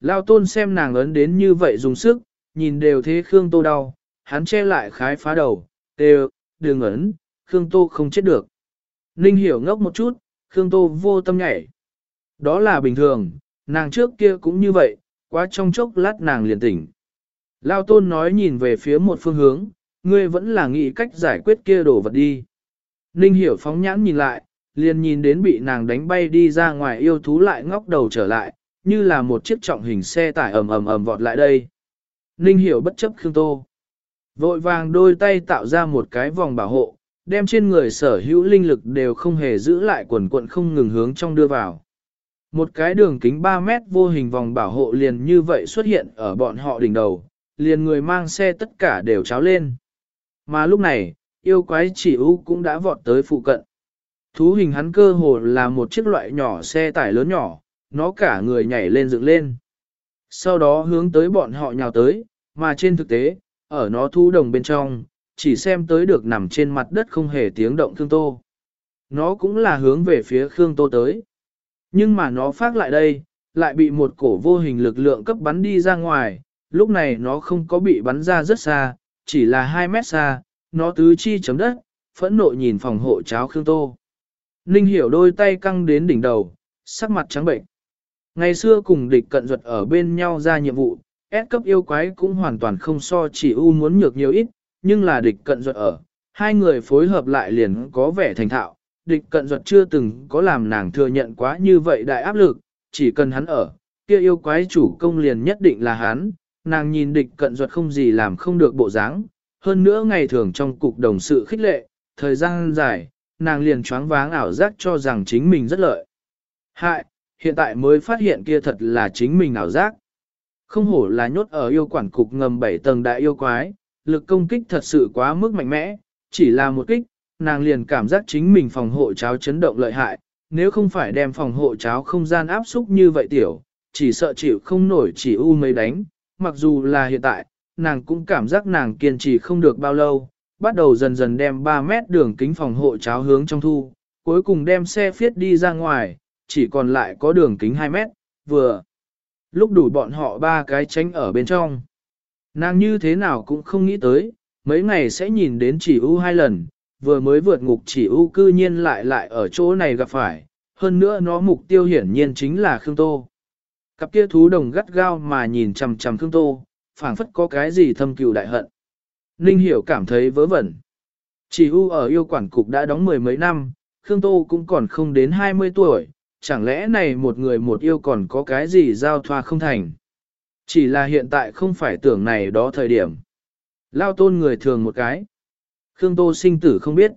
Lao tôn xem nàng ấn đến như vậy dùng sức, nhìn đều thế Khương Tô đau, hắn che lại khái phá đầu, đều, đừng ấn, Khương Tô không chết được. Ninh hiểu ngốc một chút, Khương Tô vô tâm nhảy. Đó là bình thường, nàng trước kia cũng như vậy, quá trong chốc lát nàng liền tỉnh. Lao tôn nói nhìn về phía một phương hướng, ngươi vẫn là nghĩ cách giải quyết kia đổ vật đi. Ninh hiểu phóng nhãn nhìn lại, liền nhìn đến bị nàng đánh bay đi ra ngoài yêu thú lại ngóc đầu trở lại, như là một chiếc trọng hình xe tải ầm ầm ầm vọt lại đây. Ninh hiểu bất chấp Khương Tô. Vội vàng đôi tay tạo ra một cái vòng bảo hộ, đem trên người sở hữu linh lực đều không hề giữ lại quần quận không ngừng hướng trong đưa vào. Một cái đường kính 3 mét vô hình vòng bảo hộ liền như vậy xuất hiện ở bọn họ đỉnh đầu, liền người mang xe tất cả đều cháo lên. Mà lúc này, yêu quái chỉ u cũng đã vọt tới phụ cận. Thú hình hắn cơ hồ là một chiếc loại nhỏ xe tải lớn nhỏ, nó cả người nhảy lên dựng lên. Sau đó hướng tới bọn họ nhào tới, mà trên thực tế, ở nó thu đồng bên trong, chỉ xem tới được nằm trên mặt đất không hề tiếng động Khương Tô. Nó cũng là hướng về phía Khương Tô tới. Nhưng mà nó phát lại đây, lại bị một cổ vô hình lực lượng cấp bắn đi ra ngoài, lúc này nó không có bị bắn ra rất xa, chỉ là 2 mét xa, nó tứ chi chấm đất, phẫn nộ nhìn phòng hộ cháo Khương Tô. Ninh hiểu đôi tay căng đến đỉnh đầu, sắc mặt trắng bệnh. Ngày xưa cùng địch cận duật ở bên nhau ra nhiệm vụ, S cấp yêu quái cũng hoàn toàn không so chỉ u muốn nhược nhiều ít, nhưng là địch cận duật ở. Hai người phối hợp lại liền có vẻ thành thạo, địch cận duật chưa từng có làm nàng thừa nhận quá như vậy đại áp lực, chỉ cần hắn ở, kia yêu quái chủ công liền nhất định là hắn, nàng nhìn địch cận duật không gì làm không được bộ dáng, hơn nữa ngày thường trong cục đồng sự khích lệ, thời gian dài, nàng liền choáng váng ảo giác cho rằng chính mình rất lợi. Hại, hiện tại mới phát hiện kia thật là chính mình ảo giác. Không hổ là nhốt ở yêu quản cục ngầm 7 tầng đại yêu quái, lực công kích thật sự quá mức mạnh mẽ, chỉ là một kích, nàng liền cảm giác chính mình phòng hộ cháo chấn động lợi hại, nếu không phải đem phòng hộ cháo không gian áp xúc như vậy tiểu, chỉ sợ chịu không nổi chỉ u mấy đánh, mặc dù là hiện tại, nàng cũng cảm giác nàng kiên trì không được bao lâu, bắt đầu dần dần đem 3 mét đường kính phòng hộ cháo hướng trong thu, cuối cùng đem xe phiết đi ra ngoài, chỉ còn lại có đường kính 2 mét, vừa. Lúc đủ bọn họ ba cái tránh ở bên trong. Nàng như thế nào cũng không nghĩ tới, mấy ngày sẽ nhìn đến chỉ ưu hai lần, vừa mới vượt ngục chỉ ưu cư nhiên lại lại ở chỗ này gặp phải, hơn nữa nó mục tiêu hiển nhiên chính là Khương Tô. Cặp kia thú đồng gắt gao mà nhìn chằm chằm Khương Tô, phảng phất có cái gì thâm cừu đại hận. Ninh Hiểu cảm thấy vớ vẩn. Chỉ ưu ở yêu quản cục đã đóng mười mấy năm, Khương Tô cũng còn không đến 20 tuổi, chẳng lẽ này một người một yêu còn có cái gì giao thoa không thành. Chỉ là hiện tại không phải tưởng này đó thời điểm. Lao tôn người thường một cái. Khương Tô sinh tử không biết.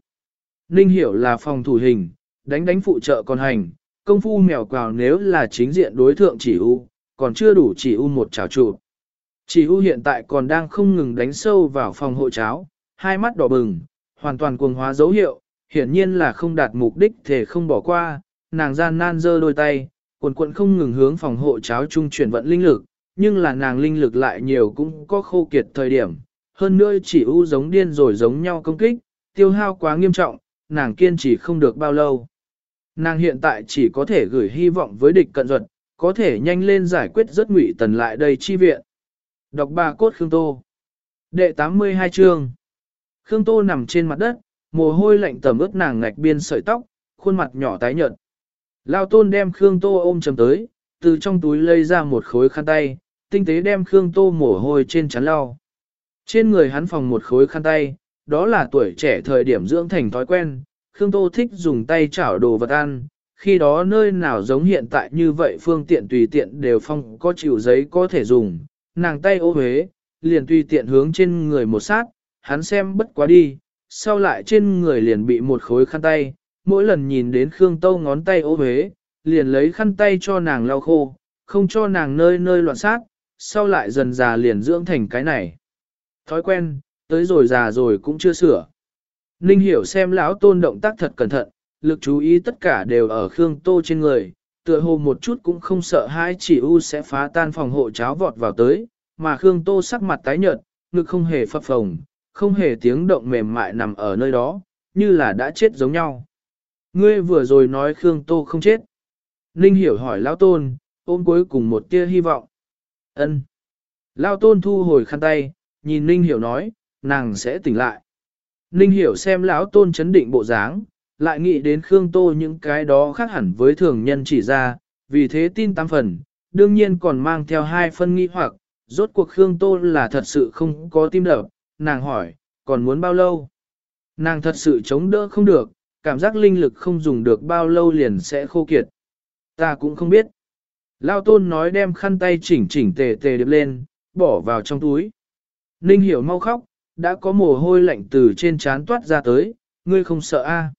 Ninh hiểu là phòng thủ hình, đánh đánh phụ trợ còn hành, công phu mèo quào nếu là chính diện đối thượng chỉ u, còn chưa đủ chỉ u một trào trụ. Chỉ u hiện tại còn đang không ngừng đánh sâu vào phòng hộ cháo, hai mắt đỏ bừng, hoàn toàn cuồng hóa dấu hiệu, hiển nhiên là không đạt mục đích thể không bỏ qua, nàng gian nan giơ đôi tay, cuộn cuộn không ngừng hướng phòng hộ cháo trung chuyển vận linh lực, nhưng là nàng linh lực lại nhiều cũng có khô kiệt thời điểm, hơn nữa chỉ u giống điên rồi giống nhau công kích, tiêu hao quá nghiêm trọng, nàng kiên trì không được bao lâu. Nàng hiện tại chỉ có thể gửi hy vọng với địch cận duật, có thể nhanh lên giải quyết rất ngụy tần lại đây chi viện. Đọc ba cốt Khương Tô Đệ 82 chương Khương Tô nằm trên mặt đất, mồ hôi lạnh tầm ướt nàng ngạch biên sợi tóc, khuôn mặt nhỏ tái nhợt. Lao tôn đem Khương Tô ôm chầm tới, từ trong túi lấy ra một khối khăn tay, tinh tế đem Khương Tô mồ hôi trên chắn lau. Trên người hắn phòng một khối khăn tay, đó là tuổi trẻ thời điểm dưỡng thành thói quen, Khương Tô thích dùng tay chảo đồ vật ăn, khi đó nơi nào giống hiện tại như vậy phương tiện tùy tiện đều phong có chịu giấy có thể dùng, nàng tay ô huế, liền tùy tiện hướng trên người một sát, hắn xem bất quá đi, sau lại trên người liền bị một khối khăn tay, mỗi lần nhìn đến Khương Tô ngón tay ô huế, liền lấy khăn tay cho nàng lau khô, không cho nàng nơi nơi loạn sát, sau lại dần già liền dưỡng thành cái này. Thói quen, tới rồi già rồi cũng chưa sửa. Ninh hiểu xem lão tôn động tác thật cẩn thận, lực chú ý tất cả đều ở Khương Tô trên người, tựa hồ một chút cũng không sợ hai chỉ u sẽ phá tan phòng hộ cháo vọt vào tới, mà Khương Tô sắc mặt tái nhợt, ngực không hề phập phồng, không hề tiếng động mềm mại nằm ở nơi đó, như là đã chết giống nhau. Ngươi vừa rồi nói Khương Tô không chết. Ninh hiểu hỏi lão tôn, ôm cuối cùng một tia hy vọng. ân Lao tôn thu hồi khăn tay, nhìn Ninh Hiểu nói, nàng sẽ tỉnh lại. Ninh Hiểu xem lão tôn chấn định bộ dáng, lại nghĩ đến Khương Tô những cái đó khác hẳn với thường nhân chỉ ra, vì thế tin tám phần, đương nhiên còn mang theo hai phân nghi hoặc, rốt cuộc Khương Tô là thật sự không có tim đập, nàng hỏi, còn muốn bao lâu? Nàng thật sự chống đỡ không được, cảm giác linh lực không dùng được bao lâu liền sẽ khô kiệt. Ta cũng không biết. Lao tôn nói đem khăn tay chỉnh chỉnh tề tề điệp lên, bỏ vào trong túi. Ninh hiểu mau khóc, đã có mồ hôi lạnh từ trên trán toát ra tới, ngươi không sợ a?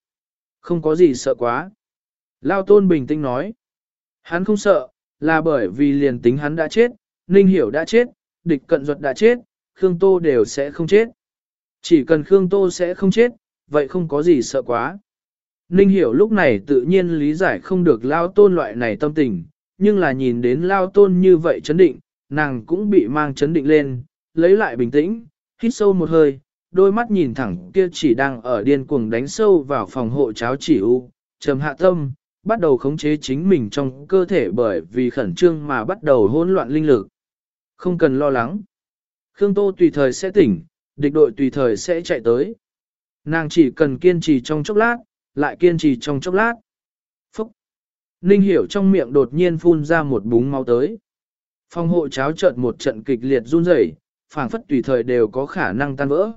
Không có gì sợ quá. Lao tôn bình tĩnh nói. Hắn không sợ, là bởi vì liền tính hắn đã chết, Ninh hiểu đã chết, địch cận duật đã chết, Khương Tô đều sẽ không chết. Chỉ cần Khương Tô sẽ không chết, vậy không có gì sợ quá. Ninh hiểu lúc này tự nhiên lý giải không được lao tôn loại này tâm tình, nhưng là nhìn đến lao tôn như vậy chấn định, nàng cũng bị mang chấn định lên, lấy lại bình tĩnh, hít sâu một hơi, đôi mắt nhìn thẳng kia chỉ đang ở điên cuồng đánh sâu vào phòng hộ cháo chỉ u, trầm hạ tâm, bắt đầu khống chế chính mình trong cơ thể bởi vì khẩn trương mà bắt đầu hỗn loạn linh lực. Không cần lo lắng. Khương Tô tùy thời sẽ tỉnh, địch đội tùy thời sẽ chạy tới. Nàng chỉ cần kiên trì trong chốc lát, lại kiên trì trong chốc lát. Phúc! Ninh hiểu trong miệng đột nhiên phun ra một búng máu tới. Phòng hộ cháo chợt một trận kịch liệt run rẩy, phảng phất tùy thời đều có khả năng tan vỡ.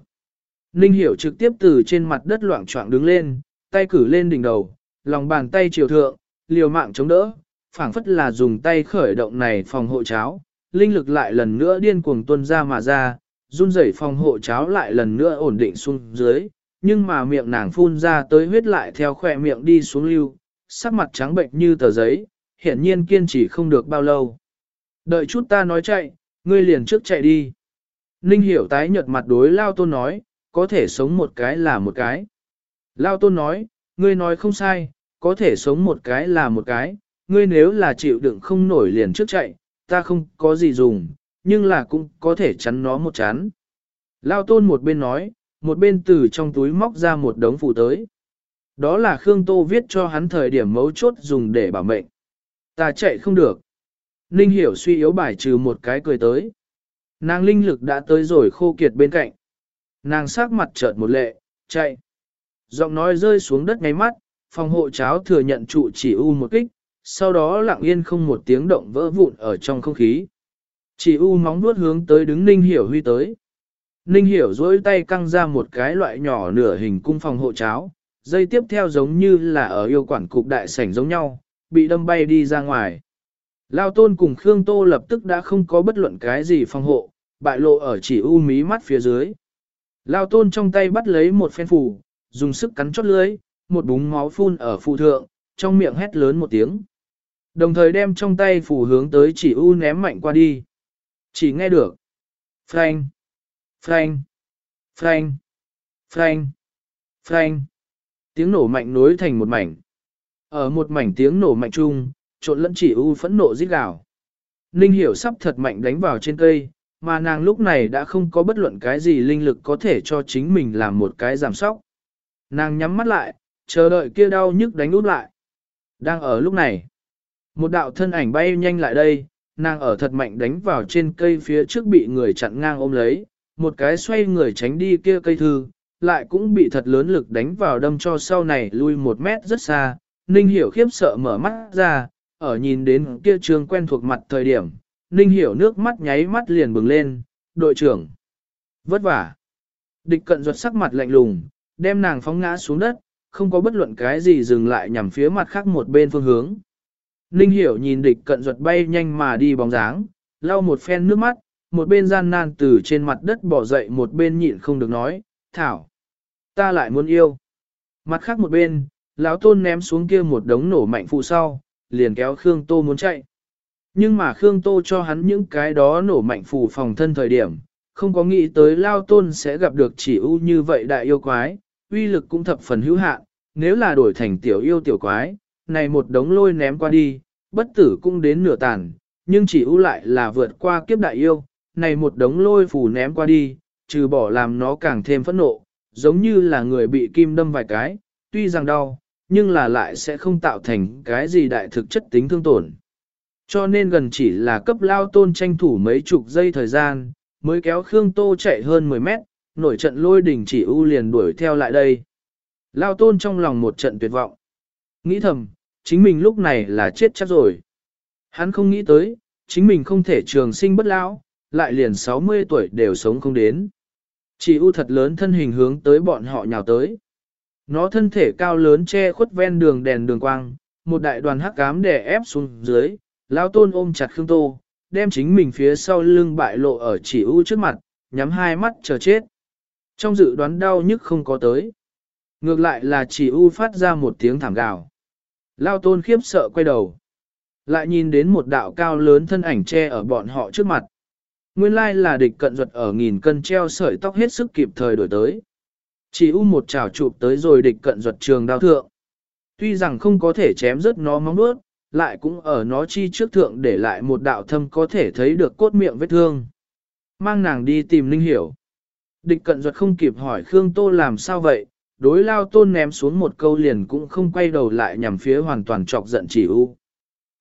Ninh hiểu trực tiếp từ trên mặt đất loạn trọng đứng lên, tay cử lên đỉnh đầu, lòng bàn tay chiều thượng, liều mạng chống đỡ, phảng phất là dùng tay khởi động này phòng hộ cháo, linh lực lại lần nữa điên cuồng tuôn ra mà ra, run rẩy phòng hộ cháo lại lần nữa ổn định xuống dưới, nhưng mà miệng nàng phun ra tới huyết lại theo khỏe miệng đi xuống lưu, sắc mặt trắng bệnh như tờ giấy, hiển nhiên kiên trì không được bao lâu. Đợi chút ta nói chạy, ngươi liền trước chạy đi. Ninh hiểu tái nhợt mặt đối Lao Tôn nói, có thể sống một cái là một cái. Lao Tôn nói, ngươi nói không sai, có thể sống một cái là một cái, ngươi nếu là chịu đựng không nổi liền trước chạy, ta không có gì dùng, nhưng là cũng có thể chắn nó một chán. Lao Tôn một bên nói, một bên từ trong túi móc ra một đống phụ tới. Đó là Khương Tô viết cho hắn thời điểm mấu chốt dùng để bảo mệnh. Ta chạy không được. Ninh hiểu suy yếu bài trừ một cái cười tới. Nàng linh lực đã tới rồi khô kiệt bên cạnh. Nàng sắc mặt chợt một lệ, chạy. Giọng nói rơi xuống đất ngay mắt, phòng hộ cháo thừa nhận trụ chỉ u một kích, sau đó lặng yên không một tiếng động vỡ vụn ở trong không khí. Chỉ u móng vuốt hướng tới đứng Ninh Hiểu Huy tới. Ninh Hiểu dối tay căng ra một cái loại nhỏ nửa hình cung phòng hộ cháo, dây tiếp theo giống như là ở yêu quản cục đại sảnh giống nhau, bị đâm bay đi ra ngoài. Lao tôn cùng Khương Tô lập tức đã không có bất luận cái gì phòng hộ, bại lộ ở chỉ u mí mắt phía dưới. Lao tôn trong tay bắt lấy một phen phủ, dùng sức cắn chót lưới, một búng máu phun ở phụ thượng, trong miệng hét lớn một tiếng. Đồng thời đem trong tay phủ hướng tới chỉ u ném mạnh qua đi. Chỉ nghe được. Frank. Frank. Frank. Frank. Frank. Tiếng nổ mạnh nối thành một mảnh. Ở một mảnh tiếng nổ mạnh chung, trộn lẫn chỉ u phẫn nộ rít gào. Ninh hiểu sắp thật mạnh đánh vào trên cây, mà nàng lúc này đã không có bất luận cái gì linh lực có thể cho chính mình làm một cái giảm sóc. Nàng nhắm mắt lại, chờ đợi kia đau nhức đánh út lại. Đang ở lúc này, một đạo thân ảnh bay nhanh lại đây, nàng ở thật mạnh đánh vào trên cây phía trước bị người chặn ngang ôm lấy, một cái xoay người tránh đi kia cây thư, lại cũng bị thật lớn lực đánh vào đâm cho sau này lui một mét rất xa. Ninh hiểu khiếp sợ mở mắt ra, ở nhìn đến kia trường quen thuộc mặt thời điểm, Ninh hiểu nước mắt nháy mắt liền bừng lên, đội trưởng. Vất vả. Địch cận ruột sắc mặt lạnh lùng, đem nàng phóng ngã xuống đất, không có bất luận cái gì dừng lại nhằm phía mặt khác một bên phương hướng. Ninh hiểu nhìn địch cận ruột bay nhanh mà đi bóng dáng, lau một phen nước mắt, một bên gian nan từ trên mặt đất bỏ dậy một bên nhịn không được nói, thảo. Ta lại muốn yêu. Mặt khác một bên, lão tôn ném xuống kia một đống nổ mạnh phụ sau, liền kéo Khương Tô muốn chạy. Nhưng mà Khương Tô cho hắn những cái đó nổ mạnh phù phòng thân thời điểm, không có nghĩ tới Lao Tôn sẽ gặp được chỉ ưu như vậy đại yêu quái, uy lực cũng thập phần hữu hạn, nếu là đổi thành tiểu yêu tiểu quái, này một đống lôi ném qua đi, bất tử cũng đến nửa tàn, nhưng chỉ ưu lại là vượt qua kiếp đại yêu, này một đống lôi phù ném qua đi, trừ bỏ làm nó càng thêm phẫn nộ, giống như là người bị kim đâm vài cái, tuy rằng đau, nhưng là lại sẽ không tạo thành cái gì đại thực chất tính thương tổn. Cho nên gần chỉ là cấp lao tôn tranh thủ mấy chục giây thời gian, mới kéo Khương Tô chạy hơn 10 mét, nổi trận lôi đỉnh chỉ ưu liền đuổi theo lại đây. Lao tôn trong lòng một trận tuyệt vọng. Nghĩ thầm, chính mình lúc này là chết chắc rồi. Hắn không nghĩ tới, chính mình không thể trường sinh bất lão, lại liền 60 tuổi đều sống không đến. Chỉ U thật lớn thân hình hướng tới bọn họ nhào tới. Nó thân thể cao lớn che khuất ven đường đèn đường quang, một đại đoàn hắc cám đè ép xuống dưới, lao tôn ôm chặt Khương Tô, đem chính mình phía sau lưng bại lộ ở chỉ U trước mặt, nhắm hai mắt chờ chết. Trong dự đoán đau nhức không có tới. Ngược lại là chỉ U phát ra một tiếng thảm gào. Lao tôn khiếp sợ quay đầu. Lại nhìn đến một đạo cao lớn thân ảnh che ở bọn họ trước mặt. Nguyên lai là địch cận duật ở nghìn cân treo sợi tóc hết sức kịp thời đổi tới. Chỉ u một chảo chụp tới rồi địch cận duật trường đao thượng. Tuy rằng không có thể chém rớt nó móng nuốt, lại cũng ở nó chi trước thượng để lại một đạo thâm có thể thấy được cốt miệng vết thương. Mang nàng đi tìm Linh Hiểu. Địch cận duật không kịp hỏi Khương Tô làm sao vậy, đối lao tôn ném xuống một câu liền cũng không quay đầu lại nhằm phía hoàn toàn chọc giận chỉ u.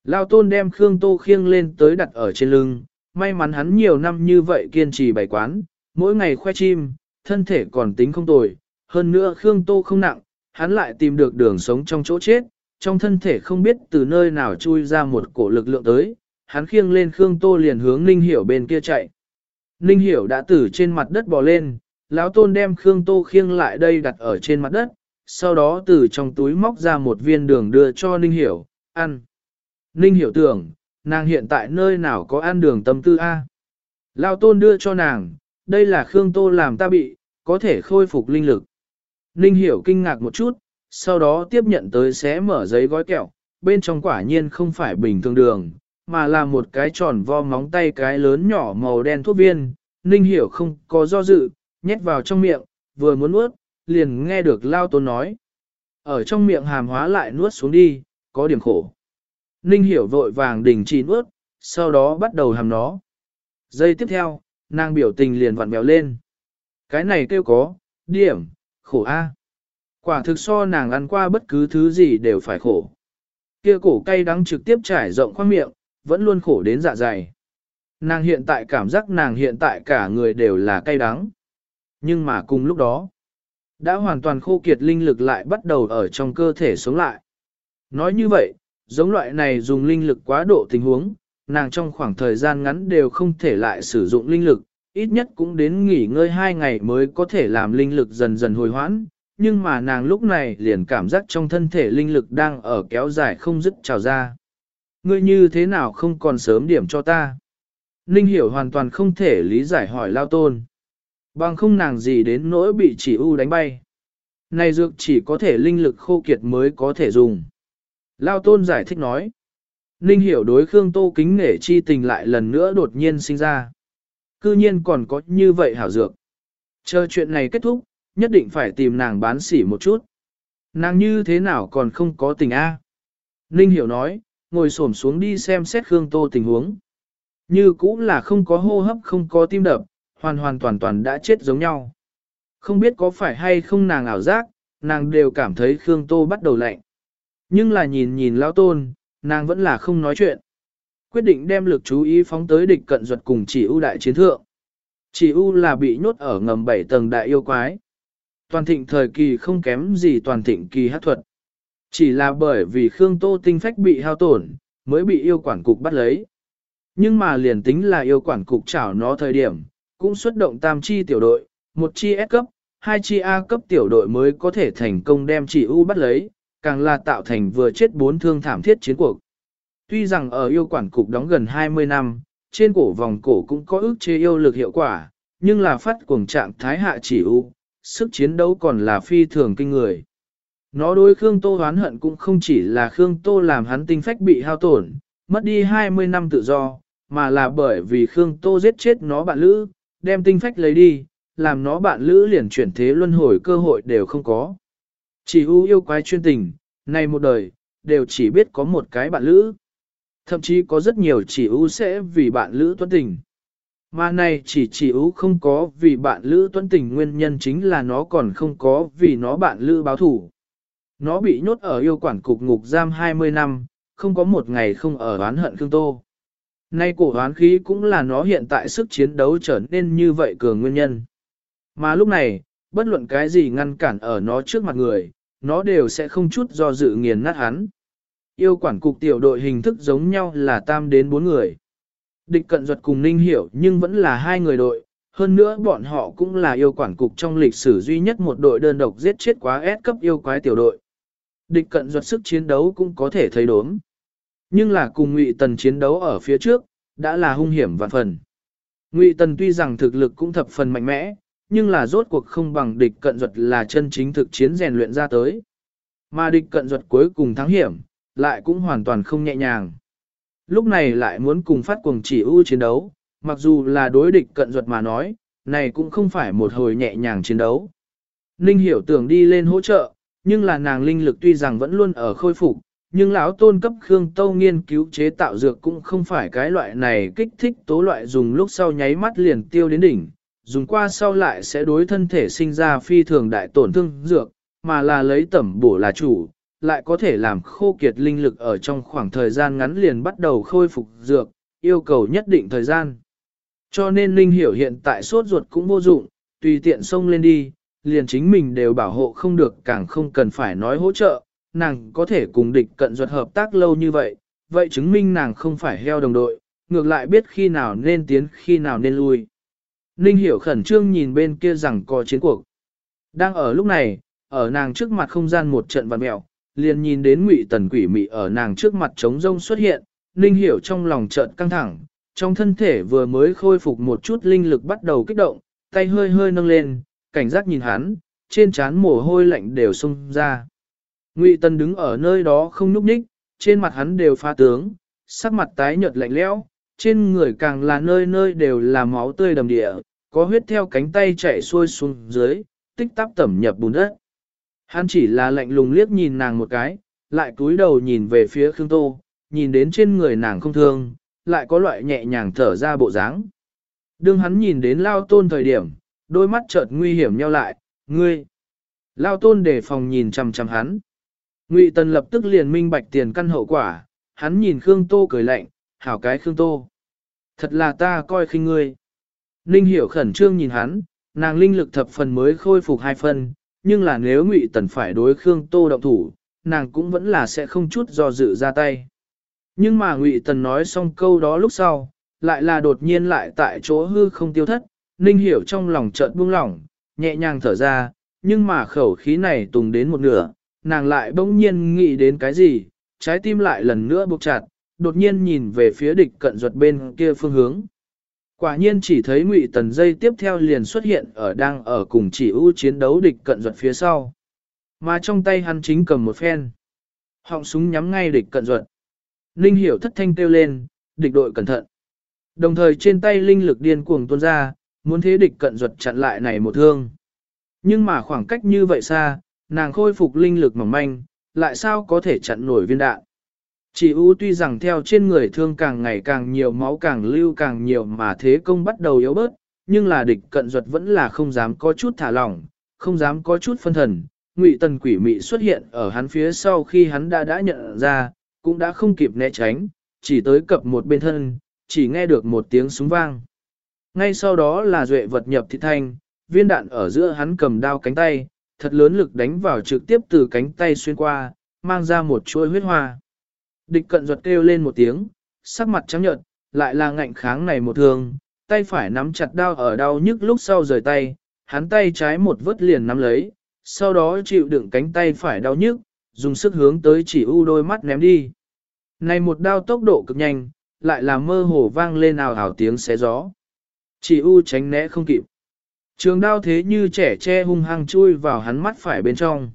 Lao tôn đem Khương Tô khiêng lên tới đặt ở trên lưng, may mắn hắn nhiều năm như vậy kiên trì bày quán, mỗi ngày khoe chim, thân thể còn tính không tồi, hơn nữa Khương Tô không nặng, hắn lại tìm được đường sống trong chỗ chết, trong thân thể không biết từ nơi nào chui ra một cổ lực lượng tới, hắn khiêng lên Khương Tô liền hướng Ninh Hiểu bên kia chạy. Ninh Hiểu đã từ trên mặt đất bò lên, lão tôn đem Khương Tô khiêng lại đây đặt ở trên mặt đất, sau đó từ trong túi móc ra một viên đường đưa cho Ninh Hiểu, ăn. Ninh Hiểu tưởng, nàng hiện tại nơi nào có ăn đường tâm tư A. lao tôn đưa cho nàng, đây là Khương Tô làm ta bị, có thể khôi phục linh lực. Ninh Hiểu kinh ngạc một chút, sau đó tiếp nhận tới xé mở giấy gói kẹo, bên trong quả nhiên không phải bình thường đường, mà là một cái tròn vo móng tay cái lớn nhỏ màu đen thuốc viên. Ninh Hiểu không có do dự, nhét vào trong miệng, vừa muốn nuốt, liền nghe được Lao Tôn nói. Ở trong miệng hàm hóa lại nuốt xuống đi, có điểm khổ. Ninh Hiểu vội vàng đình chỉ nuốt, sau đó bắt đầu hàm nó. Giây tiếp theo, nàng biểu tình liền vặn béo lên. Cái này kêu có, điểm, khổ a. Quả thực so nàng ăn qua bất cứ thứ gì đều phải khổ. Kia cổ cay đắng trực tiếp trải rộng khoang miệng, vẫn luôn khổ đến dạ dày. Nàng hiện tại cảm giác nàng hiện tại cả người đều là cay đắng. Nhưng mà cùng lúc đó, đã hoàn toàn khô kiệt linh lực lại bắt đầu ở trong cơ thể sống lại. Nói như vậy, giống loại này dùng linh lực quá độ tình huống, nàng trong khoảng thời gian ngắn đều không thể lại sử dụng linh lực, ít nhất cũng đến nghỉ ngơi hai ngày mới có thể làm linh lực dần dần hồi hoãn, nhưng mà nàng lúc này liền cảm giác trong thân thể linh lực đang ở kéo dài không dứt trào ra. Ngươi như thế nào không còn sớm điểm cho ta? Ninh hiểu hoàn toàn không thể lý giải hỏi lao tôn. Bằng không nàng gì đến nỗi bị chỉ u đánh bay. Này dược chỉ có thể linh lực khô kiệt mới có thể dùng. Lao tôn giải thích nói. Ninh hiểu đối Khương Tô kính nể chi tình lại lần nữa đột nhiên sinh ra. Cư nhiên còn có như vậy hảo dược. Chờ chuyện này kết thúc, nhất định phải tìm nàng bán sỉ một chút. Nàng như thế nào còn không có tình A. Ninh hiểu nói, ngồi xổm xuống đi xem xét Khương Tô tình huống. Như cũng là không có hô hấp không có tim đập, hoàn hoàn toàn toàn đã chết giống nhau. Không biết có phải hay không nàng ảo giác, nàng đều cảm thấy Khương Tô bắt đầu lạnh. Nhưng là nhìn nhìn lão tôn, nàng vẫn là không nói chuyện. Quyết định đem lực chú ý phóng tới địch cận duật cùng chỉ ưu đại chiến thượng. Chỉ ưu là bị nhốt ở ngầm bảy tầng đại yêu quái. Toàn thịnh thời kỳ không kém gì toàn thịnh kỳ hát thuật. Chỉ là bởi vì Khương Tô tinh phách bị hao tổn, mới bị yêu quản cục bắt lấy. Nhưng mà liền tính là yêu quản cục chảo nó thời điểm, cũng xuất động tam chi tiểu đội, một chi S cấp, hai chi A cấp tiểu đội mới có thể thành công đem chỉ U bắt lấy, càng là tạo thành vừa chết bốn thương thảm thiết chiến cuộc. Tuy rằng ở yêu quản cục đóng gần 20 năm, trên cổ vòng cổ cũng có ước chế yêu lực hiệu quả, nhưng là phát cuồng trạng thái hạ chỉ U, sức chiến đấu còn là phi thường kinh người. Nó đối Khương Tô hoán hận cũng không chỉ là Khương Tô làm hắn tinh phách bị hao tổn, mất đi 20 năm tự do, mà là bởi vì Khương Tô giết chết nó bạn lữ, đem tinh phách lấy đi, làm nó bạn lữ liền chuyển thế luân hồi cơ hội đều không có. Chỉ ưu yêu quái chuyên tình, này một đời, đều chỉ biết có một cái bạn lữ. Thậm chí có rất nhiều chỉ ưu sẽ vì bạn lữ tuân tình. Mà này chỉ chỉ ưu không có vì bạn lữ tuân tình nguyên nhân chính là nó còn không có vì nó bạn lữ báo thủ. Nó bị nhốt ở yêu quản cục ngục giam 20 năm, không có một ngày không ở oán hận Khương Tô. Nay cổ oán khí cũng là nó hiện tại sức chiến đấu trở nên như vậy cường nguyên nhân. Mà lúc này, bất luận cái gì ngăn cản ở nó trước mặt người, nó đều sẽ không chút do dự nghiền nát hắn. Yêu quản cục tiểu đội hình thức giống nhau là tam đến bốn người. Địch cận duật cùng ninh hiểu nhưng vẫn là hai người đội, hơn nữa bọn họ cũng là yêu quản cục trong lịch sử duy nhất một đội đơn độc giết chết quá S cấp yêu quái tiểu đội. Địch cận duật sức chiến đấu cũng có thể thấy đốm. Nhưng là cùng Ngụy Tần chiến đấu ở phía trước, đã là hung hiểm vạn phần. Ngụy Tần tuy rằng thực lực cũng thập phần mạnh mẽ, nhưng là rốt cuộc không bằng địch cận duật là chân chính thực chiến rèn luyện ra tới. Mà địch cận duật cuối cùng thắng hiểm, lại cũng hoàn toàn không nhẹ nhàng. Lúc này lại muốn cùng phát cuồng chỉ ưu chiến đấu, mặc dù là đối địch cận duật mà nói, này cũng không phải một hồi nhẹ nhàng chiến đấu. Ninh hiểu tưởng đi lên hỗ trợ, nhưng là nàng linh lực tuy rằng vẫn luôn ở khôi phục, nhưng lão tôn cấp Khương Tâu nghiên cứu chế tạo dược cũng không phải cái loại này kích thích tố loại dùng lúc sau nháy mắt liền tiêu đến đỉnh, dùng qua sau lại sẽ đối thân thể sinh ra phi thường đại tổn thương dược, mà là lấy tẩm bổ là chủ, lại có thể làm khô kiệt linh lực ở trong khoảng thời gian ngắn liền bắt đầu khôi phục dược, yêu cầu nhất định thời gian. Cho nên Linh hiểu hiện tại sốt ruột cũng vô dụng, tùy tiện xông lên đi, liền chính mình đều bảo hộ không được càng không cần phải nói hỗ trợ, nàng có thể cùng địch cận ruột hợp tác lâu như vậy, vậy chứng minh nàng không phải heo đồng đội, ngược lại biết khi nào nên tiến khi nào nên lui. Ninh hiểu khẩn trương nhìn bên kia rằng có chiến cuộc. Đang ở lúc này, ở nàng trước mặt không gian một trận vặn mẹo, liền nhìn đến ngụy tần quỷ mị ở nàng trước mặt trống rông xuất hiện, Ninh hiểu trong lòng trận căng thẳng, trong thân thể vừa mới khôi phục một chút linh lực bắt đầu kích động, tay hơi hơi nâng lên, cảnh giác nhìn hắn, trên trán mồ hôi lạnh đều xông ra. Ngụy Tần đứng ở nơi đó không nhúc nhích, trên mặt hắn đều pha tướng, sắc mặt tái nhợt lạnh lẽo, trên người càng là nơi nơi đều là máu tươi đầm địa, có huyết theo cánh tay chảy xuôi xuống dưới, tích tắp tẩm nhập bùn đất. Hắn chỉ là lạnh lùng liếc nhìn nàng một cái, lại cúi đầu nhìn về phía Khương Tô, nhìn đến trên người nàng không thương, lại có loại nhẹ nhàng thở ra bộ dáng. Đương hắn nhìn đến Lao Tôn thời điểm, đôi mắt chợt nguy hiểm nhau lại, ngươi. Lao Tôn đề phòng nhìn chằm chằm hắn. Ngụy Tần lập tức liền minh bạch tiền căn hậu quả, hắn nhìn Khương Tô cười lạnh, hảo cái Khương Tô. Thật là ta coi khinh ngươi. Ninh hiểu khẩn trương nhìn hắn, nàng linh lực thập phần mới khôi phục hai phần, nhưng là nếu Ngụy Tần phải đối Khương Tô động thủ, nàng cũng vẫn là sẽ không chút do dự ra tay. Nhưng mà Ngụy Tần nói xong câu đó lúc sau, lại là đột nhiên lại tại chỗ hư không tiêu thất, Ninh hiểu trong lòng chợt buông lỏng, nhẹ nhàng thở ra, nhưng mà khẩu khí này tùng đến một nửa, nàng lại bỗng nhiên nghĩ đến cái gì, trái tim lại lần nữa buộc chặt, đột nhiên nhìn về phía địch cận duật bên kia phương hướng. Quả nhiên chỉ thấy ngụy tần dây tiếp theo liền xuất hiện ở đang ở cùng chỉ ưu chiến đấu địch cận duật phía sau. Mà trong tay hắn chính cầm một phen. Họng súng nhắm ngay địch cận duật. Linh hiểu thất thanh kêu lên, địch đội cẩn thận. Đồng thời trên tay linh lực điên cuồng tuôn ra, muốn thế địch cận duật chặn lại này một thương. Nhưng mà khoảng cách như vậy xa, nàng khôi phục linh lực mỏng manh, lại sao có thể chặn nổi viên đạn. Chỉ u tuy rằng theo trên người thương càng ngày càng nhiều máu càng lưu càng nhiều mà thế công bắt đầu yếu bớt, nhưng là địch cận duật vẫn là không dám có chút thả lỏng, không dám có chút phân thần. Ngụy tần quỷ mị xuất hiện ở hắn phía sau khi hắn đã đã nhận ra, cũng đã không kịp né tránh, chỉ tới cập một bên thân, chỉ nghe được một tiếng súng vang. Ngay sau đó là duệ vật nhập thị thanh, viên đạn ở giữa hắn cầm đao cánh tay, thật lớn lực đánh vào trực tiếp từ cánh tay xuyên qua, mang ra một chuỗi huyết hoa. Địch cận ruột kêu lên một tiếng, sắc mặt trắng nhợt, lại là ngạnh kháng này một thương, tay phải nắm chặt đao ở đau nhức lúc sau rời tay, hắn tay trái một vớt liền nắm lấy, sau đó chịu đựng cánh tay phải đau nhức, dùng sức hướng tới chỉ u đôi mắt ném đi. Này một đao tốc độ cực nhanh, lại là mơ hồ vang lên ào ảo tiếng xé gió. Chỉ u tránh né không kịp. Trường đao thế như trẻ che hung hăng chui vào hắn mắt phải bên trong.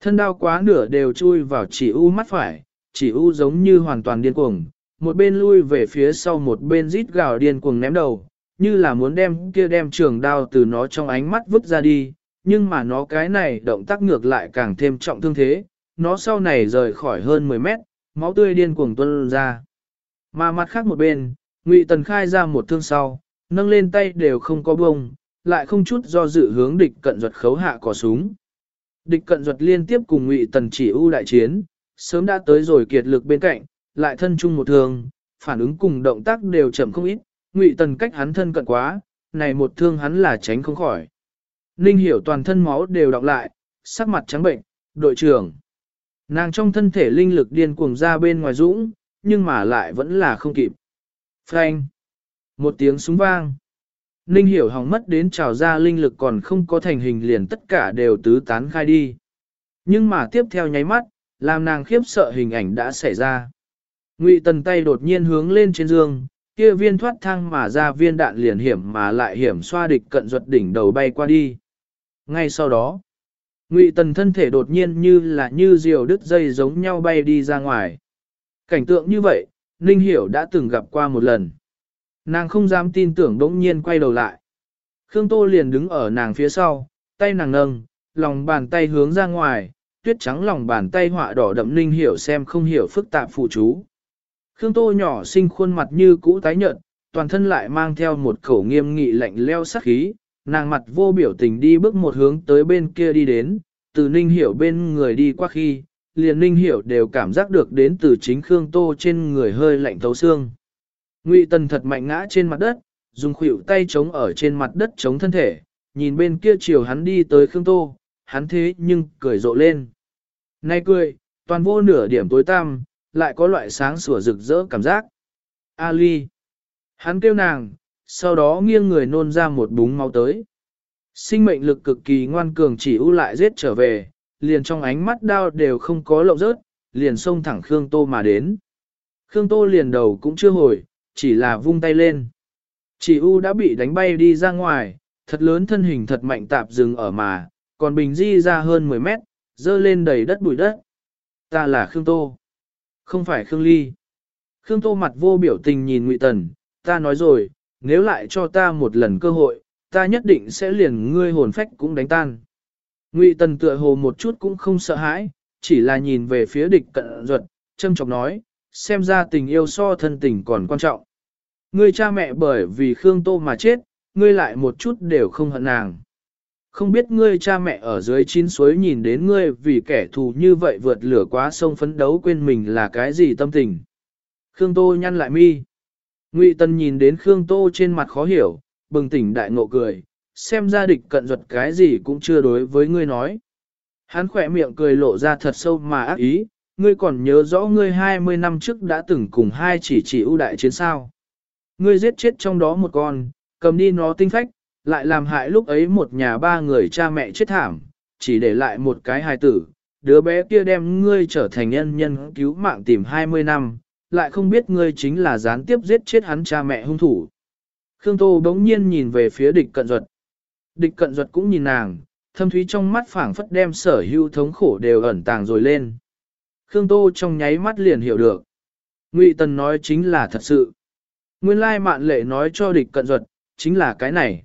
Thân đao quá nửa đều chui vào chỉ u mắt phải, chỉ u giống như hoàn toàn điên cuồng, một bên lui về phía sau một bên rít gào điên cuồng ném đầu, như là muốn đem kia đem trường đao từ nó trong ánh mắt vứt ra đi, nhưng mà nó cái này động tác ngược lại càng thêm trọng thương thế, nó sau này rời khỏi hơn 10 mét, máu tươi điên cuồng tuôn ra. Mà mặt khác một bên, Ngụy Tần khai ra một thương sau, nâng lên tay đều không có bông, lại không chút do dự hướng địch cận duật khấu hạ cò súng. Địch cận duật liên tiếp cùng ngụy tần chỉ ưu đại chiến, sớm đã tới rồi kiệt lực bên cạnh, lại thân chung một thương, phản ứng cùng động tác đều chậm không ít, ngụy tần cách hắn thân cận quá, này một thương hắn là tránh không khỏi. Ninh hiểu toàn thân máu đều đọc lại, sắc mặt trắng bệnh, đội trưởng. Nàng trong thân thể linh lực điên cuồng ra bên ngoài dũng, nhưng mà lại vẫn là không kịp. Phanh. Một tiếng súng vang. Ninh hiểu hỏng mất đến trào ra linh lực còn không có thành hình liền tất cả đều tứ tán khai đi. Nhưng mà tiếp theo nháy mắt, làm nàng khiếp sợ hình ảnh đã xảy ra. Ngụy tần tay đột nhiên hướng lên trên giường, kia viên thoát thang mà ra viên đạn liền hiểm mà lại hiểm xoa địch cận ruột đỉnh đầu bay qua đi. Ngay sau đó, Ngụy tần thân thể đột nhiên như là như diều đứt dây giống nhau bay đi ra ngoài. Cảnh tượng như vậy, Ninh Hiểu đã từng gặp qua một lần. Nàng không dám tin tưởng đống nhiên quay đầu lại. Khương Tô liền đứng ở nàng phía sau, tay nàng nâng, lòng bàn tay hướng ra ngoài, tuyết trắng lòng bàn tay họa đỏ đậm Ninh Hiểu xem không hiểu phức tạp phụ chú. Khương Tô nhỏ xinh khuôn mặt như cũ tái nhợt, toàn thân lại mang theo một khẩu nghiêm nghị lạnh leo sắc khí, nàng mặt vô biểu tình đi bước một hướng tới bên kia đi đến, từ Ninh Hiểu bên người đi qua khi, liền Ninh Hiểu đều cảm giác được đến từ chính Khương Tô trên người hơi lạnh thấu xương. Ngụy Tần thật mạnh ngã trên mặt đất, dùng khuỷu tay chống ở trên mặt đất chống thân thể, nhìn bên kia chiều hắn đi tới Khương Tô, hắn thế nhưng cười rộ lên. Nay cười, toàn vô nửa điểm tối tăm, lại có loại sáng sủa rực rỡ cảm giác. Ali. Hắn kêu nàng, sau đó nghiêng người nôn ra một búng máu tới. Sinh mệnh lực cực kỳ ngoan cường chỉ ưu lại giết trở về, liền trong ánh mắt đao đều không có lậu rớt, liền xông thẳng Khương Tô mà đến. Khương Tô liền đầu cũng chưa hồi, chỉ là vung tay lên. Chỉ u đã bị đánh bay đi ra ngoài, thật lớn thân hình thật mạnh tạp dừng ở mà, còn bình di ra hơn 10 mét, dơ lên đầy đất bụi đất. Ta là Khương Tô, không phải Khương Ly. Khương Tô mặt vô biểu tình nhìn Ngụy Tần, ta nói rồi, nếu lại cho ta một lần cơ hội, ta nhất định sẽ liền ngươi hồn phách cũng đánh tan. Ngụy Tần tựa hồ một chút cũng không sợ hãi, chỉ là nhìn về phía địch cận ruột, châm chọc nói, xem ra tình yêu so thân tình còn quan trọng. Ngươi cha mẹ bởi vì Khương Tô mà chết, ngươi lại một chút đều không hận nàng. Không biết ngươi cha mẹ ở dưới chín suối nhìn đến ngươi vì kẻ thù như vậy vượt lửa quá sông phấn đấu quên mình là cái gì tâm tình. Khương Tô nhăn lại mi. Ngụy Tần nhìn đến Khương Tô trên mặt khó hiểu, bừng tỉnh đại ngộ cười, xem ra địch cận ruột cái gì cũng chưa đối với ngươi nói. Hắn khỏe miệng cười lộ ra thật sâu mà ác ý, ngươi còn nhớ rõ ngươi 20 năm trước đã từng cùng hai chỉ chỉ ưu đại chiến sao. Ngươi giết chết trong đó một con, cầm đi nó tinh phách, lại làm hại lúc ấy một nhà ba người cha mẹ chết thảm, chỉ để lại một cái hài tử, đứa bé kia đem ngươi trở thành nhân nhân cứu mạng tìm 20 năm, lại không biết ngươi chính là gián tiếp giết chết hắn cha mẹ hung thủ. Khương Tô bỗng nhiên nhìn về phía địch cận duật. Địch cận duật cũng nhìn nàng, thâm thúy trong mắt phảng phất đem sở hữu thống khổ đều ẩn tàng rồi lên. Khương Tô trong nháy mắt liền hiểu được. Ngụy Tần nói chính là thật sự. Nguyên lai mạn lệ nói cho địch cận duật, chính là cái này.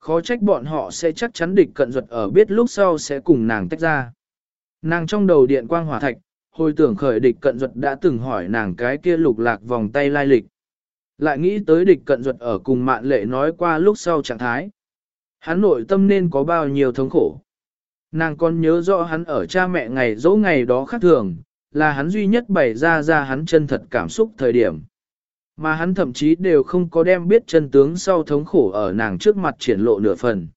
Khó trách bọn họ sẽ chắc chắn địch cận duật ở biết lúc sau sẽ cùng nàng tách ra. Nàng trong đầu điện quang hỏa thạch, hồi tưởng khởi địch cận duật đã từng hỏi nàng cái kia lục lạc vòng tay lai lịch. Lại nghĩ tới địch cận duật ở cùng mạn lệ nói qua lúc sau trạng thái. Hắn nội tâm nên có bao nhiêu thống khổ. Nàng còn nhớ rõ hắn ở cha mẹ ngày dỗ ngày đó khác thường, là hắn duy nhất bày ra ra hắn chân thật cảm xúc thời điểm. Mà hắn thậm chí đều không có đem biết chân tướng sau thống khổ ở nàng trước mặt triển lộ nửa phần.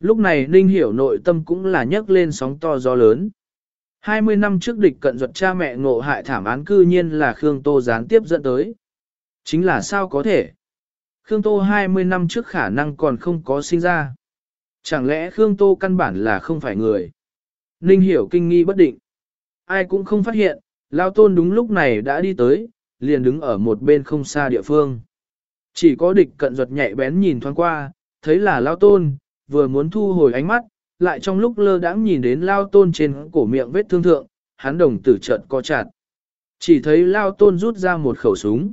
Lúc này Ninh hiểu nội tâm cũng là nhấc lên sóng to gió lớn. 20 năm trước địch cận duật cha mẹ ngộ hại thảm án cư nhiên là Khương Tô gián tiếp dẫn tới. Chính là sao có thể? Khương Tô 20 năm trước khả năng còn không có sinh ra. Chẳng lẽ Khương Tô căn bản là không phải người? Ninh hiểu kinh nghi bất định. Ai cũng không phát hiện, Lao Tôn đúng lúc này đã đi tới, liền đứng ở một bên không xa địa phương. Chỉ có địch cận ruột nhạy bén nhìn thoáng qua, thấy là Lao Tôn, vừa muốn thu hồi ánh mắt, lại trong lúc lơ đãng nhìn đến Lao Tôn trên cổ miệng vết thương thượng, hắn đồng tử trận co chặt. Chỉ thấy Lao Tôn rút ra một khẩu súng.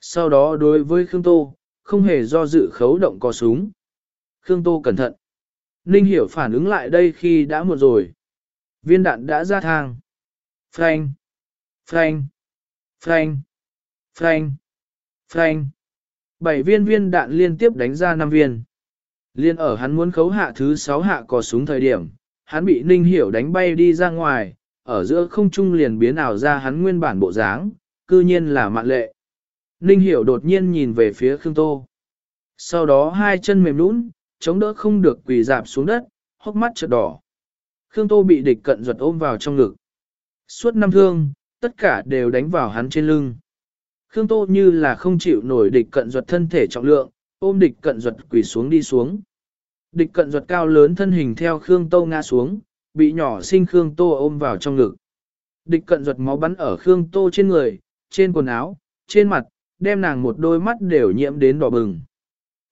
Sau đó đối với Khương Tô, không hề do dự khấu động co súng. Khương Tô cẩn thận. Ninh hiểu phản ứng lại đây khi đã muộn rồi. Viên đạn đã ra thang. Frank. Frank. Frank. Frank. Frank. Bảy viên viên đạn liên tiếp đánh ra năm viên. Liên ở hắn muốn khấu hạ thứ sáu hạ cò súng thời điểm, hắn bị Ninh Hiểu đánh bay đi ra ngoài, ở giữa không trung liền biến ảo ra hắn nguyên bản bộ dáng, cư nhiên là mạn lệ. Ninh hiểu đột nhiên nhìn về phía Khương Tô. Sau đó hai chân mềm nũng, chống đỡ không được quỳ dạp xuống đất, hốc mắt chợt đỏ. Khương Tô bị địch cận ruột ôm vào trong ngực. Suốt năm thương, tất cả đều đánh vào hắn trên lưng. Khương Tô như là không chịu nổi địch cận duật thân thể trọng lượng, ôm địch cận duật quỳ xuống đi xuống. Địch cận duật cao lớn thân hình theo Khương Tô ngã xuống, bị nhỏ sinh Khương Tô ôm vào trong ngực. Địch cận duật máu bắn ở Khương Tô trên người, trên quần áo, trên mặt, đem nàng một đôi mắt đều nhiễm đến đỏ bừng.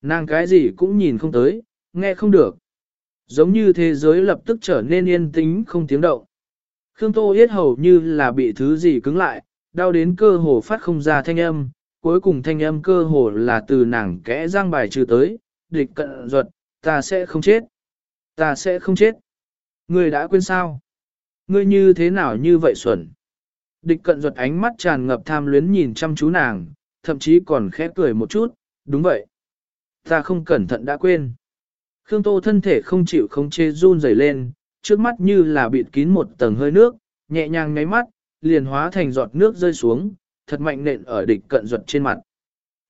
Nàng cái gì cũng nhìn không tới, nghe không được. Giống như thế giới lập tức trở nên yên tĩnh không tiếng động. Khương Tô yết hầu như là bị thứ gì cứng lại, đau đến cơ hồ phát không ra thanh âm, cuối cùng thanh âm cơ hồ là từ nàng kẽ răng bài trừ tới, địch cận ruột, ta sẽ không chết. Ta sẽ không chết. Ngươi đã quên sao? Ngươi như thế nào như vậy xuẩn? Địch cận ruột ánh mắt tràn ngập tham luyến nhìn chăm chú nàng, thậm chí còn khẽ cười một chút, đúng vậy. Ta không cẩn thận đã quên. Khương Tô thân thể không chịu không chê run rẩy lên, trước mắt như là bịt kín một tầng hơi nước, nhẹ nhàng ngáy mắt, liền hóa thành giọt nước rơi xuống, thật mạnh nện ở địch cận duật trên mặt.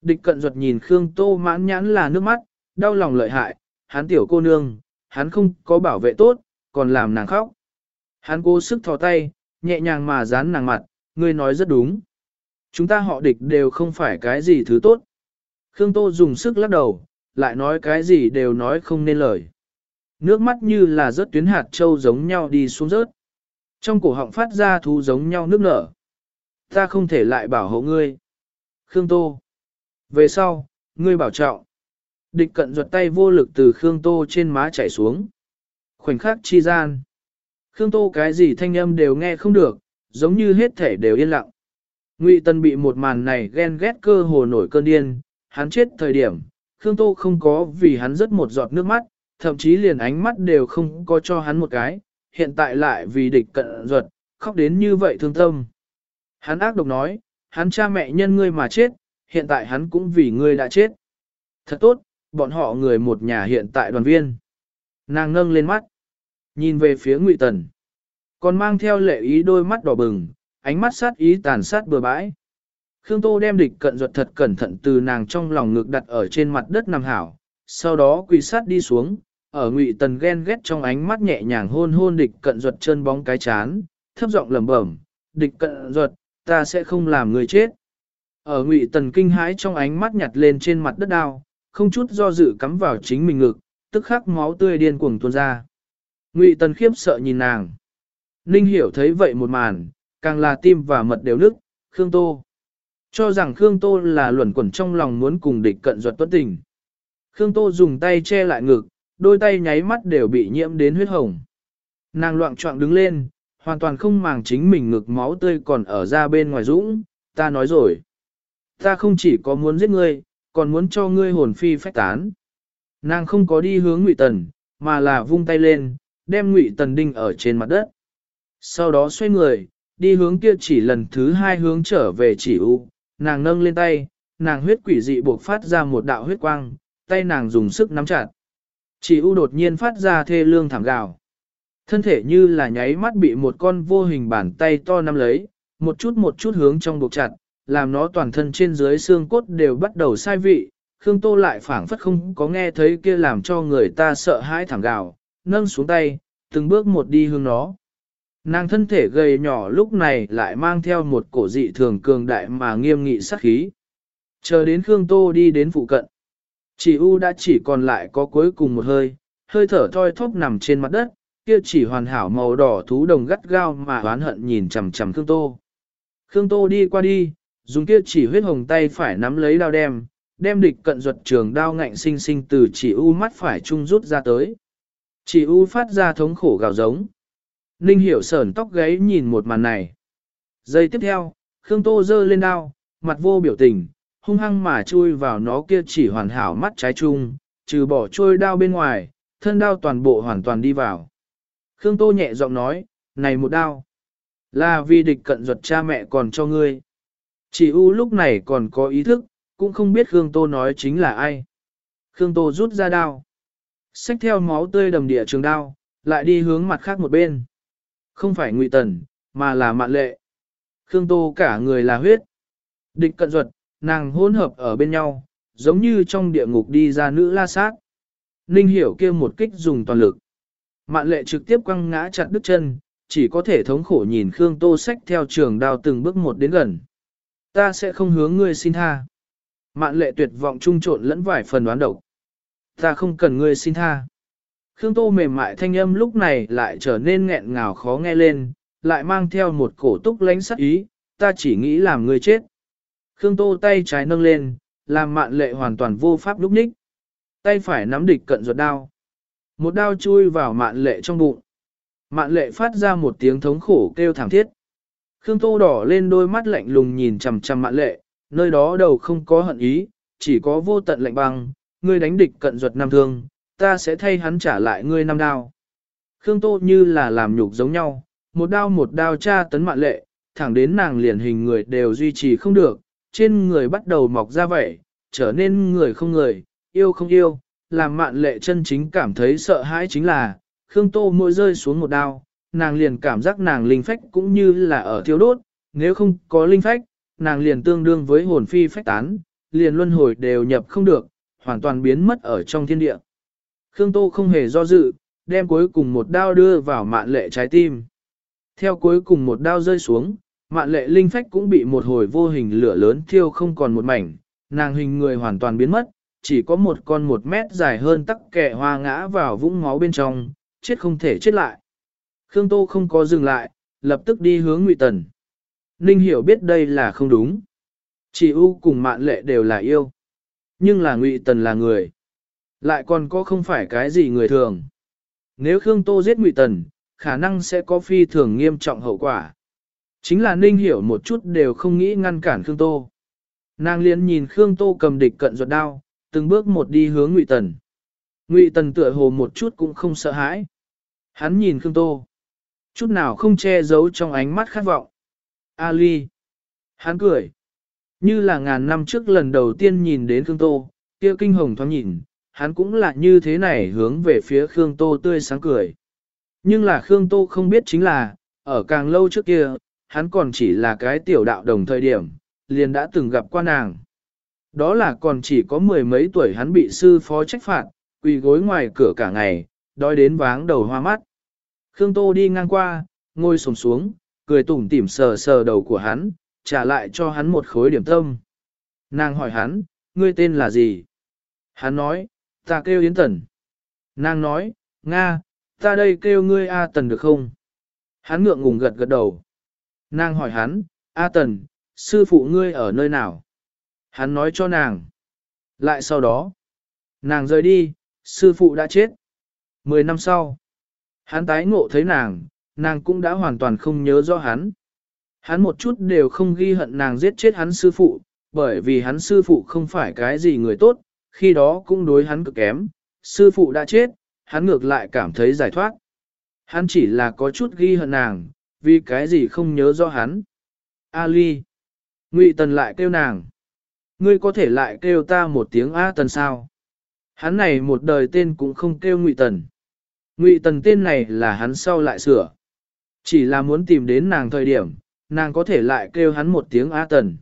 Địch cận duật nhìn Khương Tô mãn nhãn là nước mắt, đau lòng lợi hại, hắn tiểu cô nương, hắn không có bảo vệ tốt, còn làm nàng khóc. Hắn cố sức thò tay, nhẹ nhàng mà dán nàng mặt, ngươi nói rất đúng. Chúng ta họ địch đều không phải cái gì thứ tốt. Khương Tô dùng sức lắc đầu, lại nói cái gì đều nói không nên lời. Nước mắt như là rớt tuyến hạt trâu giống nhau đi xuống rớt. Trong cổ họng phát ra thú giống nhau nước nở. Ta không thể lại bảo hộ ngươi. Khương Tô. Về sau, ngươi bảo trọng. Địch cận ruột tay vô lực từ Khương Tô trên má chảy xuống. Khoảnh khắc chi gian. Khương Tô cái gì thanh âm đều nghe không được, giống như hết thể đều yên lặng. Ngụy Tân bị một màn này ghen ghét cơ hồ nổi cơn điên, hắn chết thời điểm, Khương Tô không có vì hắn rất một giọt nước mắt, thậm chí liền ánh mắt đều không có cho hắn một cái, hiện tại lại vì địch cận ruột, khóc đến như vậy thương tâm. Hắn ác độc nói, hắn cha mẹ nhân ngươi mà chết, hiện tại hắn cũng vì ngươi đã chết. Thật tốt, bọn họ người một nhà hiện tại đoàn viên. Nàng nâng lên mắt, nhìn về phía Ngụy Tần. Còn mang theo lệ ý đôi mắt đỏ bừng, ánh mắt sát ý tàn sát bừa bãi. Khương Tô đem địch cận ruột thật cẩn thận từ nàng trong lòng ngực đặt ở trên mặt đất nằm hảo, sau đó quỳ sát đi xuống, ở ngụy tần ghen ghét trong ánh mắt nhẹ nhàng hôn hôn địch cận ruột chân bóng cái chán, thấp giọng lẩm bẩm, địch cận ruột, ta sẽ không làm người chết. Ở ngụy tần kinh hãi trong ánh mắt nhặt lên trên mặt đất đao, không chút do dự cắm vào chính mình ngực, tức khắc máu tươi điên cuồng tuôn ra. Ngụy tần khiếp sợ nhìn nàng. Ninh hiểu thấy vậy một màn, càng là tim và mật đều nức, Khương Tô. Cho rằng Khương Tô là luẩn quẩn trong lòng muốn cùng địch cận ruột tuất tình. Khương Tô dùng tay che lại ngực, đôi tay nháy mắt đều bị nhiễm đến huyết hồng. Nàng loạn trọng đứng lên, hoàn toàn không màng chính mình ngực máu tươi còn ở ra bên ngoài dũng, ta nói rồi. Ta không chỉ có muốn giết ngươi, còn muốn cho ngươi hồn phi phách tán. Nàng không có đi hướng Ngụy Tần, mà là vung tay lên, đem Ngụy Tần đinh ở trên mặt đất. Sau đó xoay người, đi hướng kia chỉ lần thứ hai hướng trở về chỉ u, nàng nâng lên tay, nàng huyết quỷ dị buộc phát ra một đạo huyết quang, tay nàng dùng sức nắm chặt. Chỉ u đột nhiên phát ra thê lương thảm gào. Thân thể như là nháy mắt bị một con vô hình bàn tay to nắm lấy, một chút một chút hướng trong buộc chặt, làm nó toàn thân trên dưới xương cốt đều bắt đầu sai vị. Khương Tô lại phảng phất không có nghe thấy kia làm cho người ta sợ hãi thảm gào, nâng xuống tay, từng bước một đi hướng nó. Nàng thân thể gầy nhỏ lúc này lại mang theo một cổ dị thường cường đại mà nghiêm nghị sát khí. Chờ đến Khương Tô đi đến phụ cận. Chỉ U đã chỉ còn lại có cuối cùng một hơi, hơi thở thoi thóp nằm trên mặt đất, kia chỉ hoàn hảo màu đỏ thú đồng gắt gao mà oán hận nhìn chằm chằm Khương Tô. Khương Tô đi qua đi, dùng kia chỉ huyết hồng tay phải nắm lấy đao đem, đem địch cận ruột trường đao ngạnh sinh sinh từ chỉ U mắt phải trung rút ra tới. Chỉ U phát ra thống khổ gào giống. Ninh hiểu sởn tóc gáy nhìn một màn này. Giây tiếp theo, Khương Tô giơ lên đao, mặt vô biểu tình, hung hăng mà chui vào nó kia chỉ hoàn hảo mắt trái chung, trừ bỏ trôi đao bên ngoài, thân đao toàn bộ hoàn toàn đi vào. Khương Tô nhẹ giọng nói, này một đao, là vì địch cận ruột cha mẹ còn cho ngươi. Chỉ U lúc này còn có ý thức, cũng không biết Khương Tô nói chính là ai. Khương Tô rút ra đao, xách theo máu tươi đầm địa trường đao, lại đi hướng mặt khác một bên. Không phải ngụy tần, mà là mạn lệ. Khương Tô cả người là huyết. Địch cận ruột, nàng hỗn hợp ở bên nhau, giống như trong địa ngục đi ra nữ la sát. Ninh hiểu kia một kích dùng toàn lực. Mạn lệ trực tiếp quăng ngã chặt đứt chân, chỉ có thể thống khổ nhìn Khương Tô sách theo trường đao từng bước một đến gần. Ta sẽ không hướng ngươi xin tha. Mạn lệ tuyệt vọng trung trộn lẫn vài phần đoán độc. Ta không cần ngươi xin tha. Khương Tô mềm mại thanh âm lúc này lại trở nên nghẹn ngào khó nghe lên, lại mang theo một cổ túc lánh sắc ý, ta chỉ nghĩ làm ngươi chết. Khương Tô tay trái nâng lên, làm mạn lệ hoàn toàn vô pháp lúc ních. Tay phải nắm địch cận ruột đao. Một đao chui vào mạn lệ trong bụng. Mạn lệ phát ra một tiếng thống khổ kêu thảm thiết. Khương Tô đỏ lên đôi mắt lạnh lùng nhìn chằm chằm mạn lệ, nơi đó đầu không có hận ý, chỉ có vô tận lạnh băng, ngươi đánh địch cận ruột năm thương, ta sẽ thay hắn trả lại ngươi năm đao. Khương Tô như là làm nhục giống nhau, một đao một đao tra tấn mạn lệ, thẳng đến nàng liền hình người đều duy trì không được, trên người bắt đầu mọc ra vẻ, trở nên người không người, yêu không yêu, làm mạn lệ chân chính cảm thấy sợ hãi chính là, Khương Tô môi rơi xuống một đao, nàng liền cảm giác nàng linh phách cũng như là ở thiêu đốt, nếu không có linh phách, nàng liền tương đương với hồn phi phách tán, liền luân hồi đều nhập không được, hoàn toàn biến mất ở trong thiên địa. Khương Tô không hề do dự, đem cuối cùng một đao đưa vào mạn lệ trái tim. Theo cuối cùng một đao rơi xuống, mạn lệ linh phách cũng bị một hồi vô hình lửa lớn thiêu không còn một mảnh, nàng hình người hoàn toàn biến mất, chỉ có một con một mét dài hơn tắc kẻ hoa ngã vào vũng máu bên trong, chết không thể chết lại. Khương Tô không có dừng lại, lập tức đi hướng Ngụy Tần. Ninh hiểu biết đây là không đúng. Chỉ U cùng mạn lệ đều là yêu. Nhưng là Ngụy Tần là người. Lại còn có không phải cái gì người thường. Nếu Khương Tô giết Ngụy Tần, khả năng sẽ có phi thường nghiêm trọng hậu quả. Chính là Ninh hiểu một chút đều không nghĩ ngăn cản Khương Tô. Nàng liền nhìn Khương Tô cầm địch cận ruột đao, từng bước một đi hướng Ngụy Tần. Ngụy Tần tựa hồ một chút cũng không sợ hãi. Hắn nhìn Khương Tô. Chút nào không che giấu trong ánh mắt khát vọng. Ali. Hắn cười. Như là ngàn năm trước lần đầu tiên nhìn đến Khương Tô, kia kinh hồng thoáng nhìn, hắn cũng là như thế này hướng về phía Khương Tô tươi sáng cười. Nhưng là Khương Tô không biết chính là, ở càng lâu trước kia, hắn còn chỉ là cái tiểu đạo đồng thời điểm, liền đã từng gặp qua nàng. Đó là còn chỉ có mười mấy tuổi hắn bị sư phó trách phạt, quỳ gối ngoài cửa cả ngày, đói đến váng đầu hoa mắt. Khương Tô đi ngang qua, ngồi sồm xuống, cười tủm tỉm sờ sờ đầu của hắn, trả lại cho hắn một khối điểm tâm. Nàng hỏi hắn, ngươi tên là gì? Hắn nói, ta kêu Yến Tần. Nàng nói, Nga, ta đây kêu ngươi A Tần được không? Hắn ngượng ngùng gật gật đầu. Nàng hỏi hắn, A Tần, sư phụ ngươi ở nơi nào? Hắn nói cho nàng. Lại sau đó, nàng rời đi, sư phụ đã chết. Mười năm sau, hắn tái ngộ thấy nàng, nàng cũng đã hoàn toàn không nhớ rõ hắn. Hắn một chút đều không ghi hận nàng giết chết hắn sư phụ, bởi vì hắn sư phụ không phải cái gì người tốt, khi đó cũng đối hắn cực kém. Sư phụ đã chết, hắn ngược lại cảm thấy giải thoát. Hắn chỉ là có chút ghi hận nàng, vì cái gì không nhớ rõ hắn. Ali. Ngụy Tần lại kêu nàng. Ngươi có thể lại kêu ta một tiếng A Tần sao? Hắn này một đời tên cũng không kêu Ngụy Tần. Ngụy Tần tên này là hắn sau lại sửa. Chỉ là muốn tìm đến nàng thời điểm, nàng có thể lại kêu hắn một tiếng A Tần.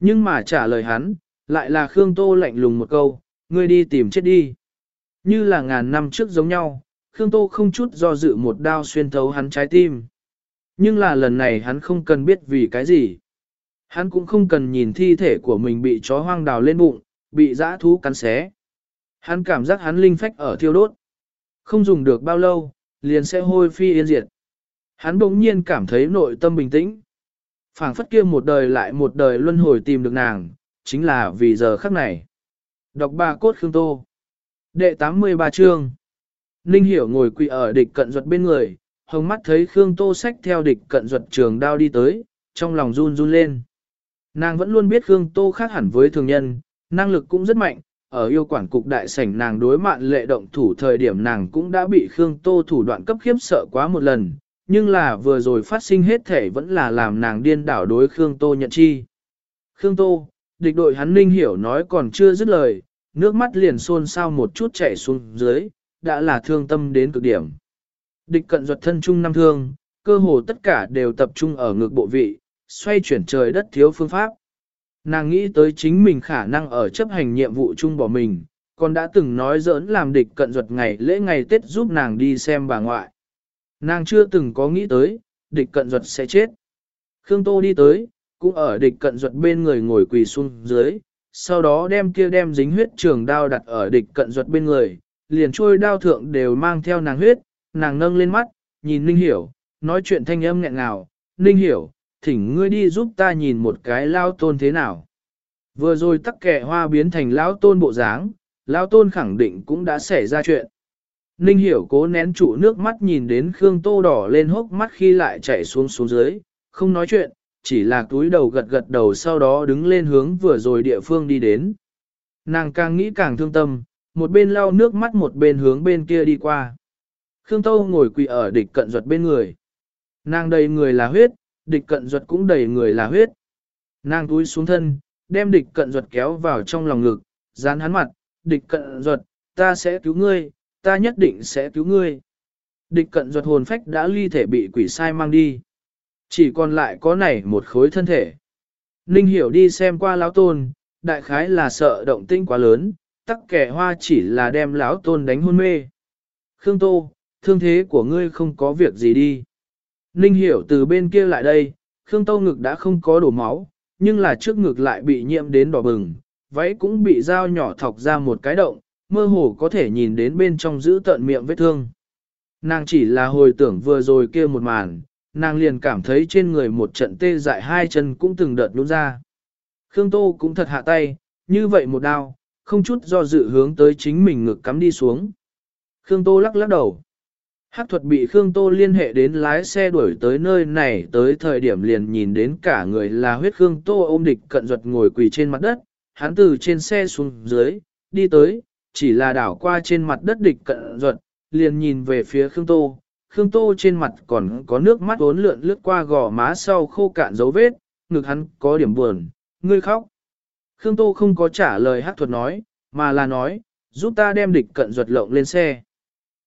Nhưng mà trả lời hắn, lại là Khương Tô lạnh lùng một câu, ngươi đi tìm chết đi. Như là ngàn năm trước giống nhau, Khương Tô không chút do dự một đao xuyên thấu hắn trái tim. Nhưng là lần này hắn không cần biết vì cái gì. Hắn cũng không cần nhìn thi thể của mình bị chó hoang đào lên bụng, bị dã thú cắn xé. Hắn cảm giác hắn linh phách ở thiêu đốt. Không dùng được bao lâu, liền sẽ hôi phi yên diệt. Hắn bỗng nhiên cảm thấy nội tâm bình tĩnh. phảng phất kia một đời lại một đời luân hồi tìm được nàng, chính là vì giờ khắc này. Đọc ba cốt Khương Tô. Đệ 83 chương. Ninh Hiểu ngồi quỳ ở địch cận ruột bên người, hồng mắt thấy Khương Tô sách theo địch cận duật trường đao đi tới, trong lòng run run lên. Nàng vẫn luôn biết Khương Tô khác hẳn với thường nhân, năng lực cũng rất mạnh, ở yêu quản cục đại sảnh nàng đối mạn lệ động thủ thời điểm nàng cũng đã bị Khương Tô thủ đoạn cấp khiếp sợ quá một lần, nhưng là vừa rồi phát sinh hết thể vẫn là làm nàng điên đảo đối Khương Tô nhận chi. Khương Tô, địch đội hắn ninh hiểu nói còn chưa dứt lời, nước mắt liền xôn xao một chút chảy xuống dưới, đã là thương tâm đến cực điểm. Địch cận duật thân trung năm thương, cơ hồ tất cả đều tập trung ở ngược bộ vị, xoay chuyển trời đất thiếu phương pháp. Nàng nghĩ tới chính mình khả năng ở chấp hành nhiệm vụ chung bỏ mình, còn đã từng nói giỡn làm địch cận duật ngày lễ ngày Tết giúp nàng đi xem bà ngoại. Nàng chưa từng có nghĩ tới, địch cận duật sẽ chết. Khương Tô đi tới, cũng ở địch cận duật bên người ngồi quỳ xuống dưới, sau đó đem kia đem dính huyết trường đao đặt ở địch cận duật bên người, liền trôi đao thượng đều mang theo nàng huyết, nàng nâng lên mắt, nhìn Ninh Hiểu, nói chuyện thanh âm nghẹn ngào, Ninh Hiểu, thỉnh ngươi đi giúp ta nhìn một cái lao tôn thế nào. Vừa rồi tắc kẻ hoa biến thành lão tôn bộ dáng, lão tôn khẳng định cũng đã xảy ra chuyện. Ninh hiểu cố nén trụ nước mắt nhìn đến Khương Tô đỏ lên hốc mắt khi lại chạy xuống xuống dưới, không nói chuyện, chỉ là túi đầu gật gật đầu sau đó đứng lên hướng vừa rồi địa phương đi đến. Nàng càng nghĩ càng thương tâm, một bên lau nước mắt một bên hướng bên kia đi qua. Khương Tô ngồi quỳ ở địch cận ruột bên người. Nàng đầy người là huyết, địch cận ruột cũng đầy người là huyết. Nàng túi xuống thân, đem địch cận ruột kéo vào trong lòng ngực, dán hắn mặt, địch cận ruột, ta sẽ cứu ngươi, ta nhất định sẽ cứu ngươi. Địch cận ruột hồn phách đã ly thể bị quỷ sai mang đi. Chỉ còn lại có này một khối thân thể. Ninh hiểu đi xem qua lão tôn, đại khái là sợ động tinh quá lớn, tắc kẻ hoa chỉ là đem lão tôn đánh hôn mê. Khương Tô, thương thế của ngươi không có việc gì đi. Ninh hiểu từ bên kia lại đây, Khương Tô ngực đã không có đổ máu, nhưng là trước ngực lại bị nhiễm đến đỏ bừng, váy cũng bị dao nhỏ thọc ra một cái động, mơ hồ có thể nhìn đến bên trong giữ tận miệng vết thương. Nàng chỉ là hồi tưởng vừa rồi kia một màn, nàng liền cảm thấy trên người một trận tê dại hai chân cũng từng đợt nhún ra. Khương Tô cũng thật hạ tay, như vậy một đao, không chút do dự hướng tới chính mình ngực cắm đi xuống. Khương Tô lắc lắc đầu. Hắc thuật bị Khương Tô liên hệ đến lái xe đuổi tới nơi này tới thời điểm liền nhìn đến cả người là huyết Khương Tô ôm địch cận ruột ngồi quỳ trên mặt đất, hắn từ trên xe xuống dưới, đi tới, chỉ là đảo qua trên mặt đất địch cận ruột, liền nhìn về phía Khương Tô. Khương Tô trên mặt còn có nước mắt uốn lượn lướt qua gò má sau khô cạn dấu vết, ngực hắn có điểm buồn, ngươi khóc. Khương Tô không có trả lời Hát thuật nói, mà là nói, giúp ta đem địch cận ruột lộng lên xe.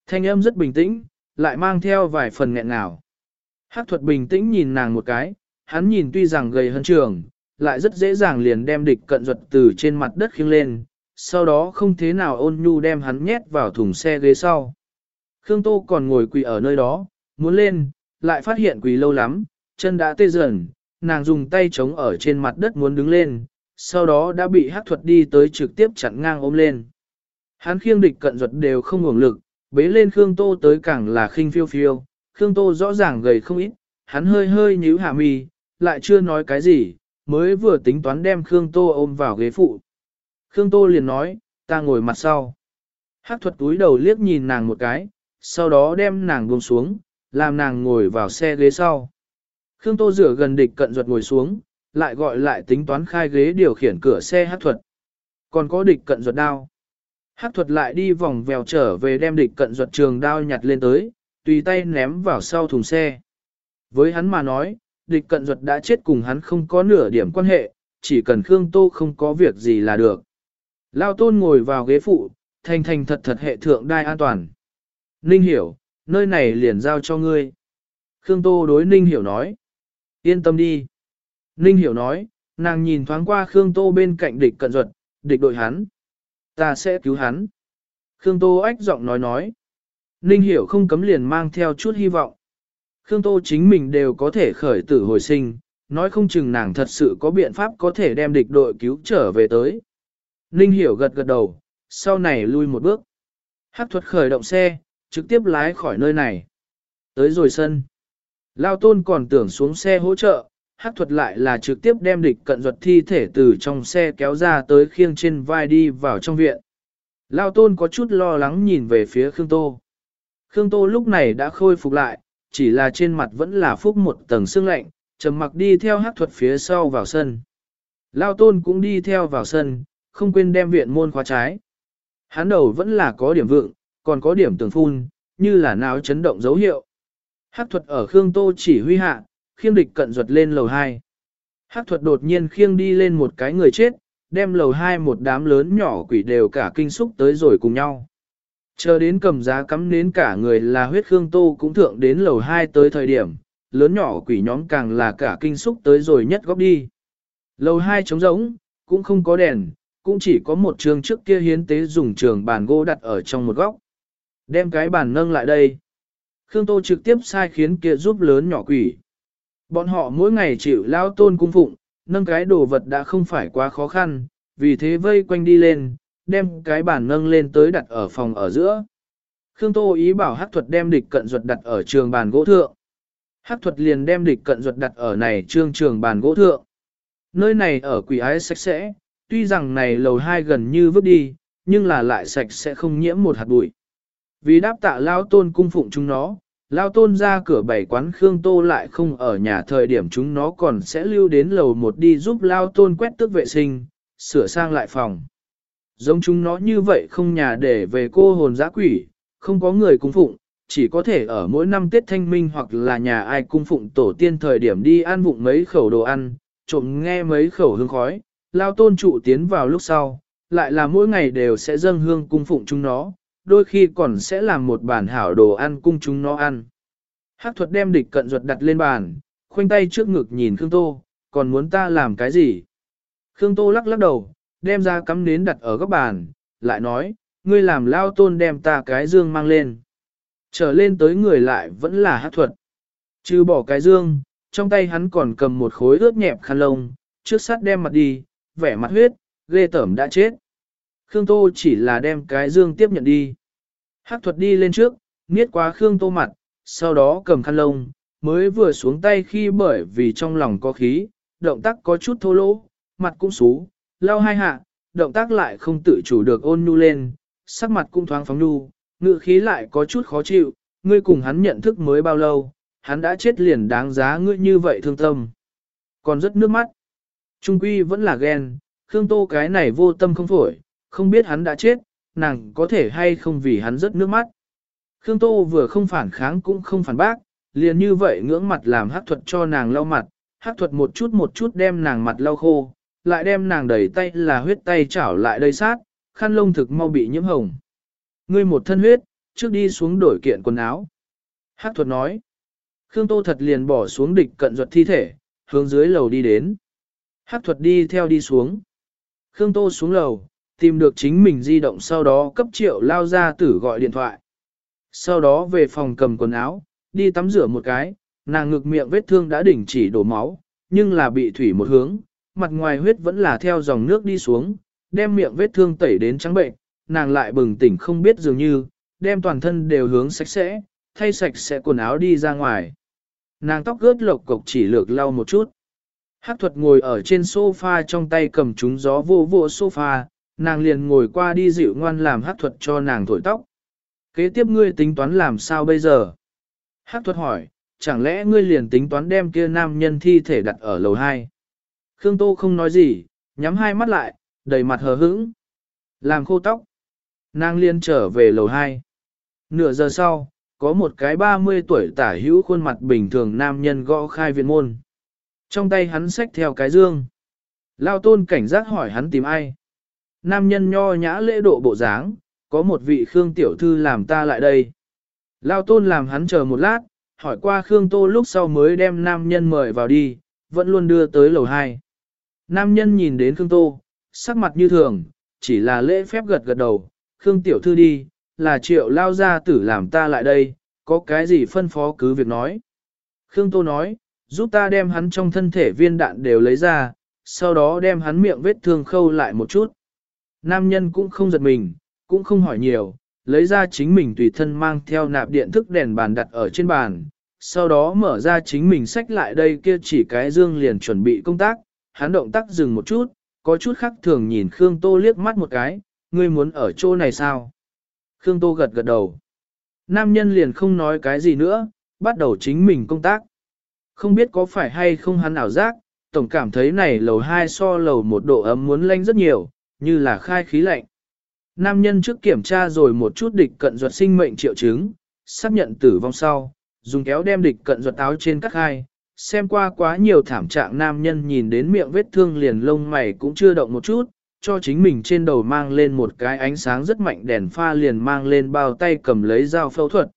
Thanh âm rất bình tĩnh, lại mang theo vài phần nghẹn ngào. Hắc thuật bình tĩnh nhìn nàng một cái, hắn nhìn tuy rằng gầy hơn trường, lại rất dễ dàng liền đem địch cận ruột từ trên mặt đất khiêng lên, sau đó không thế nào ôn nhu đem hắn nhét vào thùng xe ghế sau. Khương Tô còn ngồi quỳ ở nơi đó, muốn lên, lại phát hiện quỳ lâu lắm, chân đã tê dần, nàng dùng tay chống ở trên mặt đất muốn đứng lên, sau đó đã bị hắc thuật đi tới trực tiếp chặn ngang ôm lên. Hắn khiêng địch cận ruột đều không ngủng lực, bế lên Khương Tô tới càng là khinh phiêu phiêu, Khương Tô rõ ràng gầy không ít, hắn hơi hơi nhíu hạ mi, lại chưa nói cái gì, mới vừa tính toán đem Khương Tô ôm vào ghế phụ. Khương Tô liền nói, ta ngồi mặt sau. Hắc thuật túi đầu liếc nhìn nàng một cái, sau đó đem nàng buông xuống, làm nàng ngồi vào xe ghế sau. Khương Tô rửa gần địch cận ruột ngồi xuống, lại gọi lại tính toán khai ghế điều khiển cửa xe hát thuật. Còn có địch cận ruột đao. Hắc thuật lại đi vòng vèo trở về đem địch cận ruột trường đao nhặt lên tới, tùy tay ném vào sau thùng xe. Với hắn mà nói, địch cận ruột đã chết cùng hắn không có nửa điểm quan hệ, chỉ cần Khương Tô không có việc gì là được. Lao tôn ngồi vào ghế phụ, thành thành thật thật hệ thượng đai an toàn. Ninh hiểu, nơi này liền giao cho ngươi. Khương Tô đối Ninh hiểu nói. Yên tâm đi. Ninh hiểu nói, nàng nhìn thoáng qua Khương Tô bên cạnh địch cận ruột, địch đội hắn. Ta sẽ cứu hắn. Khương Tô ách giọng nói nói. Ninh hiểu không cấm liền mang theo chút hy vọng. Khương Tô chính mình đều có thể khởi tử hồi sinh, nói không chừng nàng thật sự có biện pháp có thể đem địch đội cứu trở về tới. Ninh hiểu gật gật đầu, sau này lui một bước. Hắc thuật khởi động xe, trực tiếp lái khỏi nơi này. Tới rồi sân. Lao tôn còn tưởng xuống xe hỗ trợ, hắc thuật lại là trực tiếp đem địch cận duật thi thể từ trong xe kéo ra tới khiêng trên vai đi vào trong viện. Lao tôn có chút lo lắng nhìn về phía Khương Tô. Khương Tô lúc này đã khôi phục lại, chỉ là trên mặt vẫn là phúc một tầng sương lạnh, trầm mặc đi theo hắc thuật phía sau vào sân. Lao tôn cũng đi theo vào sân, không quên đem viện môn khóa trái. Hắn đầu vẫn là có điểm vượng, còn có điểm tường phun, như là nào chấn động dấu hiệu. Hắc thuật ở Khương Tô chỉ huy hạ, khiêng địch cận ruột lên lầu 2. Hắc thuật đột nhiên khiêng đi lên một cái người chết, đem lầu 2 một đám lớn nhỏ quỷ đều cả kinh xúc tới rồi cùng nhau. Chờ đến cầm giá cắm nến cả người là huyết Khương Tô cũng thượng đến lầu 2 tới thời điểm, lớn nhỏ quỷ nhóm càng là cả kinh xúc tới rồi nhất góc đi. Lầu hai trống rỗng, cũng không có đèn, cũng chỉ có một trường trước kia hiến tế dùng trường bàn gỗ đặt ở trong một góc. Đem cái bàn nâng lại đây. Khương Tô trực tiếp sai khiến kia giúp lớn nhỏ quỷ. Bọn họ mỗi ngày chịu lao tôn cung phụng, nâng cái đồ vật đã không phải quá khó khăn, vì thế vây quanh đi lên, đem cái bàn nâng lên tới đặt ở phòng ở giữa. Khương Tô ý bảo Hắc thuật đem địch cận ruột đặt ở trường bàn gỗ thượng. Hắc thuật liền đem địch cận ruột đặt ở này trương trường bàn gỗ thượng. Nơi này ở quỷ ái sạch sẽ, tuy rằng này lầu hai gần như vứt đi, nhưng là lại sạch sẽ không nhiễm một hạt bụi. Vì đáp tạ lao tôn cung phụng chúng nó, lao tôn ra cửa bảy quán Khương Tô lại không ở nhà thời điểm chúng nó còn sẽ lưu đến lầu một đi giúp lao tôn quét tước vệ sinh, sửa sang lại phòng. Giống chúng nó như vậy không nhà để về cô hồn giã quỷ, không có người cung phụng, chỉ có thể ở mỗi năm Tết Thanh Minh hoặc là nhà ai cung phụng tổ tiên thời điểm đi ăn vụng mấy khẩu đồ ăn, trộm nghe mấy khẩu hương khói, lao tôn trụ tiến vào lúc sau, lại là mỗi ngày đều sẽ dâng hương cung phụng chúng nó, đôi khi còn sẽ làm một bản hảo đồ ăn cung chúng nó ăn. Hắc thuật đem địch cận ruột đặt lên bàn, khoanh tay trước ngực nhìn Khương Tô, còn muốn ta làm cái gì? Khương Tô lắc lắc đầu, đem ra cắm nến đặt ở góc bàn, lại nói, ngươi làm lao tôn đem ta cái dương mang lên. Trở lên tới người lại vẫn là hát thuật. Chứ bỏ cái dương, trong tay hắn còn cầm một khối ướt nhẹp khăn lông, trước sắt đem mặt đi, vẻ mặt huyết, ghê tởm đã chết. Khương Tô chỉ là đem cái dương tiếp nhận đi. Hắc thuật đi lên trước, niết qua Khương Tô mặt, sau đó cầm khăn lông, mới vừa xuống tay khi bởi vì trong lòng có khí, động tác có chút thô lỗ, mặt cũng xú, lau hai hạ, động tác lại không tự chủ được ôn nhu lên, sắc mặt cũng thoáng phóng nhu, ngự khí lại có chút khó chịu, ngươi cùng hắn nhận thức mới bao lâu, hắn đã chết liền đáng giá ngươi như vậy thương tâm. Còn rất nước mắt. Trung quy vẫn là ghen, Khương Tô cái này vô tâm không phổi, không biết hắn đã chết, nàng có thể hay không vì hắn rất nước mắt. Khương Tô vừa không phản kháng cũng không phản bác, liền như vậy ngưỡng mặt làm hắc thuật cho nàng lau mặt, hắc thuật một chút một chút đem nàng mặt lau khô, lại đem nàng đẩy tay là huyết tay chảo lại đây sát, khăn lông thực mau bị nhiễm hồng. Ngươi một thân huyết, trước đi xuống đổi kiện quần áo. Hắc thuật nói. Khương Tô thật liền bỏ xuống địch cận ruột thi thể, hướng dưới lầu đi đến. Hắc thuật đi theo đi xuống. Khương Tô xuống lầu, tìm được chính mình di động sau đó cấp triệu lao ra tử gọi điện thoại. Sau đó về phòng cầm quần áo, đi tắm rửa một cái, nàng ngực miệng vết thương đã đỉnh chỉ đổ máu, nhưng là bị thủy một hướng, mặt ngoài huyết vẫn là theo dòng nước đi xuống, đem miệng vết thương tẩy đến trắng bệnh, nàng lại bừng tỉnh không biết dường như, đem toàn thân đều hướng sạch sẽ, thay sạch sẽ quần áo đi ra ngoài. Nàng tóc gớt lộc cộc chỉ lược lau một chút. Hắc thuật ngồi ở trên sofa trong tay cầm trúng gió vô vô sofa, nàng liền ngồi qua đi dịu ngoan làm hát thuật cho nàng thổi tóc. Kế tiếp ngươi tính toán làm sao bây giờ? Hát thuật hỏi, chẳng lẽ ngươi liền tính toán đem kia nam nhân thi thể đặt ở lầu 2? Khương Tô không nói gì, nhắm hai mắt lại, đầy mặt hờ hững. Làm khô tóc. Nàng liên trở về lầu 2. Nửa giờ sau, có một cái 30 tuổi tả hữu khuôn mặt bình thường nam nhân gõ khai viện môn. Trong tay hắn xách theo cái dương. Lao tôn cảnh giác hỏi hắn tìm ai. Nam nhân nho nhã lễ độ bộ dáng, có một vị Khương tiểu thư làm ta lại đây. Lao tôn làm hắn chờ một lát, hỏi qua Khương Tô lúc sau mới đem nam nhân mời vào đi, vẫn luôn đưa tới lầu 2. Nam nhân nhìn đến Khương Tô, sắc mặt như thường, chỉ là lễ phép gật gật đầu, Khương tiểu thư đi, là triệu lao gia tử làm ta lại đây, có cái gì phân phó cứ việc nói. Khương Tô nói, giúp ta đem hắn trong thân thể viên đạn đều lấy ra, sau đó đem hắn miệng vết thương khâu lại một chút. Nam nhân cũng không giật mình, cũng không hỏi nhiều, lấy ra chính mình tùy thân mang theo nạp điện thức đèn bàn đặt ở trên bàn, sau đó mở ra chính mình sách lại đây kia chỉ cái dương liền chuẩn bị công tác, hắn động tác dừng một chút, có chút khác thường nhìn Khương Tô liếc mắt một cái, ngươi muốn ở chỗ này sao? Khương Tô gật gật đầu. Nam nhân liền không nói cái gì nữa, bắt đầu chính mình công tác. Không biết có phải hay không hắn ảo giác, tổng cảm thấy này lầu 2 so lầu một độ ấm muốn lanh rất nhiều, như là khai khí lạnh. Nam nhân trước kiểm tra rồi một chút địch cận ruột sinh mệnh triệu chứng, xác nhận tử vong sau, dùng kéo đem địch cận ruột áo trên các hai, xem qua quá nhiều thảm trạng nam nhân nhìn đến miệng vết thương liền lông mày cũng chưa động một chút, cho chính mình trên đầu mang lên một cái ánh sáng rất mạnh đèn pha liền mang lên bao tay cầm lấy dao phẫu thuật.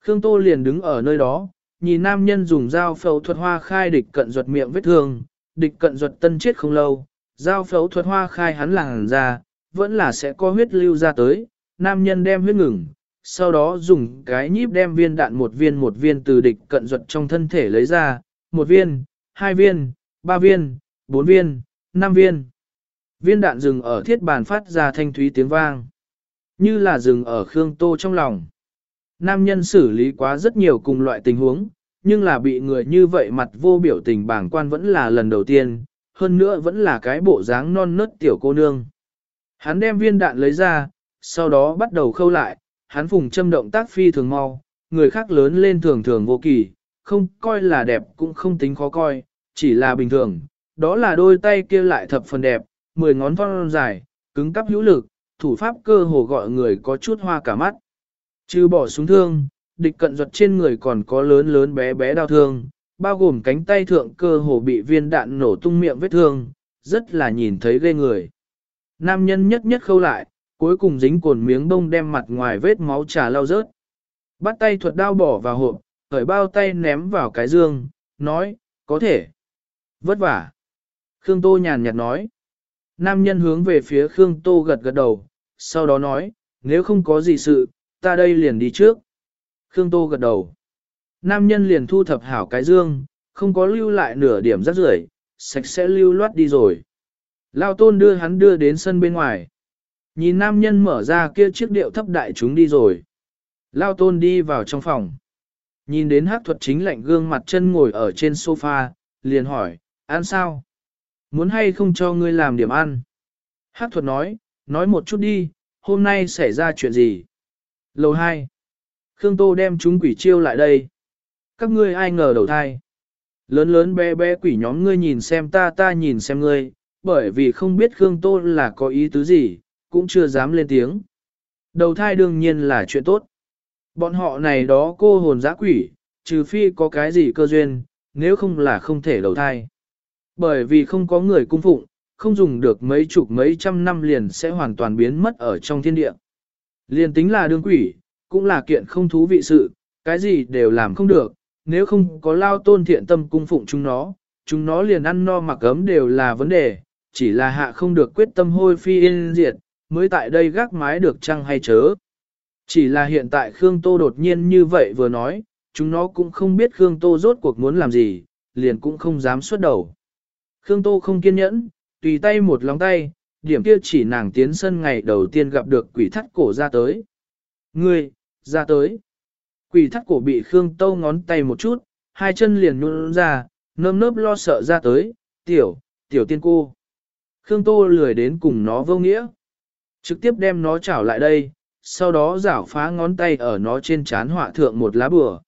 Khương Tô liền đứng ở nơi đó, nhìn nam nhân dùng dao phẫu thuật hoa khai địch cận ruột miệng vết thương, địch cận ruột tân chết không lâu, Giao phẫu thuật hoa khai hắn làng ra, vẫn là sẽ có huyết lưu ra tới, nam nhân đem huyết ngừng, sau đó dùng cái nhíp đem viên đạn một viên một viên từ địch cận ruột trong thân thể lấy ra, một viên, hai viên, ba viên, bốn viên, năm viên. Viên đạn dừng ở thiết bàn phát ra thanh thúy tiếng vang, như là dừng ở Khương Tô trong lòng. Nam nhân xử lý quá rất nhiều cùng loại tình huống, nhưng là bị người như vậy mặt vô biểu tình bảng quan vẫn là lần đầu tiên, hơn nữa vẫn là cái bộ dáng non nớt tiểu cô nương. Hắn đem viên đạn lấy ra, sau đó bắt đầu khâu lại, hắn phùng châm động tác phi thường mau, người khác lớn lên thường thường vô kỳ, không coi là đẹp cũng không tính khó coi, chỉ là bình thường, đó là đôi tay kia lại thập phần đẹp, mười ngón thon dài, cứng cắp hữu lực, thủ pháp cơ hồ gọi người có chút hoa cả mắt. Trừ bỏ súng thương, địch cận duật trên người còn có lớn lớn bé bé đau thương, bao gồm cánh tay thượng cơ hồ bị viên đạn nổ tung miệng vết thương, rất là nhìn thấy ghê người. Nam nhân nhất nhất khâu lại, cuối cùng dính cồn miếng bông đem mặt ngoài vết máu trà lau rớt. Bắt tay thuật đao bỏ vào hộp, khởi bao tay ném vào cái dương, nói, có thể. Vất vả. Khương Tô nhàn nhạt nói. Nam nhân hướng về phía Khương Tô gật gật đầu, sau đó nói, nếu không có gì sự, ta đây liền đi trước. Khương Tô gật đầu. Nam nhân liền thu thập hảo cái dương, không có lưu lại nửa điểm rác rưởi, sạch sẽ lưu loát đi rồi. Lao tôn đưa hắn đưa đến sân bên ngoài. Nhìn nam nhân mở ra kia chiếc điệu thấp đại chúng đi rồi. Lao tôn đi vào trong phòng. Nhìn đến hát thuật chính lạnh gương mặt chân ngồi ở trên sofa, liền hỏi, ăn sao? Muốn hay không cho ngươi làm điểm ăn? Hát thuật nói, nói một chút đi, hôm nay xảy ra chuyện gì? Lầu 2. Khương Tô đem chúng quỷ chiêu lại đây. Các ngươi ai ngờ đầu thai. Lớn lớn bé bé quỷ nhóm ngươi nhìn xem ta ta nhìn xem ngươi, bởi vì không biết Khương Tô là có ý tứ gì, cũng chưa dám lên tiếng. Đầu thai đương nhiên là chuyện tốt. Bọn họ này đó cô hồn giã quỷ, trừ phi có cái gì cơ duyên, nếu không là không thể đầu thai. Bởi vì không có người cung phụng, không dùng được mấy chục mấy trăm năm liền sẽ hoàn toàn biến mất ở trong thiên địa. Liền tính là đương quỷ, cũng là kiện không thú vị sự, cái gì đều làm không được, nếu không có lao tôn thiện tâm cung phụng chúng nó, chúng nó liền ăn no mặc ấm đều là vấn đề, chỉ là hạ không được quyết tâm hôi phi yên diệt, mới tại đây gác mái được chăng hay chớ. Chỉ là hiện tại Khương Tô đột nhiên như vậy vừa nói, chúng nó cũng không biết Khương Tô rốt cuộc muốn làm gì, liền cũng không dám xuất đầu. Khương Tô không kiên nhẫn, tùy tay một lòng tay, điểm kia chỉ nàng tiến sân ngày đầu tiên gặp được quỷ thắt cổ ra tới. Ngươi, ra tới. Quỷ thắt cổ bị Khương Tô ngón tay một chút, hai chân liền nhún ra, nơm nớp lo sợ ra tới, tiểu, tiểu tiên cô. Khương Tô lười đến cùng nó vô nghĩa. Trực tiếp đem nó chảo lại đây, sau đó rảo phá ngón tay ở nó trên chán họa thượng một lá bừa.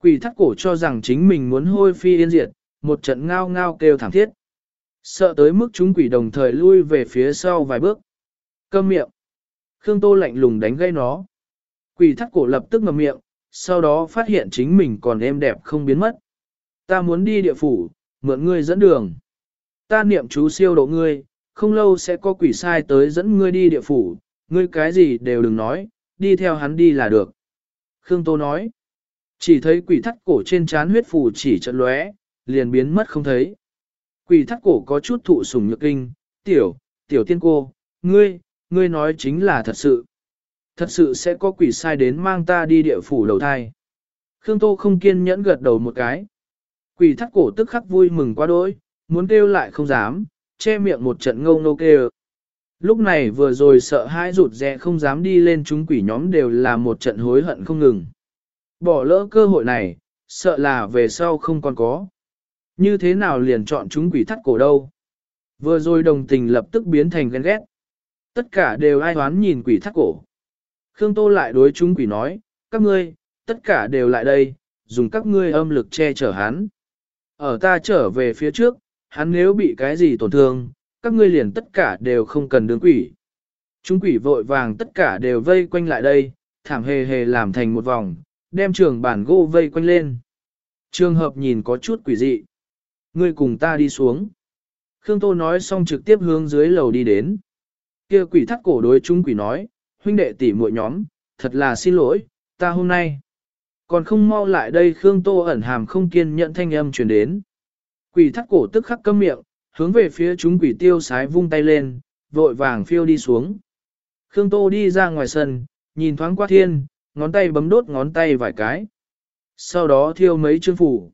Quỷ thắt cổ cho rằng chính mình muốn hôi phi yên diệt, một trận ngao ngao kêu thảm thiết. Sợ tới mức chúng quỷ đồng thời lui về phía sau vài bước. Câm miệng. Khương Tô lạnh lùng đánh gây nó. Quỷ thắt cổ lập tức ngậm miệng, sau đó phát hiện chính mình còn êm đẹp không biến mất. Ta muốn đi địa phủ, mượn ngươi dẫn đường. Ta niệm chú siêu độ ngươi, không lâu sẽ có quỷ sai tới dẫn ngươi đi địa phủ, ngươi cái gì đều đừng nói, đi theo hắn đi là được. Khương Tô nói, chỉ thấy quỷ thắt cổ trên trán huyết phù chỉ trận lóe, liền biến mất không thấy. Quỷ thắt cổ có chút thụ sủng nhược kinh, tiểu, tiểu tiên cô, ngươi, ngươi nói chính là thật sự. Thật sự sẽ có quỷ sai đến mang ta đi địa phủ đầu thai. Khương Tô không kiên nhẫn gật đầu một cái. Quỷ thắt cổ tức khắc vui mừng quá đỗi, muốn kêu lại không dám, che miệng một trận ngâu nô kêu. Lúc này vừa rồi sợ hãi rụt rè không dám đi lên chúng quỷ nhóm đều là một trận hối hận không ngừng. Bỏ lỡ cơ hội này, sợ là về sau không còn có. Như thế nào liền chọn chúng quỷ thắt cổ đâu? Vừa rồi đồng tình lập tức biến thành ghen ghét. Tất cả đều ai hoán nhìn quỷ thắt cổ. Khương Tô lại đối chúng quỷ nói, các ngươi, tất cả đều lại đây, dùng các ngươi âm lực che chở hắn. Ở ta trở về phía trước, hắn nếu bị cái gì tổn thương, các ngươi liền tất cả đều không cần đứng quỷ. Chúng quỷ vội vàng tất cả đều vây quanh lại đây, thảm hề hề làm thành một vòng, đem trường bản gỗ vây quanh lên. Trường hợp nhìn có chút quỷ dị. Ngươi cùng ta đi xuống. Khương Tô nói xong trực tiếp hướng dưới lầu đi đến. Kia quỷ thắt cổ đối chúng quỷ nói, huynh đệ tỷ muội nhóm, thật là xin lỗi, ta hôm nay. Còn không mau lại đây Khương Tô ẩn hàm không kiên nhận thanh âm truyền đến. Quỷ thắt cổ tức khắc câm miệng, hướng về phía chúng quỷ tiêu sái vung tay lên, vội vàng phiêu đi xuống. Khương Tô đi ra ngoài sân, nhìn thoáng qua thiên, ngón tay bấm đốt ngón tay vài cái. Sau đó thiêu mấy chương phủ.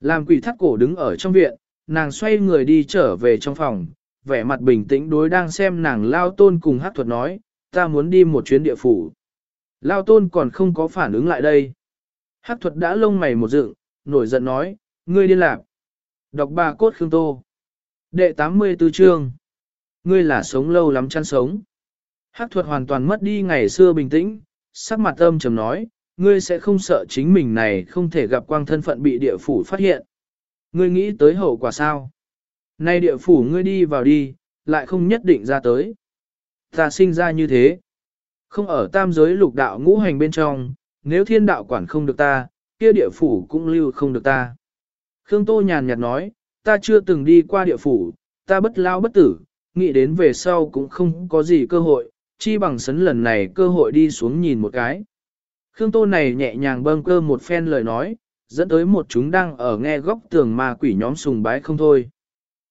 Làm quỷ thắt cổ đứng ở trong viện, nàng xoay người đi trở về trong phòng, vẻ mặt bình tĩnh đối đang xem nàng lao tôn cùng hát thuật nói, ta muốn đi một chuyến địa phủ. Lao tôn còn không có phản ứng lại đây. hắc thuật đã lông mày một dựng, nổi giận nói, ngươi điên lạc. Đọc bà cốt Khương Tô. Đệ 84 chương. Ngươi là sống lâu lắm chăn sống. hắc thuật hoàn toàn mất đi ngày xưa bình tĩnh, sắc mặt âm trầm nói, ngươi sẽ không sợ chính mình này không thể gặp quang thân phận bị địa phủ phát hiện. Ngươi nghĩ tới hậu quả sao? Nay địa phủ ngươi đi vào đi, lại không nhất định ra tới. Ta sinh ra như thế. Không ở tam giới lục đạo ngũ hành bên trong, nếu thiên đạo quản không được ta, kia địa phủ cũng lưu không được ta. Khương Tô nhàn nhạt nói, ta chưa từng đi qua địa phủ, ta bất lao bất tử, nghĩ đến về sau cũng không có gì cơ hội, chi bằng sấn lần này cơ hội đi xuống nhìn một cái. Khương Tô này nhẹ nhàng bâng cơ một phen lời nói, dẫn tới một chúng đang ở nghe góc tường ma quỷ nhóm sùng bái không thôi.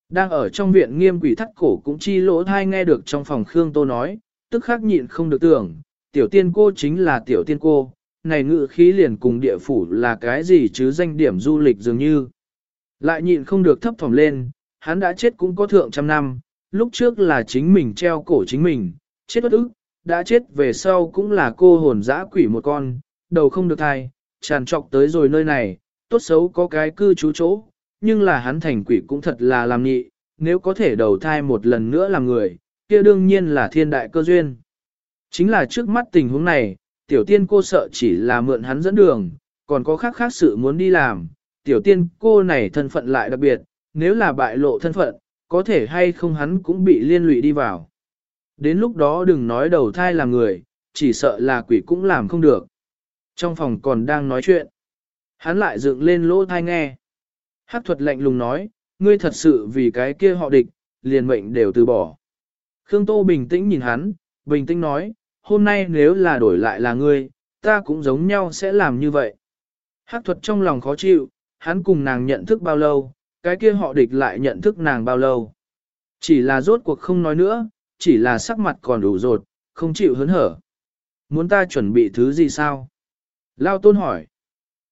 Đang ở trong viện nghiêm quỷ thắt cổ cũng chi lỗ thai nghe được trong phòng Khương Tô nói, tức khắc nhịn không được tưởng, tiểu tiên cô chính là tiểu tiên cô, này ngự khí liền cùng địa phủ là cái gì chứ danh điểm du lịch dường như. Lại nhịn không được thấp thỏm lên, hắn đã chết cũng có thượng trăm năm, lúc trước là chính mình treo cổ chính mình, chết bất ức, đã chết về sau cũng là cô hồn dã quỷ một con, đầu không được thai, tràn trọc tới rồi nơi này, tốt xấu có cái cư trú chỗ, nhưng là hắn thành quỷ cũng thật là làm nhị, nếu có thể đầu thai một lần nữa làm người, kia đương nhiên là thiên đại cơ duyên. Chính là trước mắt tình huống này, tiểu tiên cô sợ chỉ là mượn hắn dẫn đường, còn có khác khác sự muốn đi làm, tiểu tiên cô này thân phận lại đặc biệt, nếu là bại lộ thân phận, có thể hay không hắn cũng bị liên lụy đi vào. Đến lúc đó đừng nói đầu thai là người, chỉ sợ là quỷ cũng làm không được. Trong phòng còn đang nói chuyện. Hắn lại dựng lên lỗ thai nghe. Hắc thuật lạnh lùng nói, ngươi thật sự vì cái kia họ địch, liền mệnh đều từ bỏ. Khương Tô bình tĩnh nhìn hắn, bình tĩnh nói, hôm nay nếu là đổi lại là ngươi, ta cũng giống nhau sẽ làm như vậy. Hắc thuật trong lòng khó chịu, hắn cùng nàng nhận thức bao lâu, cái kia họ địch lại nhận thức nàng bao lâu. Chỉ là rốt cuộc không nói nữa, chỉ là sắc mặt còn đủ rột, không chịu hớn hở. Muốn ta chuẩn bị thứ gì sao? Lao tôn hỏi.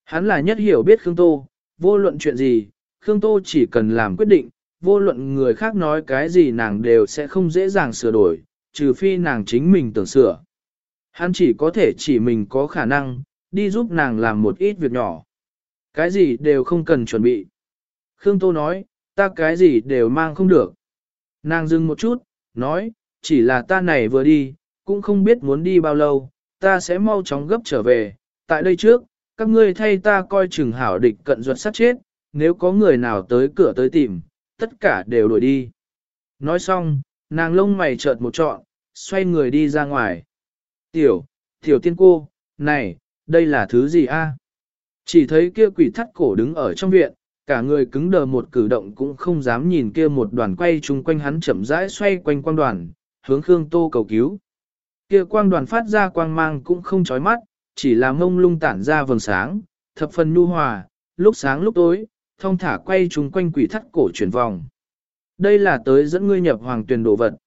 Hắn là nhất hiểu biết Khương Tô, vô luận chuyện gì, Khương Tô chỉ cần làm quyết định, vô luận người khác nói cái gì nàng đều sẽ không dễ dàng sửa đổi, trừ phi nàng chính mình tưởng sửa. Hắn chỉ có thể chỉ mình có khả năng, đi giúp nàng làm một ít việc nhỏ. Cái gì đều không cần chuẩn bị. Khương Tô nói, ta cái gì đều mang không được. Nàng dừng một chút, nói, chỉ là ta này vừa đi, cũng không biết muốn đi bao lâu, ta sẽ mau chóng gấp trở về. Tại đây trước, các ngươi thay ta coi chừng hảo địch cận ruột sát chết, nếu có người nào tới cửa tới tìm, tất cả đều đuổi đi. Nói xong, nàng lông mày chợt một trọn, xoay người đi ra ngoài. Tiểu, tiểu tiên cô, này, đây là thứ gì a? Chỉ thấy kia quỷ thắt cổ đứng ở trong viện, cả người cứng đờ một cử động cũng không dám nhìn kia một đoàn quay chung quanh hắn chậm rãi xoay quanh quang đoàn, hướng Khương Tô cầu cứu. Kia quang đoàn phát ra quang mang cũng không chói mắt, chỉ là mông lung tản ra vầng sáng, thập phần nhu hòa, lúc sáng lúc tối, thông thả quay chúng quanh quỷ thắt cổ chuyển vòng. Đây là tới dẫn ngươi nhập hoàng tuyển đồ vật.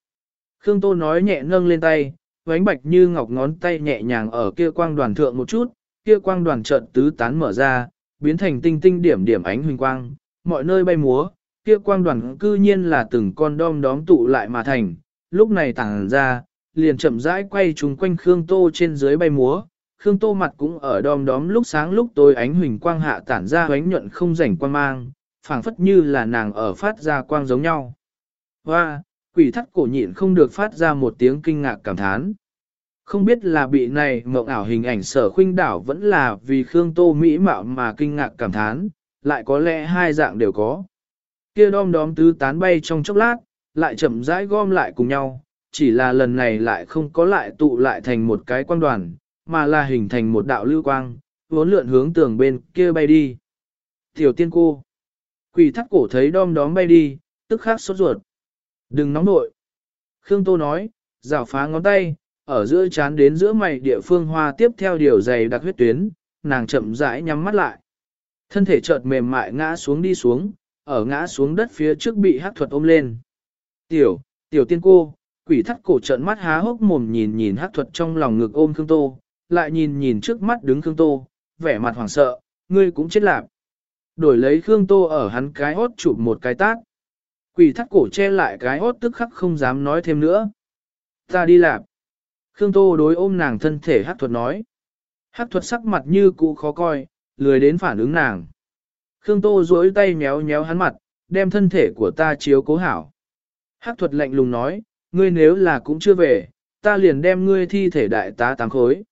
Khương Tô nói nhẹ nâng lên tay, vánh bạch như ngọc ngón tay nhẹ nhàng ở kia quang đoàn thượng một chút, kia quang đoàn trận tứ tán mở ra, biến thành tinh tinh điểm điểm ánh huỳnh quang, mọi nơi bay múa, kia quang đoàn cư nhiên là từng con đom đóm tụ lại mà thành, lúc này tàng ra, liền chậm rãi quay chúng quanh Khương Tô trên dưới bay múa, Khương Tô mặt cũng ở đom đóm lúc sáng lúc tối ánh huỳnh quang hạ tản ra ánh nhuận không rảnh quang mang, phảng phất như là nàng ở phát ra quang giống nhau. Hoa, quỷ thắt cổ nhịn không được phát ra một tiếng kinh ngạc cảm thán. Không biết là bị này mộng ảo hình ảnh sở khuynh đảo vẫn là vì Khương Tô Mỹ mạo mà kinh ngạc cảm thán, lại có lẽ hai dạng đều có. Kia đom đóm tứ tán bay trong chốc lát, lại chậm rãi gom lại cùng nhau, chỉ là lần này lại không có lại tụ lại thành một cái quan đoàn, mà là hình thành một đạo lưu quang, vốn lượn hướng tường bên kia bay đi. Tiểu tiên cô, quỷ thắt cổ thấy đom đóm bay đi, tức khắc sốt ruột. Đừng nóng nội. Khương Tô nói, rào phá ngón tay, ở giữa chán đến giữa mày địa phương hoa tiếp theo điều dày đặc huyết tuyến, nàng chậm rãi nhắm mắt lại. Thân thể chợt mềm mại ngã xuống đi xuống, ở ngã xuống đất phía trước bị hắc thuật ôm lên. Tiểu, tiểu tiên cô, quỷ thắt cổ trợn mắt há hốc mồm nhìn nhìn hắc thuật trong lòng ngực ôm Khương Tô, lại nhìn nhìn trước mắt đứng Khương Tô, vẻ mặt hoảng sợ, ngươi cũng chết lạc. Đổi lấy Khương Tô ở hắn cái hốt chụp một cái tát. Quỷ thắt cổ che lại cái hốt tức khắc không dám nói thêm nữa. Ta đi lạc. Khương Tô đối ôm nàng thân thể hắc thuật nói. Hắc thuật sắc mặt như cũ khó coi, lười đến phản ứng nàng. Khương Tô duỗi tay méo méo hắn mặt, đem thân thể của ta chiếu cố hảo. Hắc thuật lạnh lùng nói, ngươi nếu là cũng chưa về, ta liền đem ngươi thi thể đại tá tám khối.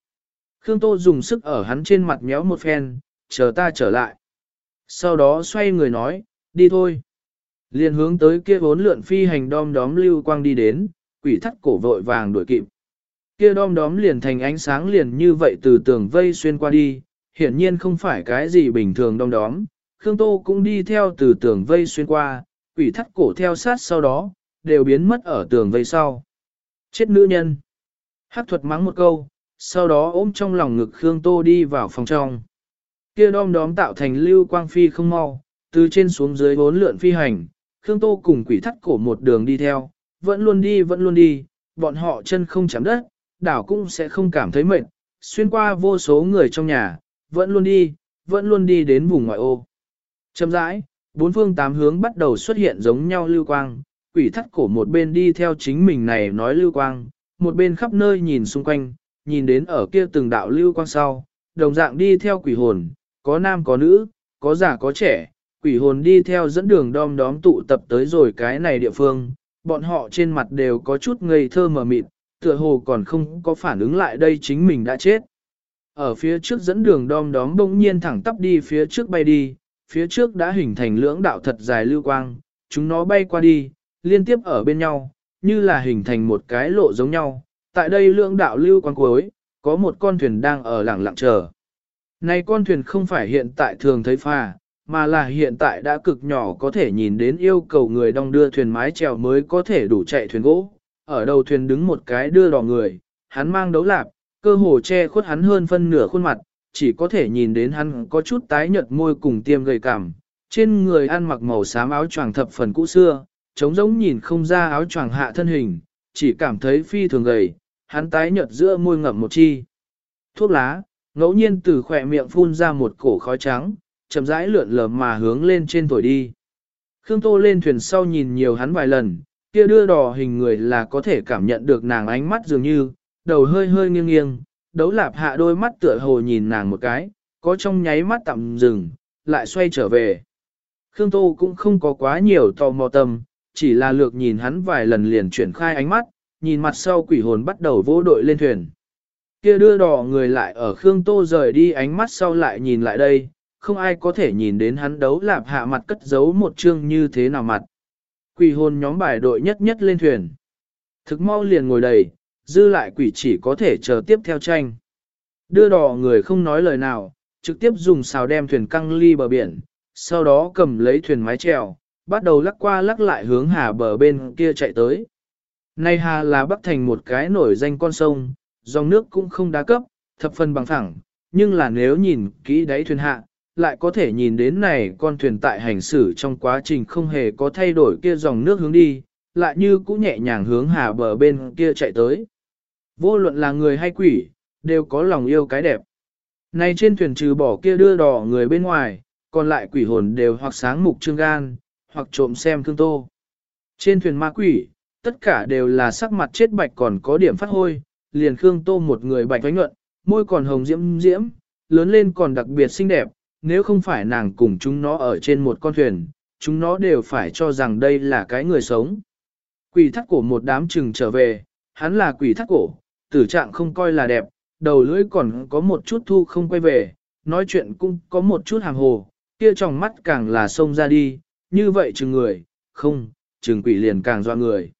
Khương Tô dùng sức ở hắn trên mặt méo một phen, chờ ta trở lại. Sau đó xoay người nói, đi thôi. Liền hướng tới kia bốn lượn phi hành đom đóm lưu quang đi đến, quỷ thắt cổ vội vàng đuổi kịp. Kia đom đóm liền thành ánh sáng liền như vậy từ tường vây xuyên qua đi, hiển nhiên không phải cái gì bình thường đom đóm. Khương Tô cũng đi theo từ tường vây xuyên qua, quỷ thắt cổ theo sát sau đó, đều biến mất ở tường vây sau. Chết nữ nhân. Hắc thuật mắng một câu, sau đó ôm trong lòng ngực Khương Tô đi vào phòng trong. Kia đom đóm tạo thành lưu quang phi không mau, từ trên xuống dưới bốn lượn phi hành, Khương Tô cùng quỷ thắt cổ một đường đi theo, vẫn luôn đi vẫn luôn đi, bọn họ chân không chạm đất, đảo cũng sẽ không cảm thấy mệt, xuyên qua vô số người trong nhà, vẫn luôn đi, vẫn luôn đi đến vùng ngoại ô. Chậm rãi, bốn phương tám hướng bắt đầu xuất hiện giống nhau lưu quang, quỷ thắt cổ một bên đi theo chính mình này nói lưu quang, một bên khắp nơi nhìn xung quanh, nhìn đến ở kia từng đạo lưu quang sau, đồng dạng đi theo quỷ hồn, có nam có nữ, có già có trẻ, quỷ hồn đi theo dẫn đường đom đóm tụ tập tới rồi cái này địa phương, bọn họ trên mặt đều có chút ngây thơ mờ mịt, tựa hồ còn không có phản ứng lại đây chính mình đã chết. Ở phía trước dẫn đường đom đóm bỗng nhiên thẳng tắp đi phía trước bay đi, phía trước đã hình thành lưỡng đạo thật dài lưu quang, chúng nó bay qua đi, liên tiếp ở bên nhau, như là hình thành một cái lộ giống nhau. Tại đây lưỡng đạo lưu quang cuối, có một con thuyền đang ở lặng lặng chờ. Này con thuyền không phải hiện tại thường thấy phà, mà là hiện tại đã cực nhỏ có thể nhìn đến yêu cầu người đong đưa thuyền mái chèo mới có thể đủ chạy thuyền gỗ. Ở đầu thuyền đứng một cái đưa đỏ người, hắn mang đấu lạp, cơ hồ che khuất hắn hơn phân nửa khuôn mặt, chỉ có thể nhìn đến hắn có chút tái nhợt môi cùng tiêm gầy cảm. Trên người ăn mặc màu xám áo choàng thập phần cũ xưa, trống giống nhìn không ra áo choàng hạ thân hình, chỉ cảm thấy phi thường gầy, hắn tái nhợt giữa môi ngậm một chi. Thuốc lá, ngẫu nhiên từ khỏe miệng phun ra một cổ khói trắng, chậm rãi lượn lờ mà hướng lên trên thổi đi. Khương Tô lên thuyền sau nhìn nhiều hắn vài lần, kia đưa đò hình người là có thể cảm nhận được nàng ánh mắt dường như, đầu hơi hơi nghiêng nghiêng, đấu lạp hạ đôi mắt tựa hồ nhìn nàng một cái, có trong nháy mắt tạm dừng, lại xoay trở về. Khương Tô cũng không có quá nhiều tò mò tâm, chỉ là lược nhìn hắn vài lần liền chuyển khai ánh mắt, nhìn mặt sau quỷ hồn bắt đầu vô đội lên thuyền. Kia đưa đỏ người lại ở Khương Tô rời đi ánh mắt sau lại nhìn lại đây, không ai có thể nhìn đến hắn đấu lạp hạ mặt cất giấu một chương như thế nào mặt. Quỷ hồn nhóm bài đội nhất nhất lên thuyền. Thực mau liền ngồi đầy, dư lại quỷ chỉ có thể chờ tiếp theo tranh. Đưa đỏ người không nói lời nào, trực tiếp dùng xào đem thuyền căng ly bờ biển, sau đó cầm lấy thuyền mái chèo, bắt đầu lắc qua lắc lại hướng hà bờ bên kia chạy tới. Nay hà là bắc thành một cái nổi danh con sông, dòng nước cũng không đá cấp, thập phần bằng thẳng, nhưng là nếu nhìn kỹ đáy thuyền hạ, lại có thể nhìn đến này con thuyền tại hành xử trong quá trình không hề có thay đổi kia dòng nước hướng đi, lại như cũng nhẹ nhàng hướng hà bờ bên kia chạy tới. Vô luận là người hay quỷ, đều có lòng yêu cái đẹp. Này trên thuyền trừ bỏ kia đưa đỏ người bên ngoài, còn lại quỷ hồn đều hoặc sáng mục trương gan, hoặc trộm xem thương tô. Trên thuyền ma quỷ, tất cả đều là sắc mặt chết bạch còn có điểm phát hôi, liền Khương Tô một người bạch vánh nhuận, môi còn hồng diễm diễm, lớn lên còn đặc biệt xinh đẹp, nếu không phải nàng cùng chúng nó ở trên một con thuyền, chúng nó đều phải cho rằng đây là cái người sống. Quỷ thắt cổ một đám chừng trở về, hắn là quỷ thắt cổ, tử trạng không coi là đẹp, đầu lưỡi còn có một chút thu không quay về, nói chuyện cũng có một chút hàng hồ, kia trong mắt càng là sông ra đi, như vậy chừng người, không, chừng quỷ liền càng doa người.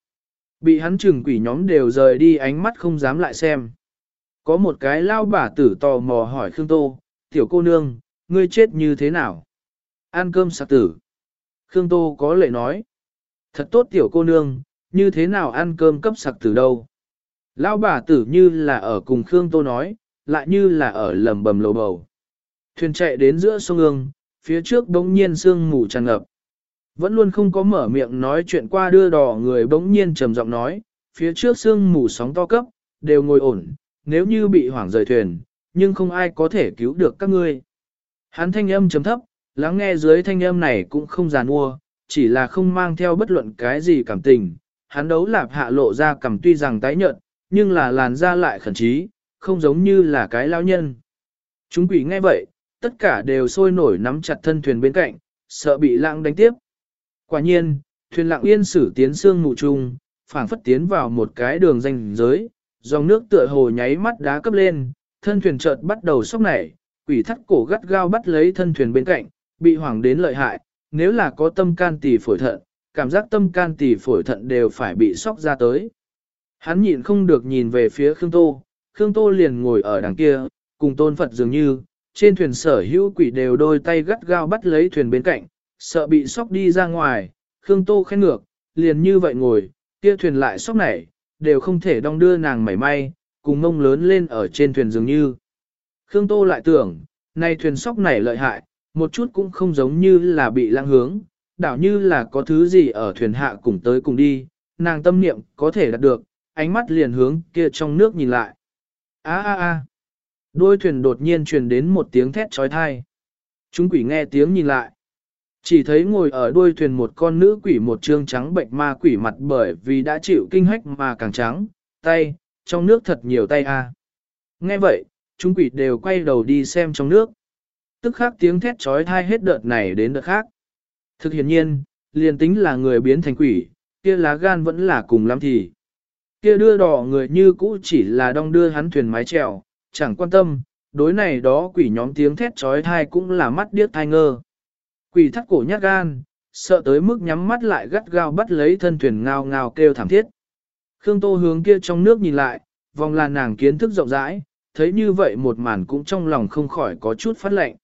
Bị hắn chừng quỷ nhóm đều rời đi ánh mắt không dám lại xem. Có một cái lao bà tử tò mò hỏi Khương Tô, tiểu cô nương, ngươi chết như thế nào? Ăn cơm sạc tử. Khương Tô có lệ nói. Thật tốt tiểu cô nương, như thế nào ăn cơm cấp sạc tử đâu? lao bà tử như là ở cùng Khương Tô nói, lại như là ở lầm bầm lầu bầu. Thuyền chạy đến giữa sông ương, phía trước bỗng nhiên sương mù tràn ngập. Vẫn luôn không có mở miệng nói chuyện qua đưa đỏ người bỗng nhiên trầm giọng nói, phía trước sương mù sóng to cấp, đều ngồi ổn, nếu như bị hoảng rời thuyền, nhưng không ai có thể cứu được các ngươi. Hắn thanh âm chấm thấp, lắng nghe dưới thanh âm này cũng không giàn mua, chỉ là không mang theo bất luận cái gì cảm tình. Hắn đấu lạp hạ lộ ra cầm tuy rằng tái nhợt, nhưng là làn da lại khẩn trí, không giống như là cái lao nhân. Chúng quỷ nghe vậy, tất cả đều sôi nổi nắm chặt thân thuyền bên cạnh, sợ bị lãng đánh tiếp. Quả nhiên, thuyền lặng yên sử tiến xương mù trung, phảng phất tiến vào một cái đường danh giới, dòng nước tựa hồ nháy mắt đá cấp lên, thân thuyền chợt bắt đầu sốc nảy, quỷ thắt cổ gắt gao bắt lấy thân thuyền bên cạnh, bị hoảng đến lợi hại, nếu là có tâm can tỷ phổi thận, cảm giác tâm can tỷ phổi thận đều phải bị sốc ra tới. Hắn nhịn không được nhìn về phía Khương Tô, Khương Tô liền ngồi ở đằng kia, cùng tôn Phật dường như, trên thuyền sở hữu quỷ đều đôi tay gắt gao bắt lấy thuyền bên cạnh, sợ bị sóc đi ra ngoài, Khương Tô khen ngược, liền như vậy ngồi, kia thuyền lại sóc nảy, đều không thể đong đưa nàng mảy may, cùng mông lớn lên ở trên thuyền dường như. Khương Tô lại tưởng, nay thuyền sóc nảy lợi hại, một chút cũng không giống như là bị lăng hướng, đảo như là có thứ gì ở thuyền hạ cùng tới cùng đi, nàng tâm niệm có thể đạt được, ánh mắt liền hướng kia trong nước nhìn lại. a a a đôi thuyền đột nhiên truyền đến một tiếng thét trói thai. Chúng quỷ nghe tiếng nhìn lại. Chỉ thấy ngồi ở đuôi thuyền một con nữ quỷ một trương trắng bệnh ma quỷ mặt bởi vì đã chịu kinh hách mà càng trắng, tay, trong nước thật nhiều tay a. Nghe vậy, chúng quỷ đều quay đầu đi xem trong nước. Tức khắc tiếng thét trói thai hết đợt này đến đợt khác. Thực hiện nhiên, liền tính là người biến thành quỷ, kia lá gan vẫn là cùng lắm thì. Kia đưa đỏ người như cũ chỉ là đong đưa hắn thuyền mái chèo, chẳng quan tâm, đối này đó quỷ nhóm tiếng thét trói thai cũng là mắt điếc thai ngơ. Quỷ thắt cổ nhát gan, sợ tới mức nhắm mắt lại gắt gao bắt lấy thân thuyền ngao ngao kêu thảm thiết. Khương Tô hướng kia trong nước nhìn lại, vòng là nàng kiến thức rộng rãi, thấy như vậy một màn cũng trong lòng không khỏi có chút phát lạnh.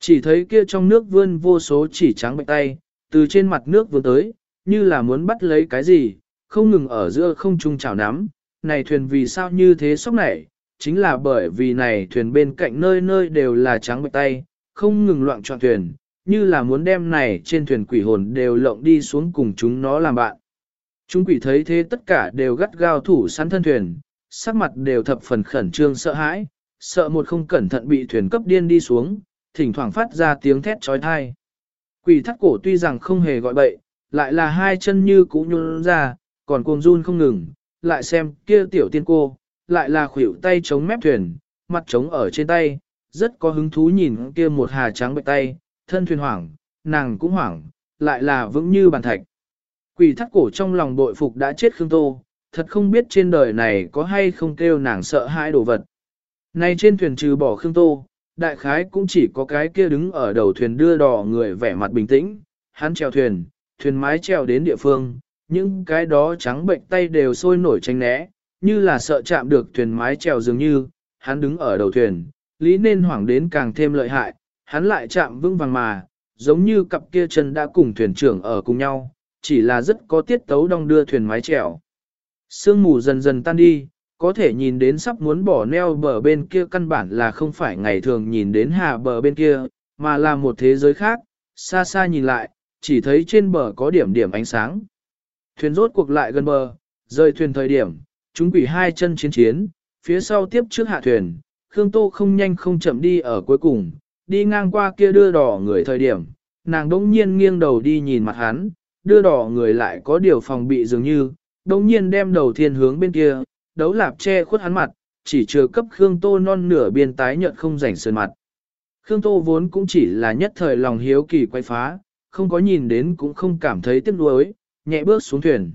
Chỉ thấy kia trong nước vươn vô số chỉ trắng bệnh tay, từ trên mặt nước vươn tới, như là muốn bắt lấy cái gì, không ngừng ở giữa không trung chảo nắm. Này thuyền vì sao như thế sốc này, chính là bởi vì này thuyền bên cạnh nơi nơi đều là trắng bệnh tay, không ngừng loạn trọn thuyền, như là muốn đem này trên thuyền quỷ hồn đều lộng đi xuống cùng chúng nó làm bạn. Chúng quỷ thấy thế tất cả đều gắt gao thủ sẵn thân thuyền, sắc mặt đều thập phần khẩn trương sợ hãi, sợ một không cẩn thận bị thuyền cấp điên đi xuống, thỉnh thoảng phát ra tiếng thét trói thai. Quỷ thắt cổ tuy rằng không hề gọi bậy, lại là hai chân như cũ nhún ra, còn cuồng run không ngừng, lại xem kia tiểu tiên cô, lại là khuỷu tay chống mép thuyền, mặt chống ở trên tay, rất có hứng thú nhìn kia một hà trắng bệnh tay, thân thuyền hoảng, nàng cũng hoảng, lại là vững như bàn thạch. Quỷ thắt cổ trong lòng bội phục đã chết Khương Tô, thật không biết trên đời này có hay không kêu nàng sợ hãi đồ vật. Nay trên thuyền trừ bỏ Khương Tô, đại khái cũng chỉ có cái kia đứng ở đầu thuyền đưa đò người vẻ mặt bình tĩnh, hắn trèo thuyền, thuyền mái trèo đến địa phương, những cái đó trắng bệnh tay đều sôi nổi tranh né, như là sợ chạm được thuyền mái trèo dường như, hắn đứng ở đầu thuyền, lý nên hoảng đến càng thêm lợi hại, hắn lại chạm vững vàng mà, giống như cặp kia chân đã cùng thuyền trưởng ở cùng nhau, chỉ là rất có tiết tấu đong đưa thuyền mái chèo. Sương mù dần dần tan đi, có thể nhìn đến sắp muốn bỏ neo bờ bên kia căn bản là không phải ngày thường nhìn đến hạ bờ bên kia, mà là một thế giới khác, xa xa nhìn lại, chỉ thấy trên bờ có điểm điểm ánh sáng. Thuyền rốt cuộc lại gần bờ, rơi thuyền thời điểm, chúng quỷ hai chân chiến chiến, phía sau tiếp trước hạ thuyền, Khương Tô không nhanh không chậm đi ở cuối cùng, đi ngang qua kia đưa đỏ người thời điểm, nàng đỗng nhiên nghiêng đầu đi nhìn mặt hắn, đưa đỏ người lại có điều phòng bị dường như, đống nhiên đem đầu thiên hướng bên kia, đấu lạp che khuất hắn mặt, chỉ trừ cấp Khương Tô non nửa biên tái nhợt không rảnh sơn mặt. Khương Tô vốn cũng chỉ là nhất thời lòng hiếu kỳ quay phá, không có nhìn đến cũng không cảm thấy tiếc nuối, nhẹ bước xuống thuyền.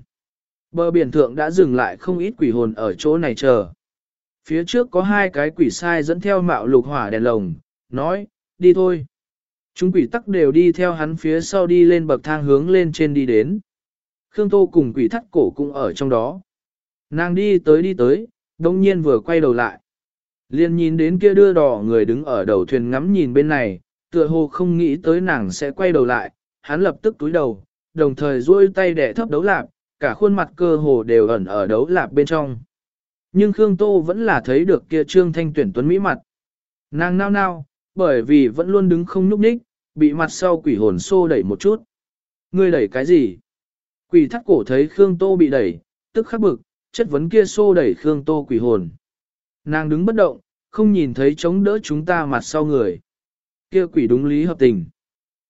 Bờ biển thượng đã dừng lại không ít quỷ hồn ở chỗ này chờ. Phía trước có hai cái quỷ sai dẫn theo mạo lục hỏa đèn lồng, nói, đi thôi. Chúng quỷ tắc đều đi theo hắn phía sau đi lên bậc thang hướng lên trên đi đến. Khương Tô cùng quỷ thắt cổ cũng ở trong đó. Nàng đi tới đi tới, đông nhiên vừa quay đầu lại. Liên nhìn đến kia đưa đỏ người đứng ở đầu thuyền ngắm nhìn bên này, tựa hồ không nghĩ tới nàng sẽ quay đầu lại, hắn lập tức túi đầu, đồng thời duỗi tay đẻ thấp đấu lạp, cả khuôn mặt cơ hồ đều ẩn ở đấu lạp bên trong. Nhưng Khương Tô vẫn là thấy được kia trương thanh tuyển tuấn mỹ mặt. Nàng nao nao, bởi vì vẫn luôn đứng không nhúc nhích, bị mặt sau quỷ hồn xô đẩy một chút. Ngươi đẩy cái gì? Quỷ thắt cổ thấy Khương Tô bị đẩy, tức khắc bực, chất vấn kia xô đẩy Khương Tô quỷ hồn. Nàng đứng bất động, không nhìn thấy chống đỡ chúng ta mặt sau người. Kia quỷ đúng lý hợp tình.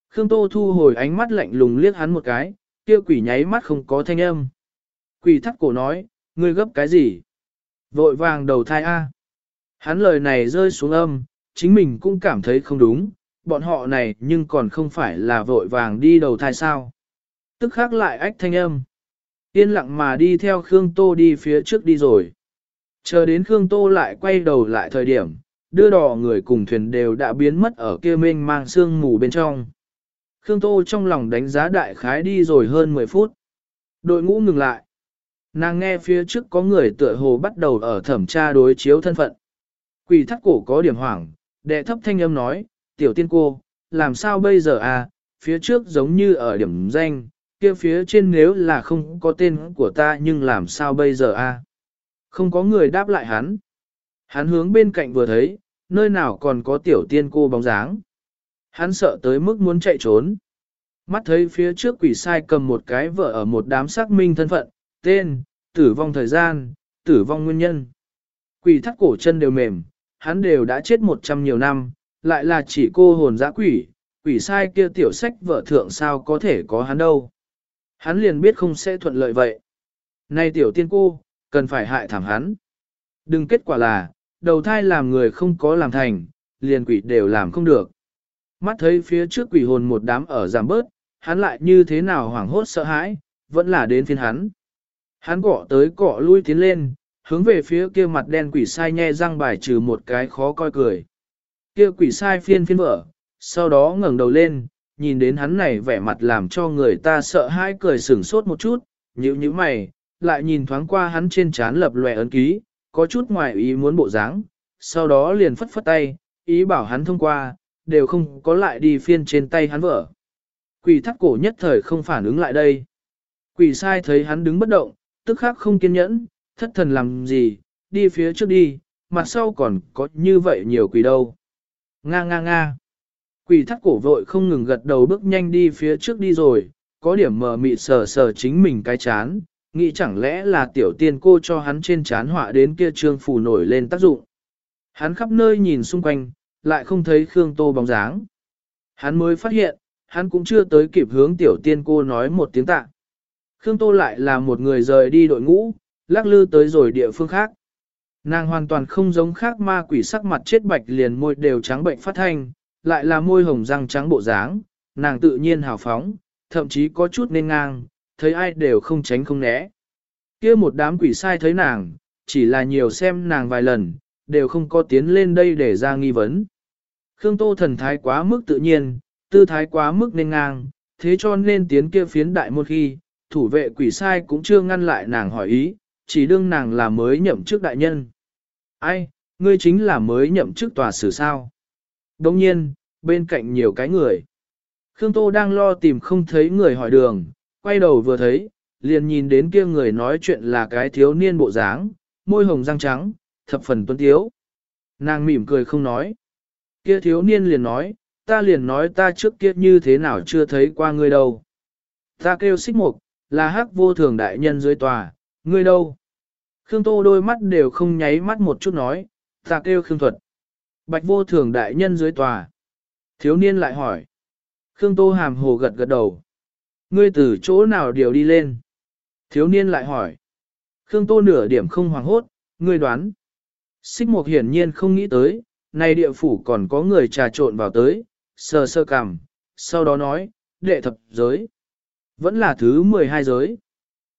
Khương Tô thu hồi ánh mắt lạnh lùng liếc hắn một cái, kia quỷ nháy mắt không có thanh âm. Quỷ thắt cổ nói, ngươi gấp cái gì? Vội vàng đầu thai A. Hắn lời này rơi xuống âm, chính mình cũng cảm thấy không đúng, bọn họ này nhưng còn không phải là vội vàng đi đầu thai sao. Tức khắc lại ách thanh âm. Yên lặng mà đi theo Khương Tô đi phía trước đi rồi. Chờ đến Khương Tô lại quay đầu lại thời điểm, đưa đò người cùng thuyền đều đã biến mất ở kia mênh mang sương mù bên trong. Khương Tô trong lòng đánh giá đại khái đi rồi hơn 10 phút. Đội ngũ ngừng lại. Nàng nghe phía trước có người tựa hồ bắt đầu ở thẩm tra đối chiếu thân phận. Quỷ thắt cổ có điểm hoảng, đệ thấp thanh âm nói, tiểu tiên cô, làm sao bây giờ à, phía trước giống như ở điểm danh, kia phía trên nếu là không có tên của ta nhưng làm sao bây giờ à. Không có người đáp lại hắn. Hắn hướng bên cạnh vừa thấy, nơi nào còn có tiểu tiên cô bóng dáng. Hắn sợ tới mức muốn chạy trốn. Mắt thấy phía trước quỷ sai cầm một cái vợ ở một đám xác minh thân phận, tên, tử vong thời gian, tử vong nguyên nhân. Quỷ thắt cổ chân đều mềm, hắn đều đã chết một trăm nhiều năm, lại là chỉ cô hồn dã quỷ, quỷ sai kia tiểu sách vợ thượng sao có thể có hắn đâu. Hắn liền biết không sẽ thuận lợi vậy. Này tiểu tiên cô, cần phải hại thảm hắn. Đừng kết quả là, đầu thai làm người không có làm thành, liền quỷ đều làm không được. Mắt thấy phía trước quỷ hồn một đám ở giảm bớt, hắn lại như thế nào hoảng hốt sợ hãi, vẫn là đến phiên hắn. Hắn cọ tới cọ lui tiến lên, hướng về phía kia mặt đen quỷ sai nhe răng bài trừ một cái khó coi cười. Kia quỷ sai phiên phiên vỡ, sau đó ngẩng đầu lên, nhìn đến hắn này vẻ mặt làm cho người ta sợ hãi cười sửng sốt một chút, nhíu nhíu mày, lại nhìn thoáng qua hắn trên trán lập lòe ấn ký, có chút ngoài ý muốn bộ dáng, sau đó liền phất phất tay, ý bảo hắn thông qua, đều không có lại đi phiên trên tay hắn vỡ. Quỷ thắt cổ nhất thời không phản ứng lại đây. Quỷ sai thấy hắn đứng bất động, tức khắc không kiên nhẫn, thất thần làm gì, đi phía trước đi, mặt sau còn có như vậy nhiều quỷ đâu. Nga nga nga. Quỷ thắt cổ vội không ngừng gật đầu bước nhanh đi phía trước đi rồi, có điểm mờ mịt sờ sờ chính mình cái chán, nghĩ chẳng lẽ là tiểu tiên cô cho hắn trên chán họa đến kia trương phù nổi lên tác dụng. Hắn khắp nơi nhìn xung quanh, lại không thấy Khương Tô bóng dáng. Hắn mới phát hiện, hắn cũng chưa tới kịp hướng tiểu tiên cô nói một tiếng tạ. Khương Tô lại là một người rời đi đội ngũ, lắc lư tới rồi địa phương khác. Nàng hoàn toàn không giống khác ma quỷ sắc mặt chết bạch liền môi đều trắng bệnh phát thanh, lại là môi hồng răng trắng bộ dáng, nàng tự nhiên hào phóng, thậm chí có chút nên ngang, thấy ai đều không tránh không né. kia một đám quỷ sai thấy nàng, chỉ là nhiều xem nàng vài lần, đều không có tiến lên đây để ra nghi vấn. Khương Tô thần thái quá mức tự nhiên, tư thái quá mức nên ngang, thế cho nên tiến kia phiến đại một khi, thủ vệ quỷ sai cũng chưa ngăn lại nàng hỏi ý, chỉ đương nàng là mới nhậm chức đại nhân. Ai, ngươi chính là mới nhậm chức tòa xử sao? Đồng nhiên, bên cạnh nhiều cái người. Khương Tô đang lo tìm không thấy người hỏi đường, quay đầu vừa thấy, liền nhìn đến kia người nói chuyện là cái thiếu niên bộ dáng, môi hồng răng trắng, thập phần tuấn tiếu. Nàng mỉm cười không nói. Kia thiếu niên liền nói, ta liền nói ta trước kia như thế nào chưa thấy qua ngươi đâu. Ta kêu xích mục, là hắc vô thường đại nhân dưới tòa, ngươi đâu? Khương Tô đôi mắt đều không nháy mắt một chút nói, ta kêu Khương Thuật. Bạch vô thường đại nhân dưới tòa. Thiếu niên lại hỏi. Khương Tô hàm hồ gật gật đầu. Ngươi từ chỗ nào điều đi lên? Thiếu niên lại hỏi. Khương Tô nửa điểm không hoảng hốt, ngươi đoán. Xích Mục hiển nhiên không nghĩ tới, này địa phủ còn có người trà trộn vào tới, sờ sơ cằm, sau đó nói, đệ thập giới. Vẫn là thứ 12 giới.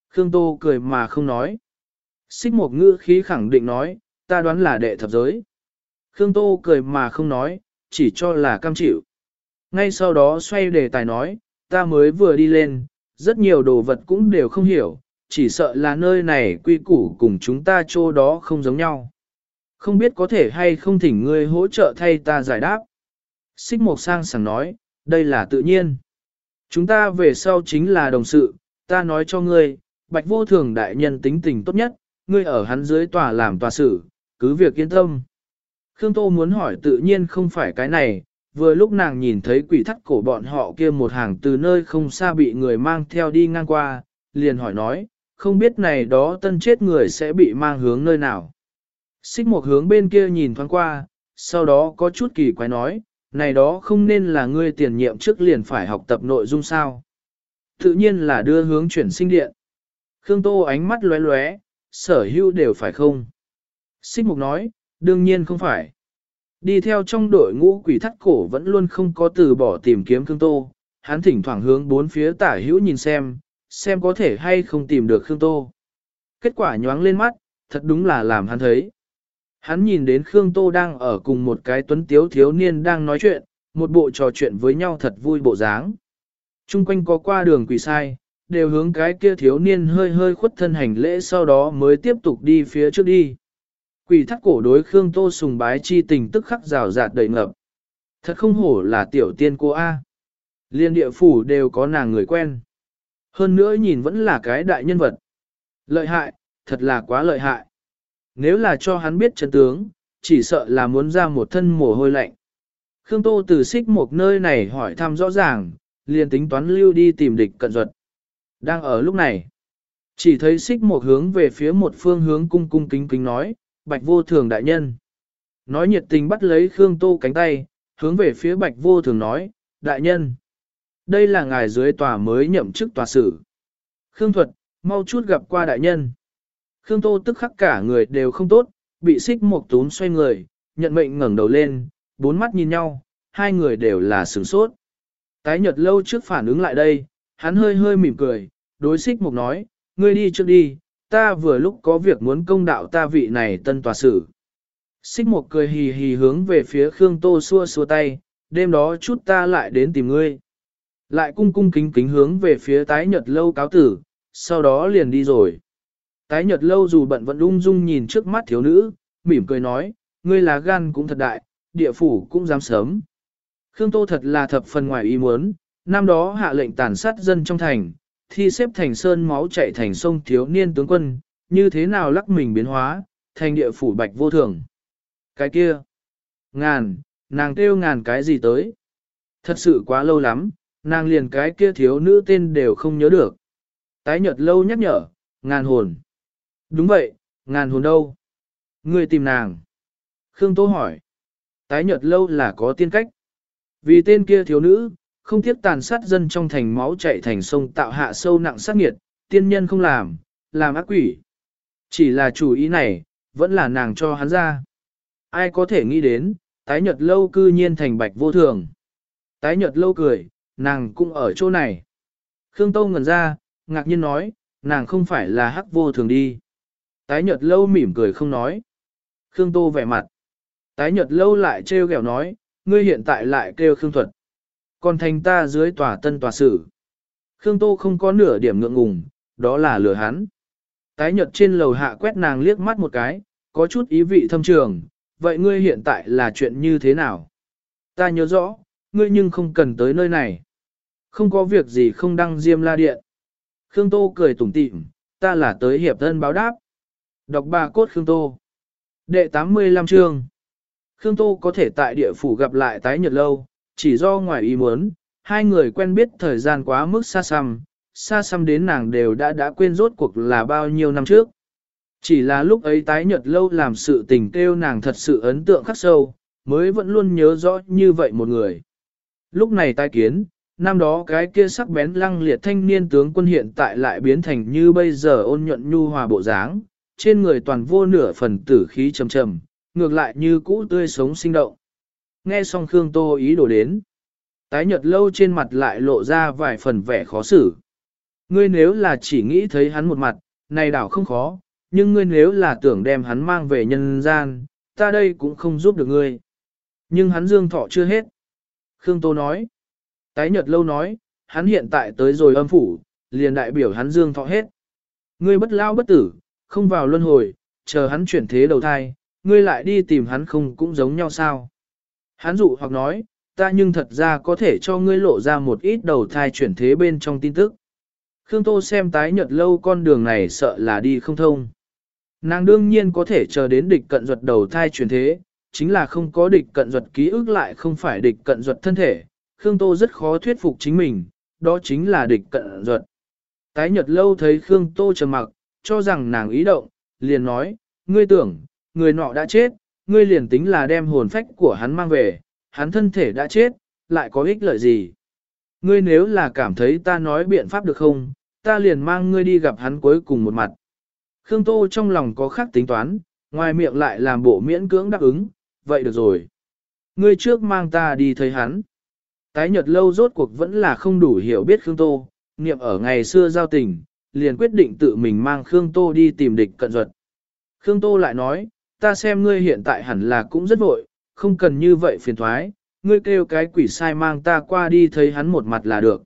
Khương Tô cười mà không nói. Xích một ngữ khí khẳng định nói, ta đoán là đệ thập giới. Khương Tô cười mà không nói, chỉ cho là cam chịu. Ngay sau đó xoay đề tài nói, ta mới vừa đi lên, rất nhiều đồ vật cũng đều không hiểu, chỉ sợ là nơi này quy củ cùng chúng ta chỗ đó không giống nhau. Không biết có thể hay không thỉnh ngươi hỗ trợ thay ta giải đáp. Xích Mộc Sang sảng nói, đây là tự nhiên. Chúng ta về sau chính là đồng sự, ta nói cho ngươi, bạch vô thường đại nhân tính tình tốt nhất, ngươi ở hắn dưới tòa làm tòa sự, cứ việc yên tâm. Khương Tô muốn hỏi tự nhiên không phải cái này, vừa lúc nàng nhìn thấy quỷ thắt cổ bọn họ kia một hàng từ nơi không xa bị người mang theo đi ngang qua, liền hỏi nói, không biết này đó tân chết người sẽ bị mang hướng nơi nào. Xích một hướng bên kia nhìn thoáng qua, sau đó có chút kỳ quái nói, này đó không nên là ngươi tiền nhiệm trước liền phải học tập nội dung sao. Tự nhiên là đưa hướng chuyển sinh điện. Khương Tô ánh mắt lóe lóe, sở hữu đều phải không? Xích mục nói, đương nhiên không phải. Đi theo trong đội ngũ quỷ thắt cổ vẫn luôn không có từ bỏ tìm kiếm Khương Tô, hắn thỉnh thoảng hướng bốn phía tả hữu nhìn xem, xem có thể hay không tìm được Khương Tô. Kết quả nhoáng lên mắt, thật đúng là làm hắn thấy. Hắn nhìn đến Khương Tô đang ở cùng một cái tuấn tiếu thiếu niên đang nói chuyện, một bộ trò chuyện với nhau thật vui bộ dáng. Trung quanh có qua đường quỷ sai, đều hướng cái kia thiếu niên hơi hơi khuất thân hành lễ sau đó mới tiếp tục đi phía trước đi. Quỷ thắt cổ đối Khương Tô sùng bái chi tình tức khắc rào rạt đầy ngập. Thật không hổ là tiểu tiên cô A. Liên địa phủ đều có nàng người quen. Hơn nữa nhìn vẫn là cái đại nhân vật. Lợi hại, thật là quá lợi hại. Nếu là cho hắn biết chân tướng, chỉ sợ là muốn ra một thân mồ hôi lạnh. Khương Tô từ xích một nơi này hỏi thăm rõ ràng, liền tính toán lưu đi tìm địch cận duật. Đang ở lúc này, chỉ thấy xích một hướng về phía một phương hướng cung cung kính kính nói, bạch vô thường đại nhân. Nói nhiệt tình bắt lấy Khương Tô cánh tay, hướng về phía bạch vô thường nói, đại nhân. Đây là ngài dưới tòa mới nhậm chức tòa sử. Khương Thuật, mau chút gặp qua đại nhân. Khương Tô tức khắc cả người đều không tốt, bị xích một tún xoay người, nhận mệnh ngẩng đầu lên, bốn mắt nhìn nhau, hai người đều là sửng sốt. Tái nhật lâu trước phản ứng lại đây, hắn hơi hơi mỉm cười, đối xích mục nói, ngươi đi trước đi, ta vừa lúc có việc muốn công đạo ta vị này tân tòa sử. Xích mục cười hì hì hướng về phía Khương Tô xua xua tay, đêm đó chút ta lại đến tìm ngươi. Lại cung cung kính kính hướng về phía tái nhật lâu cáo tử, sau đó liền đi rồi. Tái nhật lâu dù bận vẫn ung dung nhìn trước mắt thiếu nữ, mỉm cười nói, ngươi là gan cũng thật đại, địa phủ cũng dám sớm. Khương Tô thật là thập phần ngoài ý muốn, năm đó hạ lệnh tàn sát dân trong thành, thi xếp thành sơn máu chạy thành sông thiếu niên tướng quân, như thế nào lắc mình biến hóa, thành địa phủ bạch vô thường. Cái kia, ngàn, nàng kêu ngàn cái gì tới. Thật sự quá lâu lắm, nàng liền cái kia thiếu nữ tên đều không nhớ được. Tái nhật lâu nhắc nhở, ngàn hồn. Đúng vậy, ngàn hồn đâu? Người tìm nàng. Khương Tô hỏi. Tái nhật lâu là có tiên cách. Vì tên kia thiếu nữ, không tiếc tàn sát dân trong thành máu chạy thành sông tạo hạ sâu nặng sát nghiệt, tiên nhân không làm, làm ác quỷ. Chỉ là chủ ý này, vẫn là nàng cho hắn ra. Ai có thể nghĩ đến, tái nhật lâu cư nhiên thành bạch vô thường. Tái nhật lâu cười, nàng cũng ở chỗ này. Khương Tâu ngẩn ra, ngạc nhiên nói, nàng không phải là hắc vô thường đi. Tái nhật lâu mỉm cười không nói. Khương Tô vẻ mặt. Tái nhật lâu lại trêu ghẹo nói, ngươi hiện tại lại kêu Khương Thuật. Còn thành ta dưới tòa tân tòa sử. Khương Tô không có nửa điểm ngượng ngùng, đó là lừa hắn. Tái nhật trên lầu hạ quét nàng liếc mắt một cái, có chút ý vị thâm trường, vậy ngươi hiện tại là chuyện như thế nào? Ta nhớ rõ, ngươi nhưng không cần tới nơi này. Không có việc gì không đăng diêm la điện. Khương Tô cười tủm tỉm, ta là tới hiệp thân báo đáp. Đọc bà cốt Khương Tô. Đệ 85 chương. Khương Tô có thể tại địa phủ gặp lại tái nhật lâu, chỉ do ngoài ý muốn, hai người quen biết thời gian quá mức xa xăm, xa xăm đến nàng đều đã đã quên rốt cuộc là bao nhiêu năm trước. Chỉ là lúc ấy tái nhật lâu làm sự tình kêu nàng thật sự ấn tượng khắc sâu, mới vẫn luôn nhớ rõ như vậy một người. Lúc này tái kiến, năm đó cái kia sắc bén lăng liệt thanh niên tướng quân hiện tại lại biến thành như bây giờ ôn nhuận nhu hòa bộ dáng, trên người toàn vô nửa phần tử khí trầm trầm, ngược lại như cũ tươi sống sinh động. Nghe xong Khương Tô ý đồ đến. Tái nhật lâu trên mặt lại lộ ra vài phần vẻ khó xử. Ngươi nếu là chỉ nghĩ thấy hắn một mặt, này đảo không khó, nhưng ngươi nếu là tưởng đem hắn mang về nhân gian, ta đây cũng không giúp được ngươi. Nhưng hắn dương thọ chưa hết. Khương Tô nói. Tái nhật lâu nói, hắn hiện tại tới rồi âm phủ, liền đại biểu hắn dương thọ hết. Ngươi bất lao bất tử, không vào luân hồi, chờ hắn chuyển thế đầu thai, ngươi lại đi tìm hắn không cũng giống nhau sao. Hán dụ hoặc nói, ta nhưng thật ra có thể cho ngươi lộ ra một ít đầu thai chuyển thế bên trong tin tức. Khương Tô xem tái nhật lâu con đường này sợ là đi không thông. Nàng đương nhiên có thể chờ đến địch cận ruột đầu thai chuyển thế, chính là không có địch cận duật ký ức lại không phải địch cận duật thân thể, Khương Tô rất khó thuyết phục chính mình, đó chính là địch cận duật. Tái nhật lâu thấy Khương Tô trầm mặc, cho rằng nàng ý động, liền nói, ngươi tưởng, người nọ đã chết, ngươi liền tính là đem hồn phách của hắn mang về, hắn thân thể đã chết, lại có ích lợi gì. Ngươi nếu là cảm thấy ta nói biện pháp được không, ta liền mang ngươi đi gặp hắn cuối cùng một mặt. Khương Tô trong lòng có khác tính toán, ngoài miệng lại làm bộ miễn cưỡng đáp ứng, vậy được rồi. Ngươi trước mang ta đi thấy hắn. Tái nhật lâu rốt cuộc vẫn là không đủ hiểu biết Khương Tô, niệm ở ngày xưa giao tình, liền quyết định tự mình mang Khương Tô đi tìm địch cận duật. Khương Tô lại nói, ta xem ngươi hiện tại hẳn là cũng rất vội, không cần như vậy phiền thoái, ngươi kêu cái quỷ sai mang ta qua đi thấy hắn một mặt là được.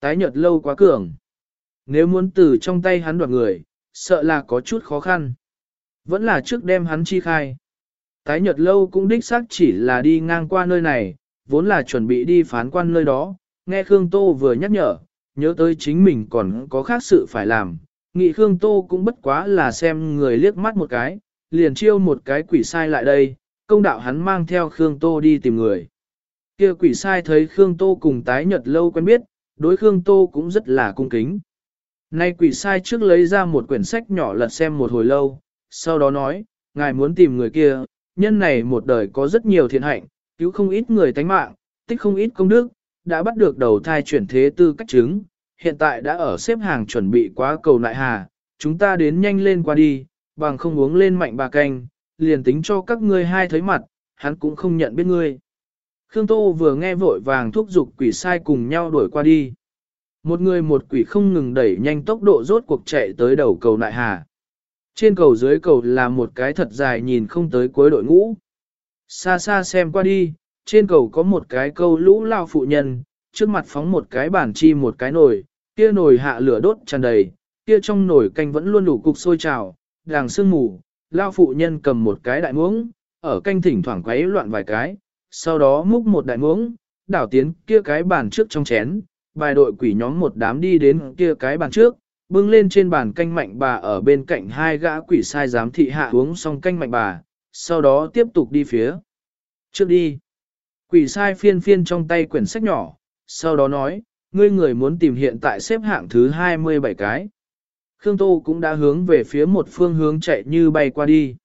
Tái nhật lâu quá cường. Nếu muốn từ trong tay hắn đoạt người, sợ là có chút khó khăn. Vẫn là trước đem hắn chi khai. Tái nhật lâu cũng đích xác chỉ là đi ngang qua nơi này, vốn là chuẩn bị đi phán quan nơi đó, nghe Khương Tô vừa nhắc nhở, nhớ tới chính mình còn có khác sự phải làm. Nghị Khương Tô cũng bất quá là xem người liếc mắt một cái, liền chiêu một cái quỷ sai lại đây, công đạo hắn mang theo Khương Tô đi tìm người. Kia quỷ sai thấy Khương Tô cùng tái nhật lâu quen biết, đối Khương Tô cũng rất là cung kính. Nay quỷ sai trước lấy ra một quyển sách nhỏ lật xem một hồi lâu, sau đó nói, ngài muốn tìm người kia, nhân này một đời có rất nhiều thiện hạnh, cứu không ít người tánh mạng, tích không ít công đức, đã bắt được đầu thai chuyển thế tư cách chứng, hiện tại đã ở xếp hàng chuẩn bị quá cầu nại hà, chúng ta đến nhanh lên qua đi, bằng không uống lên mạnh bà canh, liền tính cho các ngươi hai thấy mặt, hắn cũng không nhận biết ngươi. Khương Tô vừa nghe vội vàng thúc giục quỷ sai cùng nhau đuổi qua đi. Một người một quỷ không ngừng đẩy nhanh tốc độ rốt cuộc chạy tới đầu cầu nại hà. Trên cầu dưới cầu là một cái thật dài nhìn không tới cuối đội ngũ. Xa xa xem qua đi, trên cầu có một cái câu lũ lao phụ nhân, trước mặt phóng một cái bản chi một cái nồi, kia nồi hạ lửa đốt tràn đầy, kia trong nồi canh vẫn luôn đủ cục sôi trào, đàng sương mù, lao phụ nhân cầm một cái đại muỗng, ở canh thỉnh thoảng quấy loạn vài cái, sau đó múc một đại muỗng, đảo tiến kia cái bàn trước trong chén, vài đội quỷ nhóm một đám đi đến kia cái bàn trước, bưng lên trên bàn canh mạnh bà ở bên cạnh hai gã quỷ sai giám thị hạ uống xong canh mạnh bà, sau đó tiếp tục đi phía trước đi. Quỷ sai phiên phiên trong tay quyển sách nhỏ, sau đó nói, ngươi người muốn tìm hiện tại xếp hạng thứ 27 cái. Khương Tô cũng đã hướng về phía một phương hướng chạy như bay qua đi.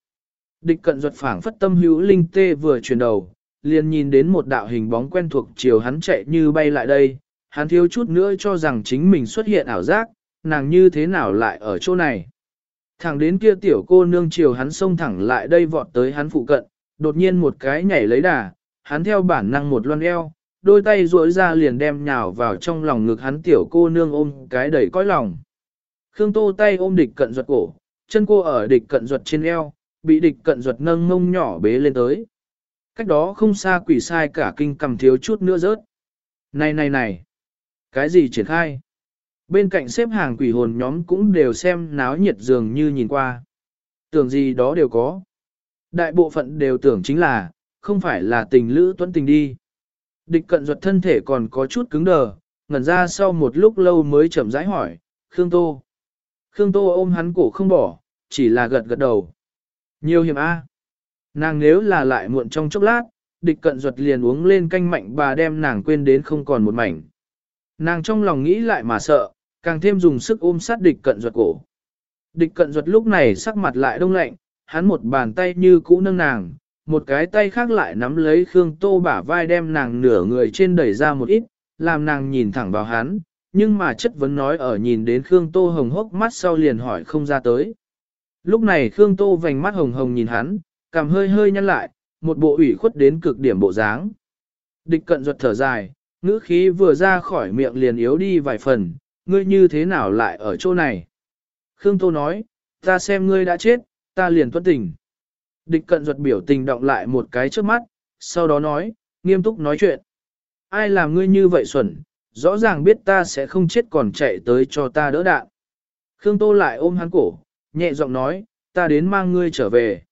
Địch cận ruột phảng phất tâm hữu linh tê vừa chuyển đầu, liền nhìn đến một đạo hình bóng quen thuộc chiều hắn chạy như bay lại đây, hắn thiếu chút nữa cho rằng chính mình xuất hiện ảo giác, nàng như thế nào lại ở chỗ này. Thẳng đến kia tiểu cô nương chiều hắn xông thẳng lại đây vọt tới hắn phụ cận, đột nhiên một cái nhảy lấy đà, hắn theo bản năng một loan eo, đôi tay duỗi ra liền đem nhào vào trong lòng ngực hắn tiểu cô nương ôm cái đầy cõi lòng. Khương Tô tay ôm địch cận ruột cổ, chân cô ở địch cận ruột trên eo, bị địch cận ruột nâng ngông nhỏ bế lên tới. Cách đó không xa quỷ sai cả kinh cầm thiếu chút nữa rớt. Này này này, cái gì triển khai? Bên cạnh xếp hàng quỷ hồn nhóm cũng đều xem náo nhiệt dường như nhìn qua. Tưởng gì đó đều có. Đại bộ phận đều tưởng chính là, không phải là tình lữ tuấn tình đi. Địch cận ruột thân thể còn có chút cứng đờ, ngẩn ra sau một lúc lâu mới chậm rãi hỏi, Khương Tô. Khương Tô ôm hắn cổ không bỏ, chỉ là gật gật đầu. Nhiều hiểm A. Nàng nếu là lại muộn trong chốc lát, địch cận ruột liền uống lên canh mạnh bà đem nàng quên đến không còn một mảnh. Nàng trong lòng nghĩ lại mà sợ, càng thêm dùng sức ôm sát địch cận ruột cổ. Địch cận ruột lúc này sắc mặt lại đông lạnh, hắn một bàn tay như cũ nâng nàng, một cái tay khác lại nắm lấy Khương Tô bả vai đem nàng nửa người trên đẩy ra một ít, làm nàng nhìn thẳng vào hắn, nhưng mà chất vấn nói ở nhìn đến Khương Tô hồng hốc mắt sau liền hỏi không ra tới. Lúc này Khương Tô vành mắt hồng hồng nhìn hắn, cảm hơi hơi nhăn lại, một bộ ủy khuất đến cực điểm bộ dáng. Địch cận ruột thở dài, ngữ khí vừa ra khỏi miệng liền yếu đi vài phần, ngươi như thế nào lại ở chỗ này? Khương Tô nói, ta xem ngươi đã chết, ta liền tuân tình. Địch cận ruột biểu tình động lại một cái trước mắt, sau đó nói, nghiêm túc nói chuyện. Ai làm ngươi như vậy xuẩn, rõ ràng biết ta sẽ không chết còn chạy tới cho ta đỡ đạn. Khương Tô lại ôm hắn cổ, nhẹ giọng nói, ta đến mang ngươi trở về.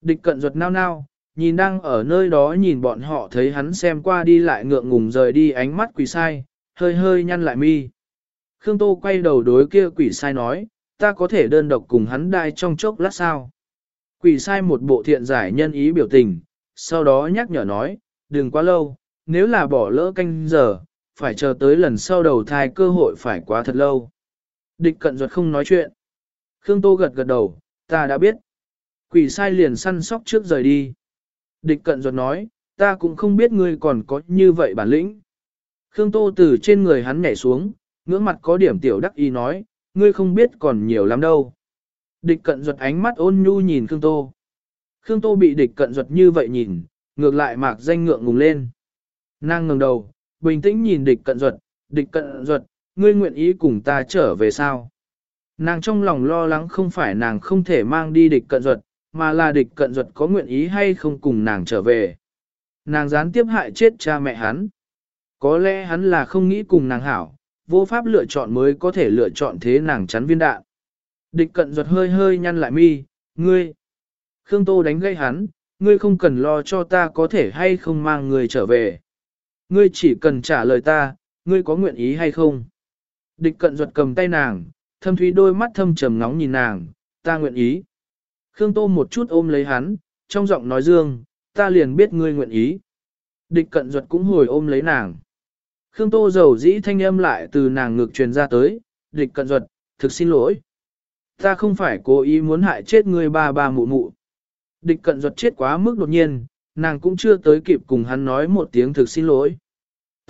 Địch cận ruột nao nao, nhìn đang ở nơi đó nhìn bọn họ thấy hắn xem qua đi lại ngượng ngùng rời đi ánh mắt quỷ sai, hơi hơi nhăn lại mi. Khương Tô quay đầu đối kia quỷ sai nói, ta có thể đơn độc cùng hắn đai trong chốc lát sao. Quỷ sai một bộ thiện giải nhân ý biểu tình, sau đó nhắc nhở nói, đừng quá lâu, nếu là bỏ lỡ canh giờ, phải chờ tới lần sau đầu thai cơ hội phải quá thật lâu. Địch cận ruột không nói chuyện. Khương Tô gật gật đầu, ta đã biết. Quỷ sai liền săn sóc trước rời đi. Địch cận ruột nói, ta cũng không biết ngươi còn có như vậy bản lĩnh. Khương Tô từ trên người hắn nhảy xuống, ngưỡng mặt có điểm tiểu đắc ý nói, ngươi không biết còn nhiều lắm đâu. Địch cận ruột ánh mắt ôn nhu nhìn Khương Tô. Khương Tô bị địch cận ruột như vậy nhìn, ngược lại mạc danh ngượng ngùng lên. Nàng ngẩng đầu, bình tĩnh nhìn địch cận duật, địch cận duật, ngươi nguyện ý cùng ta trở về sao? Nàng trong lòng lo lắng không phải nàng không thể mang đi địch cận duật, mà là địch cận duật có nguyện ý hay không cùng nàng trở về. Nàng gián tiếp hại chết cha mẹ hắn. Có lẽ hắn là không nghĩ cùng nàng hảo, vô pháp lựa chọn mới có thể lựa chọn thế nàng chắn viên đạn. Địch cận duật hơi hơi nhăn lại mi, ngươi. Khương Tô đánh gây hắn, ngươi không cần lo cho ta có thể hay không mang người trở về. Ngươi chỉ cần trả lời ta, ngươi có nguyện ý hay không? Địch cận ruột cầm tay nàng, thâm thúy đôi mắt thâm trầm nóng nhìn nàng, ta nguyện ý. Khương Tô một chút ôm lấy hắn, trong giọng nói dương, ta liền biết ngươi nguyện ý. Địch cận ruột cũng hồi ôm lấy nàng. Khương Tô giàu dĩ thanh âm lại từ nàng ngược truyền ra tới, địch cận ruột, thực xin lỗi. Ta không phải cố ý muốn hại chết ngươi ba ba mụ mụ. Địch cận ruột chết quá mức đột nhiên, nàng cũng chưa tới kịp cùng hắn nói một tiếng thực xin lỗi.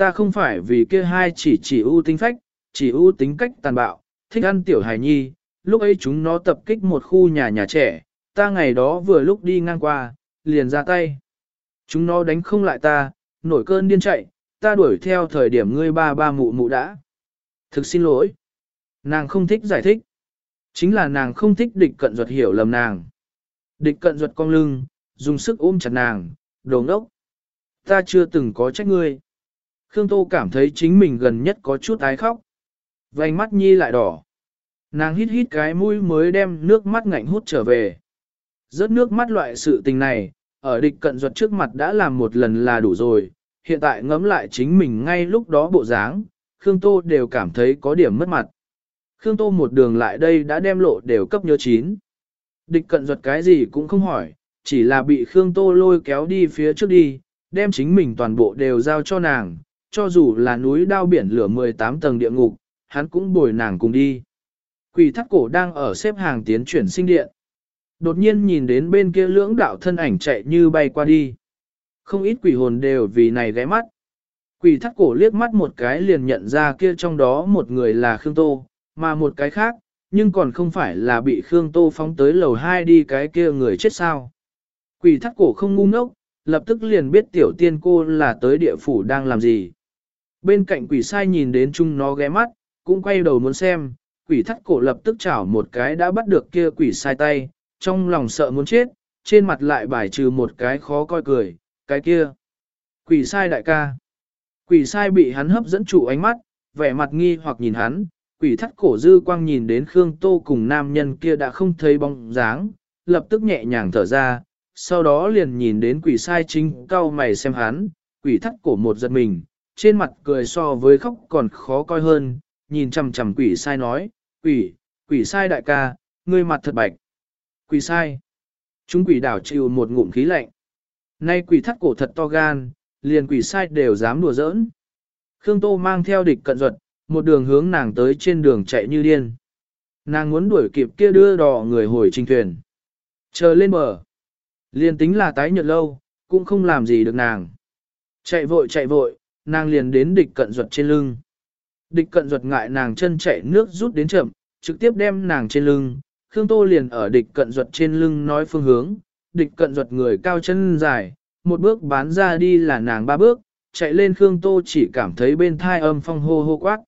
Ta không phải vì kia hai chỉ chỉ ưu tính phách, chỉ ưu tính cách tàn bạo, thích ăn tiểu hài nhi, lúc ấy chúng nó tập kích một khu nhà nhà trẻ, ta ngày đó vừa lúc đi ngang qua, liền ra tay. Chúng nó đánh không lại ta, nổi cơn điên chạy, ta đuổi theo thời điểm ngươi ba ba mụ mụ đã. Thực xin lỗi. Nàng không thích giải thích. Chính là nàng không thích địch cận ruột hiểu lầm nàng. Địch cận ruột cong lưng, dùng sức ôm chặt nàng, đồ ngốc. Ta chưa từng có trách ngươi. Khương Tô cảm thấy chính mình gần nhất có chút ái khóc. Vành mắt nhi lại đỏ. Nàng hít hít cái mũi mới đem nước mắt ngạnh hút trở về. Rớt nước mắt loại sự tình này, ở địch cận duật trước mặt đã làm một lần là đủ rồi. Hiện tại ngẫm lại chính mình ngay lúc đó bộ dáng, Khương Tô đều cảm thấy có điểm mất mặt. Khương Tô một đường lại đây đã đem lộ đều cấp nhớ chín. Địch cận duật cái gì cũng không hỏi, chỉ là bị Khương Tô lôi kéo đi phía trước đi, đem chính mình toàn bộ đều giao cho nàng, cho dù là núi đao biển lửa 18 tầng địa ngục, hắn cũng bồi nàng cùng đi. Quỷ thắt cổ đang ở xếp hàng tiến chuyển sinh điện. Đột nhiên nhìn đến bên kia lưỡng đạo thân ảnh chạy như bay qua đi. Không ít quỷ hồn đều vì này ghé mắt. Quỷ thắt cổ liếc mắt một cái liền nhận ra kia trong đó một người là Khương Tô, mà một cái khác, nhưng còn không phải là bị Khương Tô phóng tới lầu 2 đi cái kia người chết sao. Quỷ thắt cổ không ngu ngốc, lập tức liền biết tiểu tiên cô là tới địa phủ đang làm gì. Bên cạnh quỷ sai nhìn đến chung nó ghé mắt, cũng quay đầu muốn xem, quỷ thắt cổ lập tức chảo một cái đã bắt được kia quỷ sai tay, trong lòng sợ muốn chết, trên mặt lại bài trừ một cái khó coi cười, cái kia. Quỷ sai đại ca. Quỷ sai bị hắn hấp dẫn trụ ánh mắt, vẻ mặt nghi hoặc nhìn hắn, quỷ thắt cổ dư quang nhìn đến Khương Tô cùng nam nhân kia đã không thấy bóng dáng, lập tức nhẹ nhàng thở ra, sau đó liền nhìn đến quỷ sai chính cao mày xem hắn, quỷ thắt cổ một giật mình, trên mặt cười so với khóc còn khó coi hơn, nhìn chằm chằm quỷ sai nói, quỷ, quỷ sai đại ca, ngươi mặt thật bạch. Quỷ sai. Chúng quỷ đảo chịu một ngụm khí lạnh. Nay quỷ thắt cổ thật to gan, liền quỷ sai đều dám đùa giỡn. Khương Tô mang theo địch cận ruột, một đường hướng nàng tới trên đường chạy như điên. Nàng muốn đuổi kịp kia đưa đò người hồi trình thuyền. Chờ lên bờ. Liền tính là tái nhật lâu, cũng không làm gì được nàng. Chạy vội chạy vội, nàng liền đến địch cận duật trên lưng. Địch cận duật ngại nàng chân chạy nước rút đến chậm, trực tiếp đem nàng trên lưng. Khương Tô liền ở địch cận duật trên lưng nói phương hướng, địch cận duật người cao chân dài, một bước bán ra đi là nàng ba bước, chạy lên Khương Tô chỉ cảm thấy bên thai âm phong hô hô quát.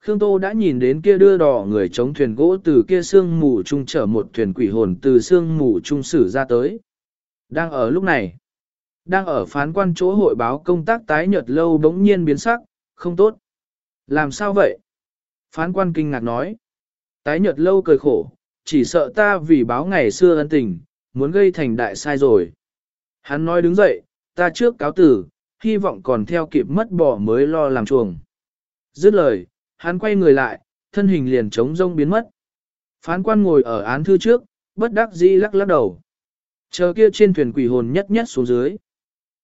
Khương Tô đã nhìn đến kia đưa đỏ người chống thuyền gỗ từ kia sương mù trung chở một thuyền quỷ hồn từ sương mù trung sử ra tới. Đang ở lúc này, đang ở phán quan chỗ hội báo công tác tái nhật lâu bỗng nhiên biến sắc, không tốt. Làm sao vậy? Phán quan kinh ngạc nói. Tái nhật lâu cười khổ, chỉ sợ ta vì báo ngày xưa ân tình, muốn gây thành đại sai rồi. Hắn nói đứng dậy, ta trước cáo tử, hy vọng còn theo kịp mất bỏ mới lo làm chuồng. Dứt lời, hắn quay người lại, thân hình liền trống rông biến mất. Phán quan ngồi ở án thư trước, bất đắc dĩ lắc lắc đầu. Chờ kia trên thuyền quỷ hồn nhất nhất xuống dưới.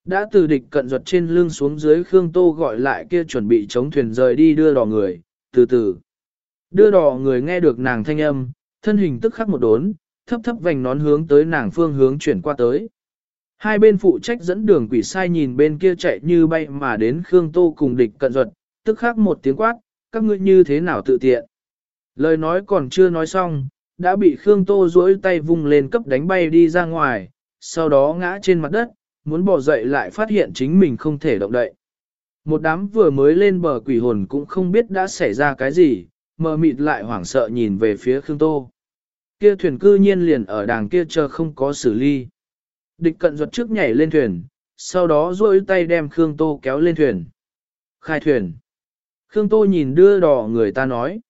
Đã từ địch cận ruột trên lưng xuống dưới Khương Tô gọi lại kia chuẩn bị chống thuyền rời đi đưa đò người, từ từ. Đưa đò người nghe được nàng thanh âm, thân hình tức khắc một đốn, thấp thấp vành nón hướng tới nàng phương hướng chuyển qua tới. Hai bên phụ trách dẫn đường quỷ sai nhìn bên kia chạy như bay mà đến Khương Tô cùng địch cận ruột, tức khắc một tiếng quát, các ngươi như thế nào tự tiện. Lời nói còn chưa nói xong, đã bị Khương Tô duỗi tay vung lên cấp đánh bay đi ra ngoài, sau đó ngã trên mặt đất, muốn bỏ dậy lại phát hiện chính mình không thể động đậy. Một đám vừa mới lên bờ quỷ hồn cũng không biết đã xảy ra cái gì, mờ mịt lại hoảng sợ nhìn về phía Khương Tô. Kia thuyền cư nhiên liền ở đàng kia chờ không có xử ly. Địch cận ruột trước nhảy lên thuyền, sau đó duỗi tay đem Khương Tô kéo lên thuyền. Khai thuyền. Khương Tô nhìn đưa đò người ta nói.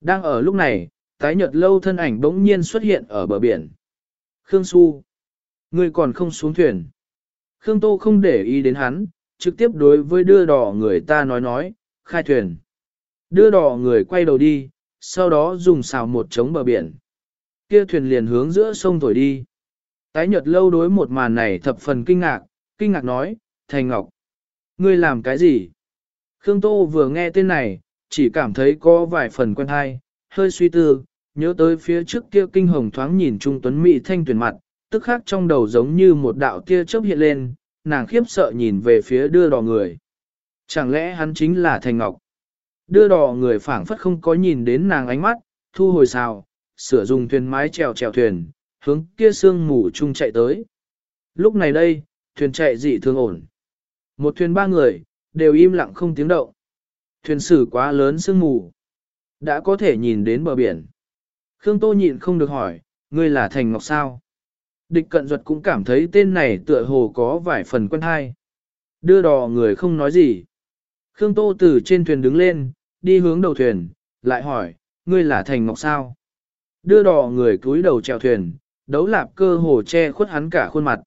Đang ở lúc này, tái nhật lâu thân ảnh bỗng nhiên xuất hiện ở bờ biển. Khương Xu. Người còn không xuống thuyền. Khương Tô không để ý đến hắn, trực tiếp đối với đưa đò người ta nói nói, khai thuyền. Đưa đò người quay đầu đi, sau đó dùng xào một trống bờ biển. Kia thuyền liền hướng giữa sông thổi đi. Tái nhật lâu đối một màn này thập phần kinh ngạc, kinh ngạc nói, Thành Ngọc. Ngươi làm cái gì? Khương Tô vừa nghe tên này, chỉ cảm thấy có vài phần quen hay, hơi suy tư, nhớ tới phía trước kia kinh hồng thoáng nhìn Trung Tuấn Mỹ thanh tuyển mặt, tức khác trong đầu giống như một đạo tia chớp hiện lên, nàng khiếp sợ nhìn về phía đưa đò người. Chẳng lẽ hắn chính là Thành Ngọc? Đưa đò người phảng phất không có nhìn đến nàng ánh mắt, thu hồi xào, sửa dùng thuyền mái chèo chèo thuyền, hướng kia sương mù chung chạy tới. Lúc này đây, thuyền chạy dị thường ổn. Một thuyền ba người, đều im lặng không tiếng động. Thuyền sử quá lớn sương mù. Đã có thể nhìn đến bờ biển. Khương Tô nhịn không được hỏi, ngươi là Thành Ngọc sao? Địch cận duật cũng cảm thấy tên này tựa hồ có vài phần quen hay. Đưa đò người không nói gì. Khương Tô từ trên thuyền đứng lên, đi hướng đầu thuyền, lại hỏi, ngươi là Thành Ngọc sao? Đưa đò người cúi đầu chèo thuyền, đấu lạp cơ hồ che khuất hắn cả khuôn mặt.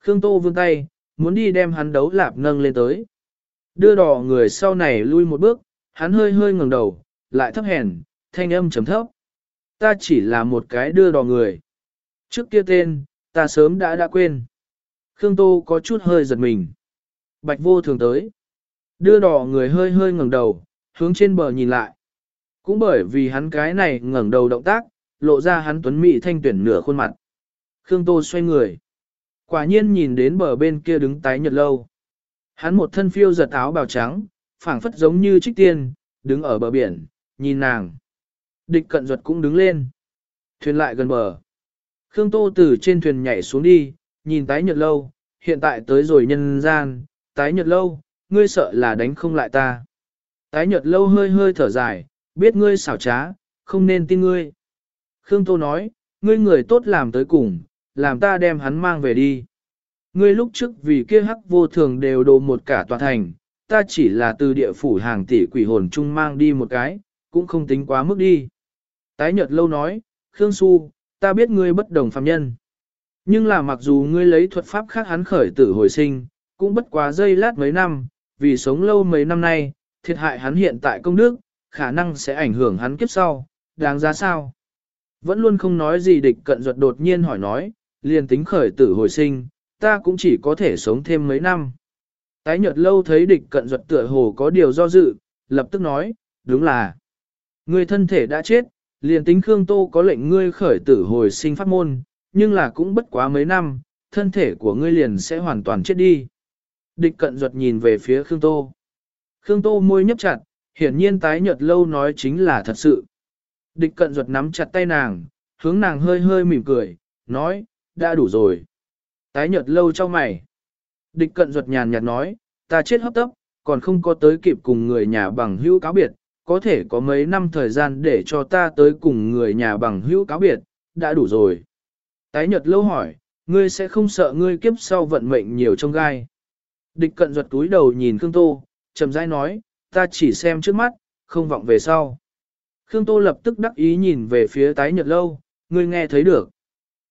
Khương Tô vươn tay, muốn đi đem hắn đấu lạp nâng lên tới. Đưa đò người sau này lui một bước, hắn hơi hơi ngẩng đầu, lại thấp hèn, thanh âm chấm thấp. Ta chỉ là một cái đưa đò người. Trước kia tên, ta sớm đã đã quên. Khương Tô có chút hơi giật mình. Bạch vô thường tới. Đưa đò người hơi hơi ngẩng đầu, hướng trên bờ nhìn lại. Cũng bởi vì hắn cái này ngẩng đầu động tác, lộ ra hắn tuấn mỹ thanh tuyển nửa khuôn mặt. Khương Tô xoay người. Quả nhiên nhìn đến bờ bên kia đứng tái nhật lâu. Hắn một thân phiêu giật áo bào trắng, phảng phất giống như trích tiên, đứng ở bờ biển, nhìn nàng. Địch cận ruột cũng đứng lên. Thuyền lại gần bờ. Khương Tô từ trên thuyền nhảy xuống đi, nhìn tái nhật lâu, hiện tại tới rồi nhân gian, tái nhật lâu, ngươi sợ là đánh không lại ta. Tái nhật lâu hơi hơi thở dài, biết ngươi xảo trá, không nên tin ngươi. Khương Tô nói, ngươi người tốt làm tới cùng, làm ta đem hắn mang về đi. Ngươi lúc trước vì kia hắc vô thường đều đồ một cả tòa thành, ta chỉ là từ địa phủ hàng tỷ quỷ hồn chung mang đi một cái, cũng không tính quá mức đi. Tái nhật lâu nói, Khương Xu, ta biết ngươi bất đồng phàm nhân. Nhưng là mặc dù ngươi lấy thuật pháp khác hắn khởi tử hồi sinh, cũng bất quá dây lát mấy năm, vì sống lâu mấy năm nay, thiệt hại hắn hiện tại công đức, khả năng sẽ ảnh hưởng hắn kiếp sau, đáng giá sao? Vẫn luôn không nói gì địch cận ruột đột nhiên hỏi nói, liền tính khởi tử hồi sinh, ta cũng chỉ có thể sống thêm mấy năm. Tái nhợt lâu thấy địch cận ruột tựa hồ có điều do dự, lập tức nói, đúng là, người thân thể đã chết, liền tính Khương Tô có lệnh ngươi khởi tử hồi sinh pháp môn, nhưng là cũng bất quá mấy năm, thân thể của ngươi liền sẽ hoàn toàn chết đi. Địch cận ruột nhìn về phía Khương Tô. Khương Tô môi nhấp chặt, hiển nhiên tái nhợt lâu nói chính là thật sự. Địch cận ruột nắm chặt tay nàng, hướng nàng hơi hơi mỉm cười, nói, đã đủ rồi. Tái nhợt lâu cho mày. Địch cận ruột nhàn nhạt nói, ta chết hấp tấp, còn không có tới kịp cùng người nhà bằng hữu cáo biệt, có thể có mấy năm thời gian để cho ta tới cùng người nhà bằng hữu cáo biệt, đã đủ rồi. Tái nhật lâu hỏi, ngươi sẽ không sợ ngươi kiếp sau vận mệnh nhiều trong gai. Địch cận ruột túi đầu nhìn Khương Tô, chậm rãi nói, ta chỉ xem trước mắt, không vọng về sau. Khương Tô lập tức đắc ý nhìn về phía tái nhật lâu, ngươi nghe thấy được.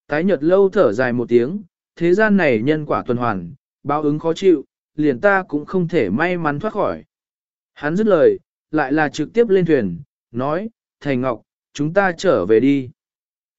Tái nhật lâu thở dài một tiếng, thế gian này nhân quả tuần hoàn, báo ứng khó chịu, liền ta cũng không thể may mắn thoát khỏi. Hắn dứt lời, lại là trực tiếp lên thuyền, nói, Thành Ngọc, chúng ta trở về đi.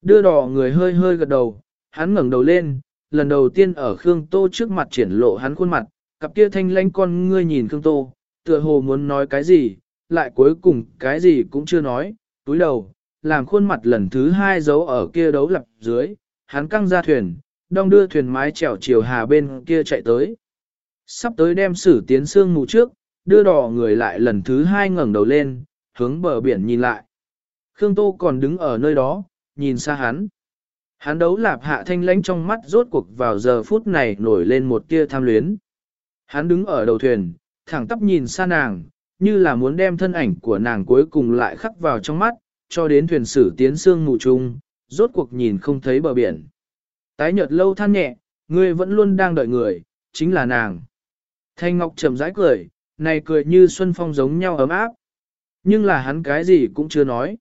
Đưa đỏ người hơi hơi gật đầu, hắn ngẩng đầu lên, lần đầu tiên ở Khương Tô trước mặt triển lộ hắn khuôn mặt, cặp kia thanh lãnh con ngươi nhìn Khương Tô, tựa hồ muốn nói cái gì, lại cuối cùng cái gì cũng chưa nói, túi đầu, làm khuôn mặt lần thứ hai giấu ở kia đấu lập dưới, hắn căng ra thuyền, đong đưa thuyền mái chèo chiều hà bên kia chạy tới. Sắp tới đem sử tiến sương mù trước, đưa đỏ người lại lần thứ hai ngẩng đầu lên, hướng bờ biển nhìn lại. Khương Tô còn đứng ở nơi đó, nhìn xa hắn. Hắn đấu lạp hạ thanh lãnh trong mắt rốt cuộc vào giờ phút này nổi lên một tia tham luyến. Hắn đứng ở đầu thuyền, thẳng tắp nhìn xa nàng, như là muốn đem thân ảnh của nàng cuối cùng lại khắc vào trong mắt, cho đến thuyền sử tiến sương mù trung, rốt cuộc nhìn không thấy bờ biển. Tái nhợt lâu than nhẹ, ngươi vẫn luôn đang đợi người, chính là nàng. Thanh Ngọc chậm rãi cười, này cười như xuân phong giống nhau ấm áp. Nhưng là hắn cái gì cũng chưa nói.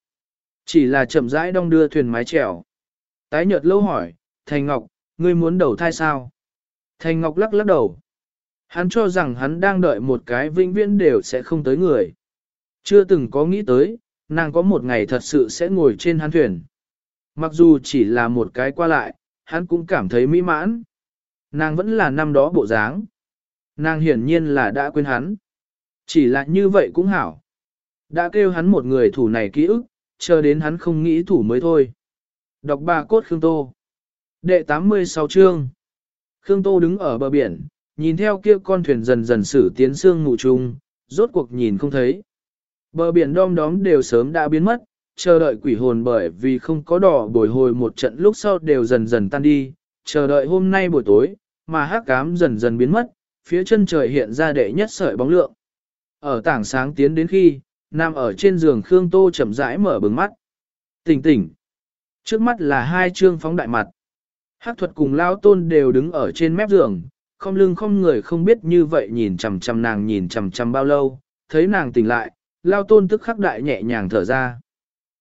Chỉ là chậm rãi đong đưa thuyền mái chèo. Tái nhợt lâu hỏi, Thành Ngọc, ngươi muốn đầu thai sao? Thành Ngọc lắc lắc đầu. Hắn cho rằng hắn đang đợi một cái vĩnh viễn đều sẽ không tới người. Chưa từng có nghĩ tới, nàng có một ngày thật sự sẽ ngồi trên hắn thuyền. Mặc dù chỉ là một cái qua lại, hắn cũng cảm thấy mỹ mãn. Nàng vẫn là năm đó bộ dáng. Nàng hiển nhiên là đã quên hắn. Chỉ là như vậy cũng hảo. Đã kêu hắn một người thủ này ký ức, chờ đến hắn không nghĩ thủ mới thôi. Đọc bà cốt Khương Tô. Đệ 86 chương. Khương Tô đứng ở bờ biển, nhìn theo kia con thuyền dần dần xử tiến xương mù trùng, rốt cuộc nhìn không thấy. Bờ biển đom đóm đều sớm đã biến mất, chờ đợi quỷ hồn bởi vì không có đỏ bồi hồi một trận lúc sau đều dần dần tan đi, chờ đợi hôm nay buổi tối, mà hắc cám dần dần biến mất, phía chân trời hiện ra đệ nhất sợi bóng lượng. Ở tảng sáng tiến đến khi, nằm ở trên giường Khương Tô chậm rãi mở bừng mắt. Tỉnh tỉnh. Trước mắt là hai trương phóng đại mặt. Hắc thuật cùng lao tôn đều đứng ở trên mép giường, không lưng không người không biết như vậy nhìn chằm chằm nàng nhìn chằm chằm bao lâu, thấy nàng tỉnh lại, lao tôn tức khắc đại nhẹ nhàng thở ra.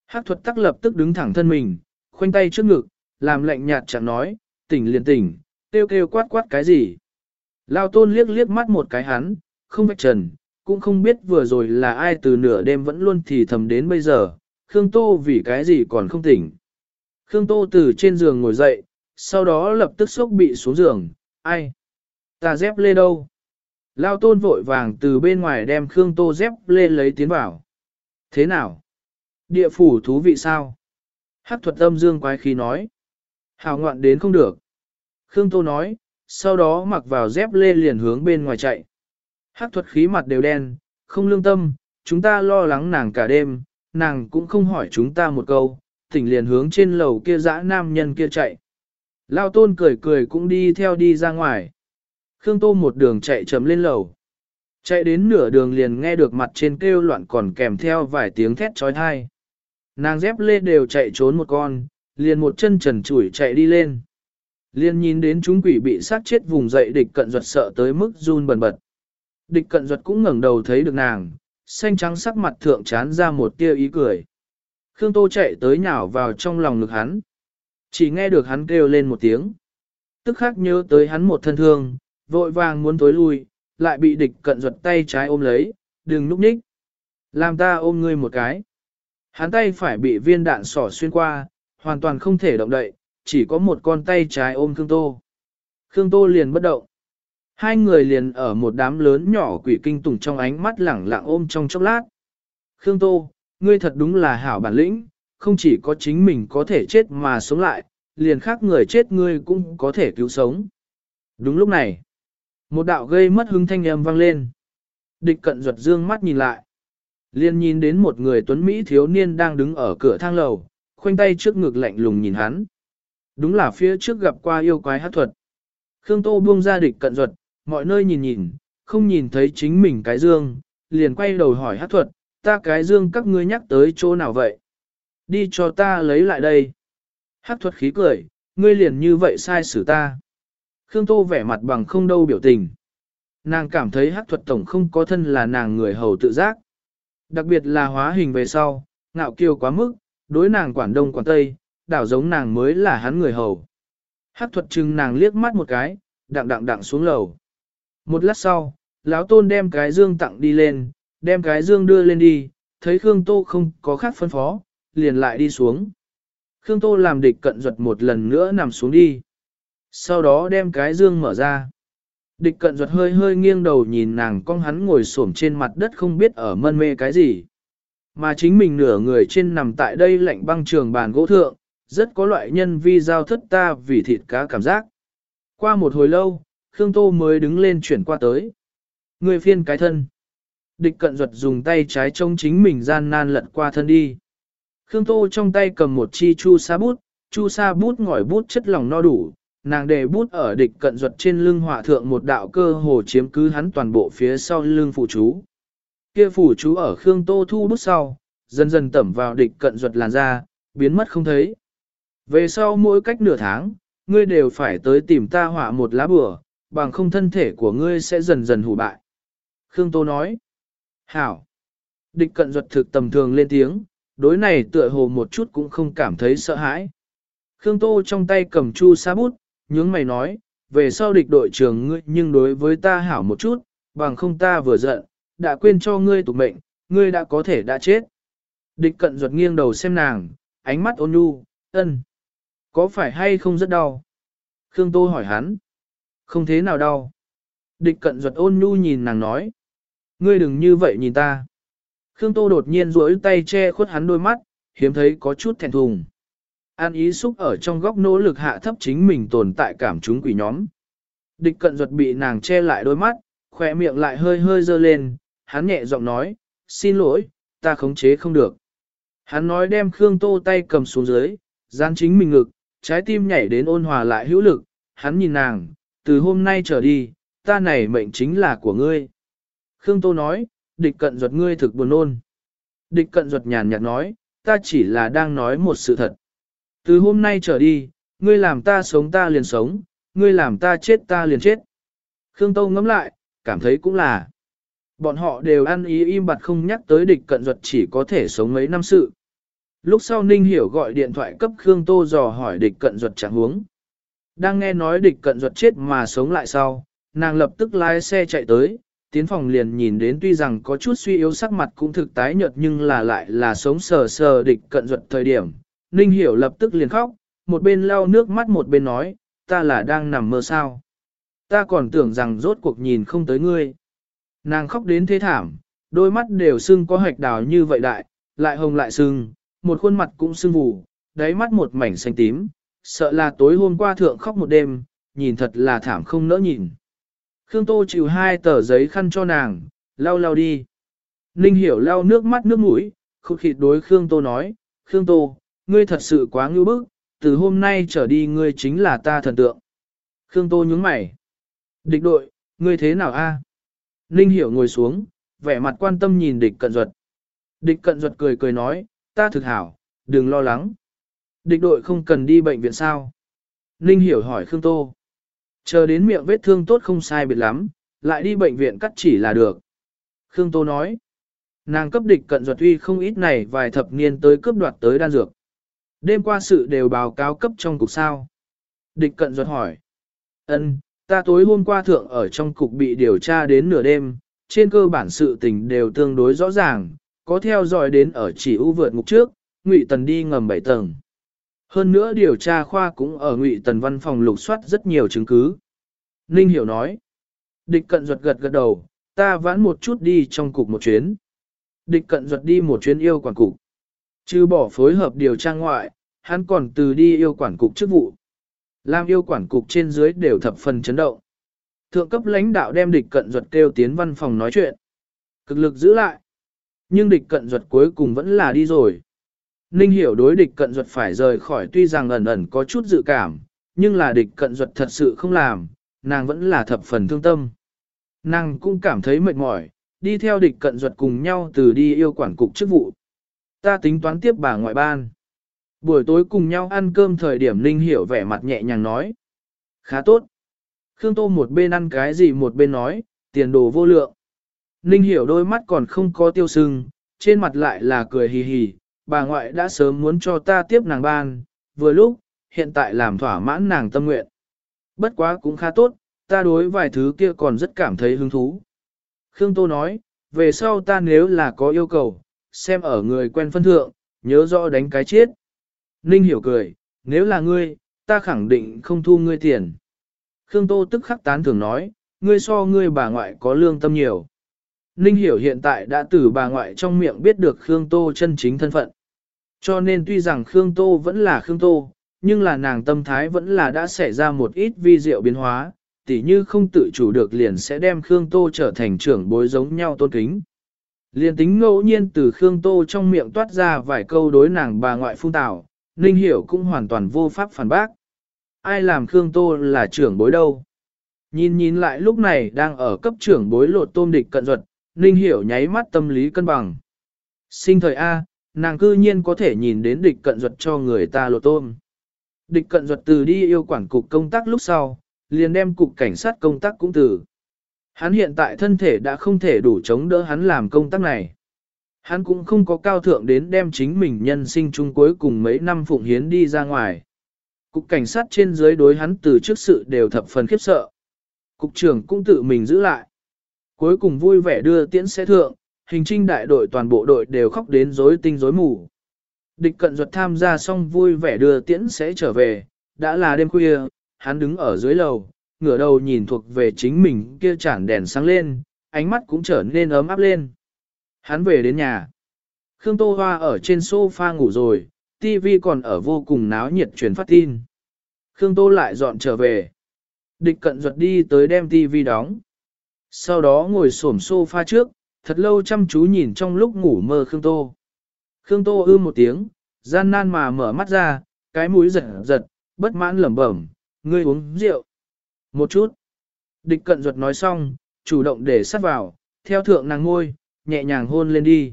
Hắc thuật tắc lập tức đứng thẳng thân mình, khoanh tay trước ngực, làm lạnh nhạt chẳng nói, tỉnh liền tỉnh, kêu kêu quát quát cái gì. Lao tôn liếc liếc mắt một cái hắn, không vạch trần, cũng không biết vừa rồi là ai từ nửa đêm vẫn luôn thì thầm đến bây giờ, Khương Tô vì cái gì còn không tỉnh. Khương Tô từ trên giường ngồi dậy, sau đó lập tức sốc bị xuống giường, ai? Ta dép lê đâu? Lao tôn vội vàng từ bên ngoài đem Khương Tô dép lê lấy tiến vào. Thế nào? Địa phủ thú vị sao? Hắc thuật âm dương quái khí nói. Hào ngoạn đến không được. Khương Tô nói, sau đó mặc vào dép lê liền hướng bên ngoài chạy. Hắc thuật khí mặt đều đen, không lương tâm, chúng ta lo lắng nàng cả đêm, nàng cũng không hỏi chúng ta một câu, tỉnh liền hướng trên lầu kia dã nam nhân kia chạy. Lao tôn cười cười cũng đi theo đi ra ngoài. Khương Tô một đường chạy chấm lên lầu. Chạy đến nửa đường liền nghe được mặt trên kêu loạn còn kèm theo vài tiếng thét trói thai. Nàng dép lê đều chạy trốn một con, liền một chân trần chủi chạy đi lên. Liền nhìn đến chúng quỷ bị sát chết vùng dậy địch cận ruột sợ tới mức run bần bật. Địch cận duật cũng ngẩng đầu thấy được nàng, xanh trắng sắc mặt thượng chán ra một tia ý cười. Khương Tô chạy tới nhào vào trong lòng ngực hắn. Chỉ nghe được hắn kêu lên một tiếng. Tức khắc nhớ tới hắn một thân thương, vội vàng muốn tối lui, lại bị địch cận duật tay trái ôm lấy, đừng núp ních. Làm ta ôm ngươi một cái. Hắn tay phải bị viên đạn sỏ xuyên qua, hoàn toàn không thể động đậy, chỉ có một con tay trái ôm Khương Tô. Khương Tô liền bất động. Hai người liền ở một đám lớn nhỏ quỷ kinh tủng trong ánh mắt lẳng lặng ôm trong chốc lát. Khương Tô, ngươi thật đúng là hảo bản lĩnh, không chỉ có chính mình có thể chết mà sống lại, liền khác người chết ngươi cũng có thể cứu sống. Đúng lúc này, một đạo gây mất hứng thanh âm vang lên. Địch cận ruột dương mắt nhìn lại. liền nhìn đến một người tuấn Mỹ thiếu niên đang đứng ở cửa thang lầu, khoanh tay trước ngực lạnh lùng nhìn hắn. Đúng là phía trước gặp qua yêu quái hát thuật. Khương Tô buông ra địch cận ruột, mọi nơi nhìn nhìn, không nhìn thấy chính mình cái dương, liền quay đầu hỏi hát thuật, ta cái dương các ngươi nhắc tới chỗ nào vậy? Đi cho ta lấy lại đây. Hát thuật khí cười, ngươi liền như vậy sai xử ta. Khương Tô vẻ mặt bằng không đâu biểu tình. Nàng cảm thấy hát thuật tổng không có thân là nàng người hầu tự giác. Đặc biệt là hóa hình về sau, ngạo kiêu quá mức, đối nàng quản đông quản tây, đảo giống nàng mới là hắn người hầu. Hát thuật chừng nàng liếc mắt một cái, đặng đặng đặng xuống lầu. Một lát sau, lão tôn đem cái dương tặng đi lên, đem cái dương đưa lên đi, thấy Khương Tô không có khác phân phó, liền lại đi xuống. Khương Tô làm địch cận duật một lần nữa nằm xuống đi. Sau đó đem cái dương mở ra. Địch cận duật hơi hơi nghiêng đầu nhìn nàng con hắn ngồi xổm trên mặt đất không biết ở mân mê cái gì. Mà chính mình nửa người trên nằm tại đây lạnh băng trường bàn gỗ thượng, rất có loại nhân vi giao thất ta vì thịt cá cảm giác. Qua một hồi lâu, Khương Tô mới đứng lên chuyển qua tới. Người phiên cái thân. Địch cận duật dùng tay trái trông chính mình gian nan lật qua thân đi. Khương Tô trong tay cầm một chi chu sa bút, chu sa bút ngỏi bút chất lòng no đủ, nàng để bút ở địch cận duật trên lưng hỏa thượng một đạo cơ hồ chiếm cứ hắn toàn bộ phía sau lưng phụ chú. Kia phủ chú ở Khương Tô thu bút sau, dần dần tẩm vào địch cận duật làn ra, biến mất không thấy. Về sau mỗi cách nửa tháng, ngươi đều phải tới tìm ta hỏa một lá bừa, bằng không thân thể của ngươi sẽ dần dần hủ bại. Khương Tô nói, hảo. Địch cận duật thực tầm thường lên tiếng, đối này tựa hồ một chút cũng không cảm thấy sợ hãi. Khương Tô trong tay cầm chu sa bút, nhướng mày nói, về sau địch đội trưởng ngươi nhưng đối với ta hảo một chút, bằng không ta vừa giận, đã quên cho ngươi tục mệnh, ngươi đã có thể đã chết. Địch cận duật nghiêng đầu xem nàng, ánh mắt ôn nhu, ân. Có phải hay không rất đau? Khương Tô hỏi hắn. Không thế nào đau. Địch cận duật ôn nhu nhìn nàng nói. Ngươi đừng như vậy nhìn ta. Khương Tô đột nhiên duỗi tay che khuất hắn đôi mắt, hiếm thấy có chút thẹn thùng. An ý xúc ở trong góc nỗ lực hạ thấp chính mình tồn tại cảm chúng quỷ nhóm. Địch cận duật bị nàng che lại đôi mắt, khỏe miệng lại hơi hơi dơ lên, hắn nhẹ giọng nói, xin lỗi, ta khống chế không được. Hắn nói đem Khương Tô tay cầm xuống dưới, gian chính mình ngực, trái tim nhảy đến ôn hòa lại hữu lực, hắn nhìn nàng, từ hôm nay trở đi, ta này mệnh chính là của ngươi. Khương Tô nói, địch cận ruột ngươi thực buồn ôn. Địch cận ruột nhàn nhạt nói, ta chỉ là đang nói một sự thật. Từ hôm nay trở đi, ngươi làm ta sống ta liền sống, ngươi làm ta chết ta liền chết. Khương Tô ngẫm lại, cảm thấy cũng là. Bọn họ đều ăn ý im bặt không nhắc tới địch cận ruột chỉ có thể sống mấy năm sự. Lúc sau Ninh Hiểu gọi điện thoại cấp Khương Tô dò hỏi địch cận ruột trạng huống. Đang nghe nói địch cận ruột chết mà sống lại sau, nàng lập tức lái xe chạy tới, tiến phòng liền nhìn đến tuy rằng có chút suy yếu sắc mặt cũng thực tái nhợt nhưng là lại là sống sờ sờ địch cận ruột thời điểm. Ninh Hiểu lập tức liền khóc, một bên lau nước mắt một bên nói, ta là đang nằm mơ sao. Ta còn tưởng rằng rốt cuộc nhìn không tới ngươi. Nàng khóc đến thế thảm, đôi mắt đều sưng có hạch đào như vậy đại, lại hồng lại sưng, một khuôn mặt cũng sưng vù, đáy mắt một mảnh xanh tím, sợ là tối hôm qua thượng khóc một đêm, nhìn thật là thảm không nỡ nhìn. Khương Tô chịu hai tờ giấy khăn cho nàng, lau lau đi. Ninh hiểu lau nước mắt nước mũi, khụt khịt đối Khương Tô nói, Khương Tô, ngươi thật sự quá ngưu bức, từ hôm nay trở đi ngươi chính là ta thần tượng. Khương Tô nhướng mày. Địch đội, ngươi thế nào a? Ninh hiểu ngồi xuống, vẻ mặt quan tâm nhìn địch cận duật. Địch cận duật cười cười nói, ta thực hảo, đừng lo lắng. Địch đội không cần đi bệnh viện sao? Ninh hiểu hỏi Khương Tô. Chờ đến miệng vết thương tốt không sai biệt lắm, lại đi bệnh viện cắt chỉ là được. Khương Tô nói. Nàng cấp địch cận duật uy không ít này vài thập niên tới cướp đoạt tới đan dược. Đêm qua sự đều báo cáo cấp trong cục sao. Địch cận duật hỏi. ân ta tối hôm qua thượng ở trong cục bị điều tra đến nửa đêm, trên cơ bản sự tình đều tương đối rõ ràng, có theo dõi đến ở chỉ ưu vượt ngục trước, Ngụy Tần đi ngầm 7 tầng. Hơn nữa điều tra khoa cũng ở Ngụy Tần văn phòng lục soát rất nhiều chứng cứ. Ninh Hiểu nói, địch cận ruột gật gật đầu, ta vãn một chút đi trong cục một chuyến. Địch cận ruột đi một chuyến yêu quản cục. Chứ bỏ phối hợp điều tra ngoại, hắn còn từ đi yêu quản cục chức vụ. Làm yêu quản cục trên dưới đều thập phần chấn động. Thượng cấp lãnh đạo đem địch cận ruột kêu tiến văn phòng nói chuyện. Cực lực giữ lại. Nhưng địch cận ruột cuối cùng vẫn là đi rồi. Ninh hiểu đối địch cận duật phải rời khỏi tuy rằng ẩn ẩn có chút dự cảm, nhưng là địch cận duật thật sự không làm, nàng vẫn là thập phần thương tâm. Nàng cũng cảm thấy mệt mỏi, đi theo địch cận duật cùng nhau từ đi yêu quản cục chức vụ. Ta tính toán tiếp bà ngoại ban. Buổi tối cùng nhau ăn cơm thời điểm Ninh hiểu vẻ mặt nhẹ nhàng nói. Khá tốt. Khương Tô một bên ăn cái gì một bên nói, tiền đồ vô lượng. Ninh hiểu đôi mắt còn không có tiêu sưng, trên mặt lại là cười hì hì, bà ngoại đã sớm muốn cho ta tiếp nàng ban, vừa lúc, hiện tại làm thỏa mãn nàng tâm nguyện. Bất quá cũng khá tốt, ta đối vài thứ kia còn rất cảm thấy hứng thú. Khương Tô nói, về sau ta nếu là có yêu cầu, xem ở người quen phân thượng, nhớ rõ đánh cái chết. Ninh hiểu cười, nếu là ngươi, ta khẳng định không thu ngươi tiền. Khương Tô tức khắc tán thưởng nói, ngươi so ngươi bà ngoại có lương tâm nhiều. Ninh hiểu hiện tại đã từ bà ngoại trong miệng biết được Khương Tô chân chính thân phận. Cho nên tuy rằng Khương Tô vẫn là Khương Tô, nhưng là nàng tâm thái vẫn là đã xảy ra một ít vi diệu biến hóa, tỉ như không tự chủ được liền sẽ đem Khương Tô trở thành trưởng bối giống nhau tôn kính. Liền tính ngẫu nhiên từ Khương Tô trong miệng toát ra vài câu đối nàng bà ngoại phun tảo, Ninh Hiểu cũng hoàn toàn vô pháp phản bác. Ai làm Khương Tô là trưởng bối đâu? Nhìn nhìn lại lúc này đang ở cấp trưởng bối lột tôm địch cận ruột, Ninh Hiểu nháy mắt tâm lý cân bằng. Sinh thời A, nàng cư nhiên có thể nhìn đến địch cận duật cho người ta lột tôm. Địch cận duật từ đi yêu quản cục công tác lúc sau, liền đem cục cảnh sát công tác cũng từ. Hắn hiện tại thân thể đã không thể đủ chống đỡ hắn làm công tác này. Hắn cũng không có cao thượng đến đem chính mình nhân sinh chung cuối cùng mấy năm phụng hiến đi ra ngoài. Cục cảnh sát trên dưới đối hắn từ trước sự đều thập phần khiếp sợ. Cục trưởng cũng tự mình giữ lại. Cuối cùng vui vẻ đưa tiễn sẽ thượng, hình trinh đại đội toàn bộ đội đều khóc đến rối tinh rối mù. Địch cận duật tham gia xong vui vẻ đưa tiễn sẽ trở về, đã là đêm khuya, hắn đứng ở dưới lầu, ngửa đầu nhìn thuộc về chính mình kia chản đèn sáng lên, ánh mắt cũng trở nên ấm áp lên. Hắn về đến nhà. Khương Tô Hoa ở trên sofa ngủ rồi, TV còn ở vô cùng náo nhiệt truyền phát tin. Khương Tô lại dọn trở về. Địch cận duật đi tới đem TV đóng. Sau đó ngồi xổm sofa trước, thật lâu chăm chú nhìn trong lúc ngủ mơ Khương Tô. Khương Tô ư một tiếng, gian nan mà mở mắt ra, cái mũi giật giật, bất mãn lẩm bẩm, ngươi uống rượu. Một chút. Địch cận ruột nói xong, chủ động để sát vào, theo thượng nàng ngôi, nhẹ nhàng hôn lên đi.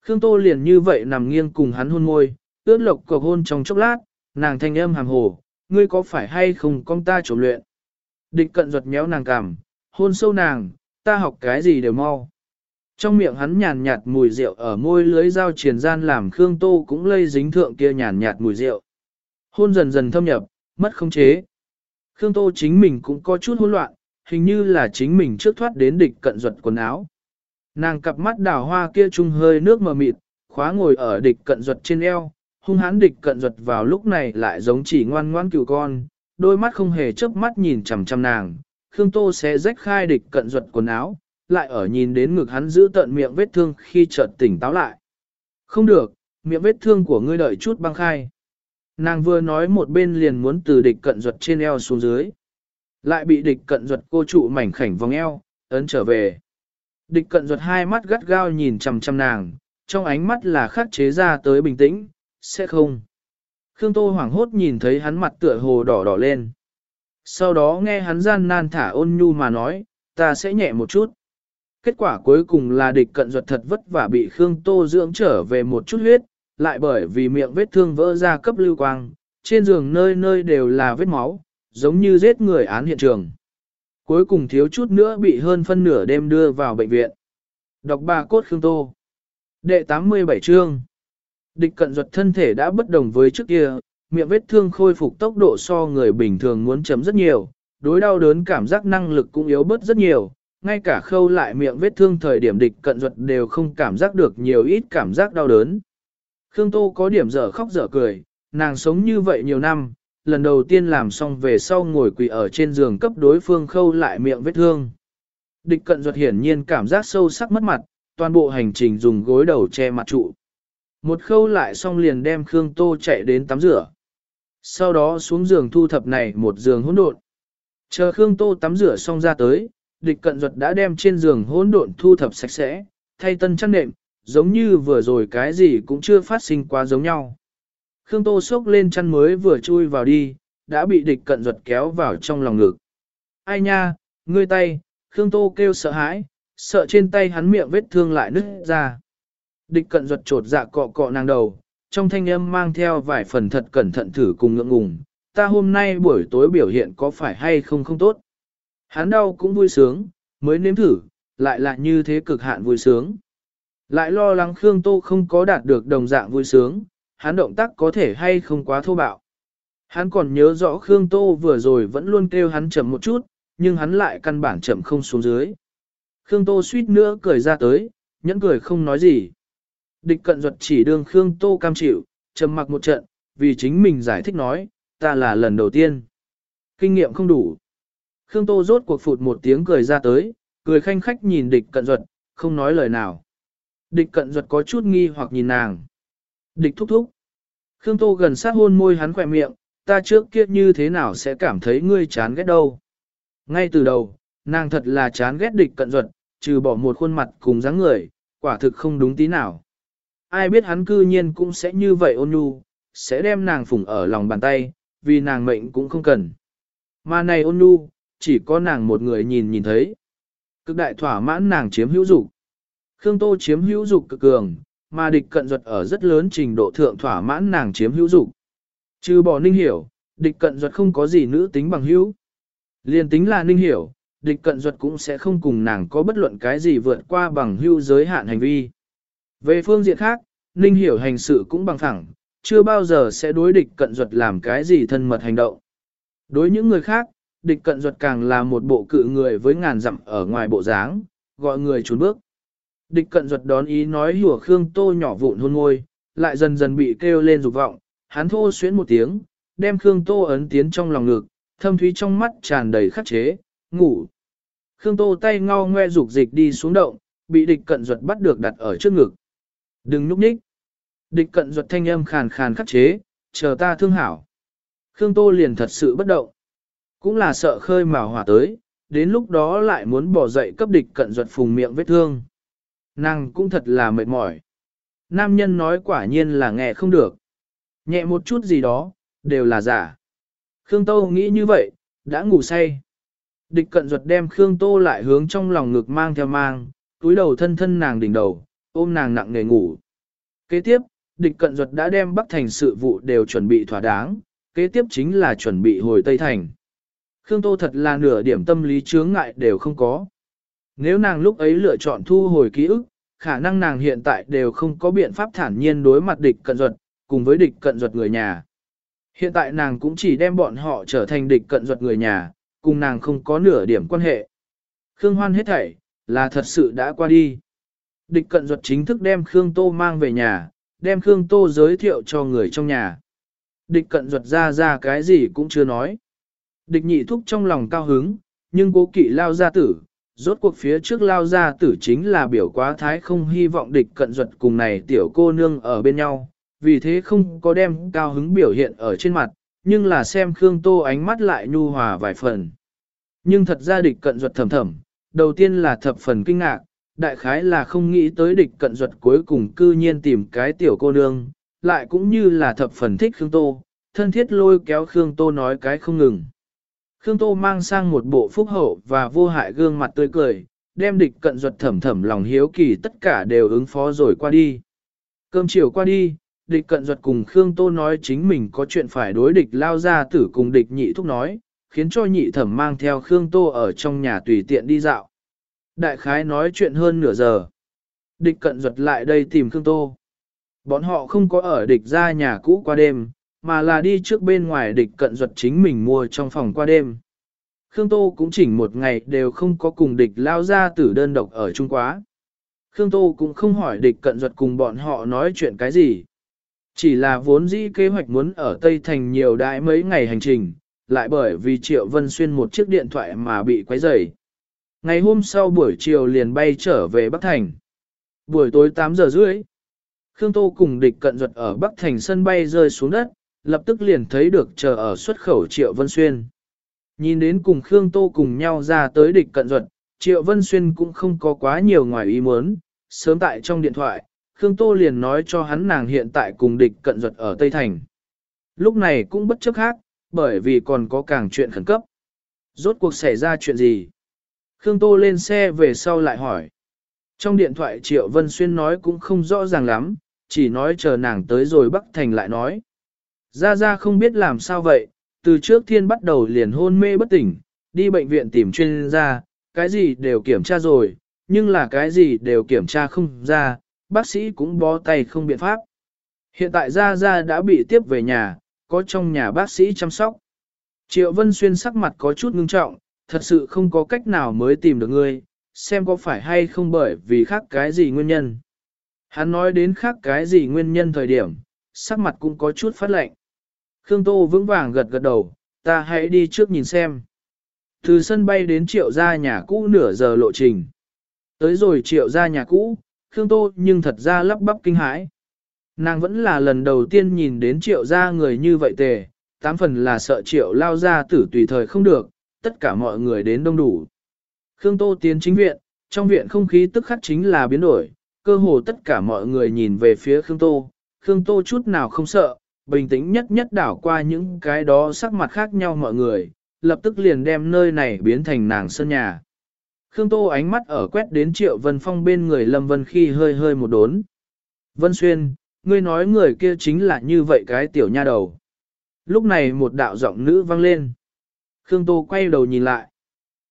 Khương Tô liền như vậy nằm nghiêng cùng hắn hôn môi, ướt lộc cộc hôn trong chốc lát, nàng thanh âm hàm hồ, ngươi có phải hay không con ta trộm luyện. Địch cận ruột méo nàng cảm hôn sâu nàng, ta học cái gì đều mau. Trong miệng hắn nhàn nhạt mùi rượu ở môi lưới dao truyền gian làm Khương Tô cũng lây dính thượng kia nhàn nhạt mùi rượu. Hôn dần dần thâm nhập, mất khống chế. Khương Tô chính mình cũng có chút hỗn loạn, hình như là chính mình trước thoát đến địch cận ruột quần áo. Nàng cặp mắt đào hoa kia trung hơi nước mờ mịt, khóa ngồi ở địch cận ruột trên eo, hung hãn địch cận ruột vào lúc này lại giống chỉ ngoan ngoan cừu con, đôi mắt không hề chớp mắt nhìn chằm chằm nàng. Khương Tô sẽ rách khai địch cận ruột quần áo, lại ở nhìn đến ngực hắn giữ tận miệng vết thương khi chợt tỉnh táo lại. Không được, miệng vết thương của ngươi đợi chút băng khai. Nàng vừa nói một bên liền muốn từ địch cận ruột trên eo xuống dưới. Lại bị địch cận ruột cô trụ mảnh khảnh vòng eo, ấn trở về. Địch cận ruột hai mắt gắt gao nhìn chằm chằm nàng, trong ánh mắt là khắc chế ra tới bình tĩnh, sẽ không. Khương Tô hoảng hốt nhìn thấy hắn mặt tựa hồ đỏ đỏ lên. Sau đó nghe hắn gian nan thả ôn nhu mà nói, ta sẽ nhẹ một chút. Kết quả cuối cùng là địch cận ruột thật vất vả bị Khương Tô dưỡng trở về một chút huyết, lại bởi vì miệng vết thương vỡ ra cấp lưu quang, trên giường nơi nơi đều là vết máu, giống như giết người án hiện trường. Cuối cùng thiếu chút nữa bị hơn phân nửa đêm đưa vào bệnh viện. Đọc bà cốt Khương Tô Đệ 87 chương Địch cận ruột thân thể đã bất đồng với trước kia, miệng vết thương khôi phục tốc độ so người bình thường muốn chấm rất nhiều, đối đau đớn cảm giác năng lực cũng yếu bớt rất nhiều, ngay cả khâu lại miệng vết thương thời điểm địch cận ruột đều không cảm giác được nhiều ít cảm giác đau đớn. Khương Tô có điểm dở khóc dở cười, nàng sống như vậy nhiều năm, lần đầu tiên làm xong về sau ngồi quỳ ở trên giường cấp đối phương khâu lại miệng vết thương. Địch cận ruột hiển nhiên cảm giác sâu sắc mất mặt, toàn bộ hành trình dùng gối đầu che mặt trụ. Một khâu lại xong liền đem Khương Tô chạy đến tắm rửa. Sau đó xuống giường thu thập này một giường hỗn độn. Chờ Khương Tô tắm rửa xong ra tới, địch cận duật đã đem trên giường hỗn độn thu thập sạch sẽ, thay tân chăn nệm, giống như vừa rồi cái gì cũng chưa phát sinh quá giống nhau. Khương Tô sốc lên chăn mới vừa chui vào đi, đã bị địch cận duật kéo vào trong lòng ngực. Ai nha, ngươi tay, Khương Tô kêu sợ hãi, sợ trên tay hắn miệng vết thương lại nứt ra. Địch cận duật trột dạ cọ cọ nàng đầu, trong thanh âm mang theo vài phần thật cẩn thận thử cùng ngượng ngùng. Ta hôm nay buổi tối biểu hiện có phải hay không không tốt? Hắn đau cũng vui sướng, mới nếm thử, lại là như thế cực hạn vui sướng. Lại lo lắng Khương Tô không có đạt được đồng dạng vui sướng, hắn động tác có thể hay không quá thô bạo. Hắn còn nhớ rõ Khương Tô vừa rồi vẫn luôn kêu hắn chậm một chút, nhưng hắn lại căn bản chậm không xuống dưới. Khương Tô suýt nữa cười ra tới, nhẫn cười không nói gì. Địch cận duật chỉ đương Khương Tô cam chịu, trầm mặc một trận, vì chính mình giải thích nói, ta là lần đầu tiên. Kinh nghiệm không đủ. Khương Tô rốt cuộc phụt một tiếng cười ra tới, cười khanh khách nhìn địch cận duật, không nói lời nào. Địch cận duật có chút nghi hoặc nhìn nàng. Địch thúc thúc. Khương Tô gần sát hôn môi hắn khỏe miệng, ta trước kia như thế nào sẽ cảm thấy ngươi chán ghét đâu. Ngay từ đầu, nàng thật là chán ghét địch cận duật, trừ bỏ một khuôn mặt cùng dáng người, quả thực không đúng tí nào. Ai biết hắn cư nhiên cũng sẽ như vậy ôn nhu, sẽ đem nàng phủng ở lòng bàn tay, vì nàng mệnh cũng không cần. Mà này ôn nhu, chỉ có nàng một người nhìn nhìn thấy. Cực đại thỏa mãn nàng chiếm hữu dục. Khương Tô chiếm hữu dục cực cường, mà địch cận duật ở rất lớn trình độ thượng thỏa mãn nàng chiếm hữu dục. Trừ bỏ ninh hiểu, địch cận duật không có gì nữ tính bằng hữu. Liên tính là ninh hiểu, địch cận duật cũng sẽ không cùng nàng có bất luận cái gì vượt qua bằng hữu giới hạn hành vi. Về phương diện khác, ninh hiểu hành sự cũng bằng thẳng, chưa bao giờ sẽ đối địch cận duật làm cái gì thân mật hành động. Đối những người khác, địch cận duật càng là một bộ cự người với ngàn dặm ở ngoài bộ dáng, gọi người trốn bước. Địch cận duật đón ý nói hùa Khương Tô nhỏ vụn hôn môi, lại dần dần bị kêu lên dục vọng, hắn thô xuyến một tiếng, đem Khương Tô ấn tiến trong lòng ngực, thâm thúy trong mắt tràn đầy khắc chế, ngủ. Khương Tô tay ngao ngoe dục dịch đi xuống động, bị địch cận duật bắt được đặt ở trước ngực. Đừng núp nhích. Địch cận duật thanh âm khàn khàn khắc chế, chờ ta thương hảo. Khương Tô liền thật sự bất động. Cũng là sợ khơi mào hỏa tới, đến lúc đó lại muốn bỏ dậy cấp địch cận duật phùng miệng vết thương. Nàng cũng thật là mệt mỏi. Nam nhân nói quả nhiên là nghe không được. Nhẹ một chút gì đó, đều là giả. Khương Tô nghĩ như vậy, đã ngủ say. Địch cận ruột đem Khương Tô lại hướng trong lòng ngực mang theo mang, túi đầu thân thân nàng đỉnh đầu, ôm nàng nặng nề ngủ. Kế tiếp, địch cận duật đã đem Bắc Thành sự vụ đều chuẩn bị thỏa đáng, kế tiếp chính là chuẩn bị hồi Tây Thành. Khương Tô thật là nửa điểm tâm lý chướng ngại đều không có. Nếu nàng lúc ấy lựa chọn thu hồi ký ức, khả năng nàng hiện tại đều không có biện pháp thản nhiên đối mặt địch cận duật cùng với địch cận duật người nhà. Hiện tại nàng cũng chỉ đem bọn họ trở thành địch cận duật người nhà, cùng nàng không có nửa điểm quan hệ. Khương Hoan hết thảy, là thật sự đã qua đi. Địch cận duật chính thức đem Khương Tô mang về nhà, đem Khương Tô giới thiệu cho người trong nhà. Địch cận duật ra ra cái gì cũng chưa nói. Địch nhị thúc trong lòng cao hứng, nhưng cố kỵ lao ra tử, rốt cuộc phía trước lao ra tử chính là biểu quá thái không hy vọng địch cận duật cùng này tiểu cô nương ở bên nhau, vì thế không có đem cao hứng biểu hiện ở trên mặt, nhưng là xem Khương Tô ánh mắt lại nhu hòa vài phần. Nhưng thật ra địch cận duật thầm thầm, đầu tiên là thập phần kinh ngạc, đại khái là không nghĩ tới địch cận duật cuối cùng cư nhiên tìm cái tiểu cô nương, lại cũng như là thập phần thích Khương Tô, thân thiết lôi kéo Khương Tô nói cái không ngừng. Khương Tô mang sang một bộ phúc hậu và vô hại gương mặt tươi cười, đem địch cận duật thầm thầm lòng hiếu kỳ tất cả đều ứng phó rồi qua đi. Cơm chiều qua đi, địch cận duật cùng Khương Tô nói chính mình có chuyện phải đối địch lao ra tử cùng địch nhị thúc nói, khiến cho nhị thẩm mang theo Khương Tô ở trong nhà tùy tiện đi dạo. Đại khái nói chuyện hơn nửa giờ. Địch cận ruột lại đây tìm Khương Tô. Bọn họ không có ở địch ra nhà cũ qua đêm, mà là đi trước bên ngoài địch cận ruột chính mình mua trong phòng qua đêm. Khương Tô cũng chỉnh một ngày đều không có cùng địch lao ra tử đơn độc ở Trung Quá. Khương Tô cũng không hỏi địch cận ruột cùng bọn họ nói chuyện cái gì. Chỉ là vốn dĩ kế hoạch muốn ở Tây Thành nhiều đại mấy ngày hành trình, lại bởi vì Triệu Vân Xuyên một chiếc điện thoại mà bị quấy rầy. Ngày hôm sau buổi chiều liền bay trở về Bắc Thành. Buổi tối 8 giờ rưỡi, Khương Tô cùng địch cận duật ở Bắc Thành sân bay rơi xuống đất, lập tức liền thấy được chờ ở xuất khẩu Triệu Vân Xuyên. Nhìn đến cùng Khương Tô cùng nhau ra tới địch cận duật, Triệu Vân Xuyên cũng không có quá nhiều ngoài ý muốn, sớm tại trong điện thoại, Khương Tô liền nói cho hắn nàng hiện tại cùng địch cận duật ở Tây Thành. Lúc này cũng bất chấp khác, bởi vì còn có càng chuyện khẩn cấp. Rốt cuộc xảy ra chuyện gì? Khương Tô lên xe về sau lại hỏi. Trong điện thoại Triệu Vân Xuyên nói cũng không rõ ràng lắm, chỉ nói chờ nàng tới rồi Bắc Thành lại nói. Ra Ra không biết làm sao vậy, từ trước thiên bắt đầu liền hôn mê bất tỉnh, đi bệnh viện tìm chuyên gia, cái gì đều kiểm tra rồi, nhưng là cái gì đều kiểm tra không ra, bác sĩ cũng bó tay không biện pháp. Hiện tại Ra Ra đã bị tiếp về nhà, có trong nhà bác sĩ chăm sóc. Triệu Vân Xuyên sắc mặt có chút ngưng trọng, thật sự không có cách nào mới tìm được ngươi, xem có phải hay không bởi vì khác cái gì nguyên nhân. Hắn nói đến khác cái gì nguyên nhân thời điểm, sắc mặt cũng có chút phát lệnh. Khương Tô vững vàng gật gật đầu, ta hãy đi trước nhìn xem. Từ sân bay đến triệu gia nhà cũ nửa giờ lộ trình. Tới rồi triệu gia nhà cũ, Khương Tô nhưng thật ra lắp bắp kinh hãi. Nàng vẫn là lần đầu tiên nhìn đến triệu gia người như vậy tề, tám phần là sợ triệu lao ra tử tùy thời không được, tất cả mọi người đến đông đủ. Khương Tô tiến chính viện, trong viện không khí tức khắc chính là biến đổi, cơ hồ tất cả mọi người nhìn về phía Khương Tô, Khương Tô chút nào không sợ, bình tĩnh nhất nhất đảo qua những cái đó sắc mặt khác nhau mọi người, lập tức liền đem nơi này biến thành nàng sân nhà. Khương Tô ánh mắt ở quét đến Triệu Vân Phong bên người Lâm Vân khi hơi hơi một đốn. Vân Xuyên, ngươi nói người kia chính là như vậy cái tiểu nha đầu. Lúc này một đạo giọng nữ vang lên. Khương Tô quay đầu nhìn lại.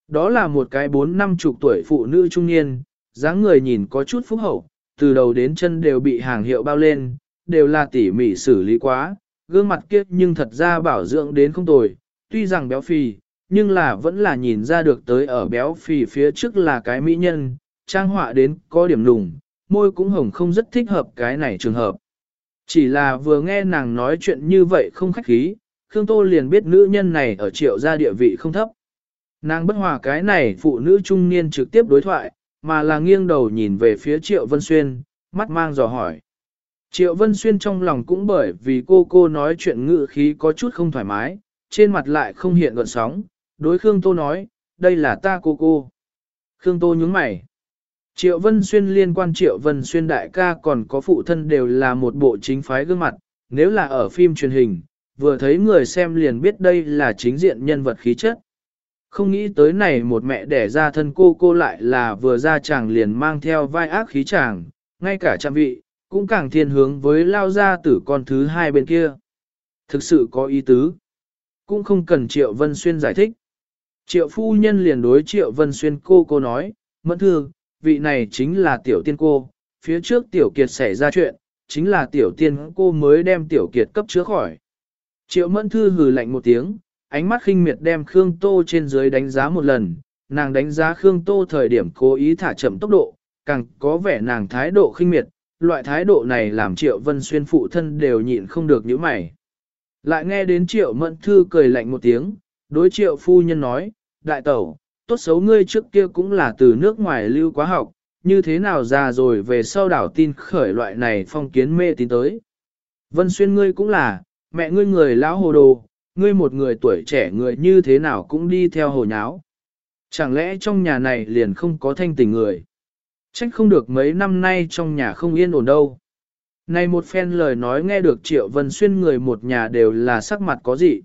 Đó là một cái bốn năm chục tuổi phụ nữ trung niên, dáng người nhìn có chút phúc hậu, từ đầu đến chân đều bị hàng hiệu bao lên, đều là tỉ mỉ xử lý quá, gương mặt kiếp nhưng thật ra bảo dưỡng đến không tồi, tuy rằng béo phì, nhưng là vẫn là nhìn ra được tới ở béo phì phía trước là cái mỹ nhân, trang họa đến có điểm lùng, môi cũng hồng không rất thích hợp cái này trường hợp. Chỉ là vừa nghe nàng nói chuyện như vậy không khách khí, Khương Tô liền biết nữ nhân này ở triệu gia địa vị không thấp. Nàng bất hòa cái này phụ nữ trung niên trực tiếp đối thoại, mà là nghiêng đầu nhìn về phía Triệu Vân Xuyên, mắt mang dò hỏi. Triệu Vân Xuyên trong lòng cũng bởi vì cô cô nói chuyện ngự khí có chút không thoải mái, trên mặt lại không hiện gợn sóng, đối Khương Tô nói, đây là ta cô cô. Khương Tô nhướng mày. Triệu Vân Xuyên liên quan Triệu Vân Xuyên đại ca còn có phụ thân đều là một bộ chính phái gương mặt, nếu là ở phim truyền hình, vừa thấy người xem liền biết đây là chính diện nhân vật khí chất. Không nghĩ tới này một mẹ đẻ ra thân cô cô lại là vừa ra chàng liền mang theo vai ác khí chàng, ngay cả trạm vị, cũng càng thiên hướng với lao ra tử con thứ hai bên kia. Thực sự có ý tứ. Cũng không cần Triệu Vân Xuyên giải thích. Triệu phu nhân liền đối Triệu Vân Xuyên cô cô nói, mẫn thương, vị này chính là tiểu tiên cô, phía trước tiểu kiệt xảy ra chuyện, chính là tiểu tiên cô mới đem tiểu kiệt cấp chữa khỏi. Triệu mẫn thư hừ lạnh một tiếng, ánh mắt khinh miệt đem Khương Tô trên dưới đánh giá một lần, nàng đánh giá Khương Tô thời điểm cố ý thả chậm tốc độ, càng có vẻ nàng thái độ khinh miệt, loại thái độ này làm Triệu Vân Xuyên phụ thân đều nhịn không được nhíu mày. Lại nghe đến Triệu Mẫn Thư cười lạnh một tiếng, đối Triệu Phu Nhân nói, Đại Tẩu, tốt xấu ngươi trước kia cũng là từ nước ngoài lưu quá học, như thế nào già rồi về sau đảo tin khởi loại này phong kiến mê tín tới. Vân Xuyên ngươi cũng là, mẹ ngươi người lão hồ đồ, ngươi một người tuổi trẻ người như thế nào cũng đi theo hồ nháo. Chẳng lẽ trong nhà này liền không có thanh tình người? Trách không được mấy năm nay trong nhà không yên ổn đâu. Này một phen lời nói nghe được Triệu Vân Xuyên người một nhà đều là sắc mặt có gì.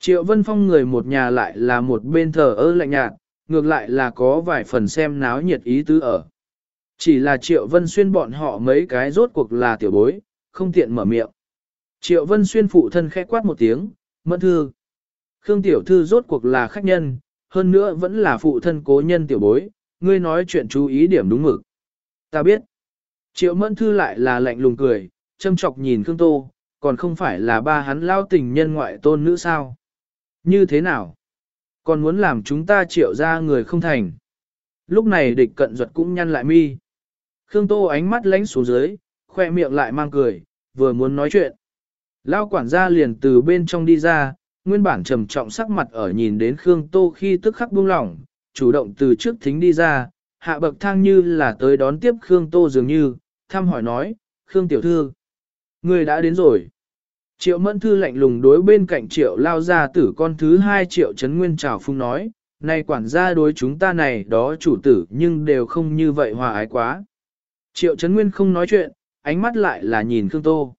Triệu Vân Phong người một nhà lại là một bên thờ ơ lạnh nhạt, ngược lại là có vài phần xem náo nhiệt ý tứ ở. Chỉ là Triệu Vân Xuyên bọn họ mấy cái rốt cuộc là tiểu bối, không tiện mở miệng. Triệu Vân Xuyên phụ thân khẽ quát một tiếng, mẫn thư. Khương Tiểu Thư rốt cuộc là khách nhân, hơn nữa vẫn là phụ thân cố nhân tiểu bối, ngươi nói chuyện chú ý điểm đúng mực. Ta biết. Triệu Mẫn Thư lại là lạnh lùng cười, châm chọc nhìn Khương Tô, còn không phải là ba hắn lao tình nhân ngoại tôn nữ sao. Như thế nào? Còn muốn làm chúng ta triệu ra người không thành. Lúc này địch cận duật cũng nhăn lại mi. Khương Tô ánh mắt lánh xuống dưới, khoe miệng lại mang cười, vừa muốn nói chuyện. Lao quản gia liền từ bên trong đi ra, nguyên bản trầm trọng sắc mặt ở nhìn đến Khương Tô khi tức khắc buông lỏng, chủ động từ trước thính đi ra, hạ bậc thang như là tới đón tiếp Khương Tô dường như, thăm hỏi nói, Khương Tiểu Thư, người đã đến rồi. Triệu Mẫn Thư lạnh lùng đối bên cạnh Triệu lao gia tử con thứ hai Triệu Trấn Nguyên Trào Phung nói, này quản gia đối chúng ta này đó chủ tử nhưng đều không như vậy hòa ái quá. Triệu Trấn Nguyên không nói chuyện, ánh mắt lại là nhìn Khương Tô.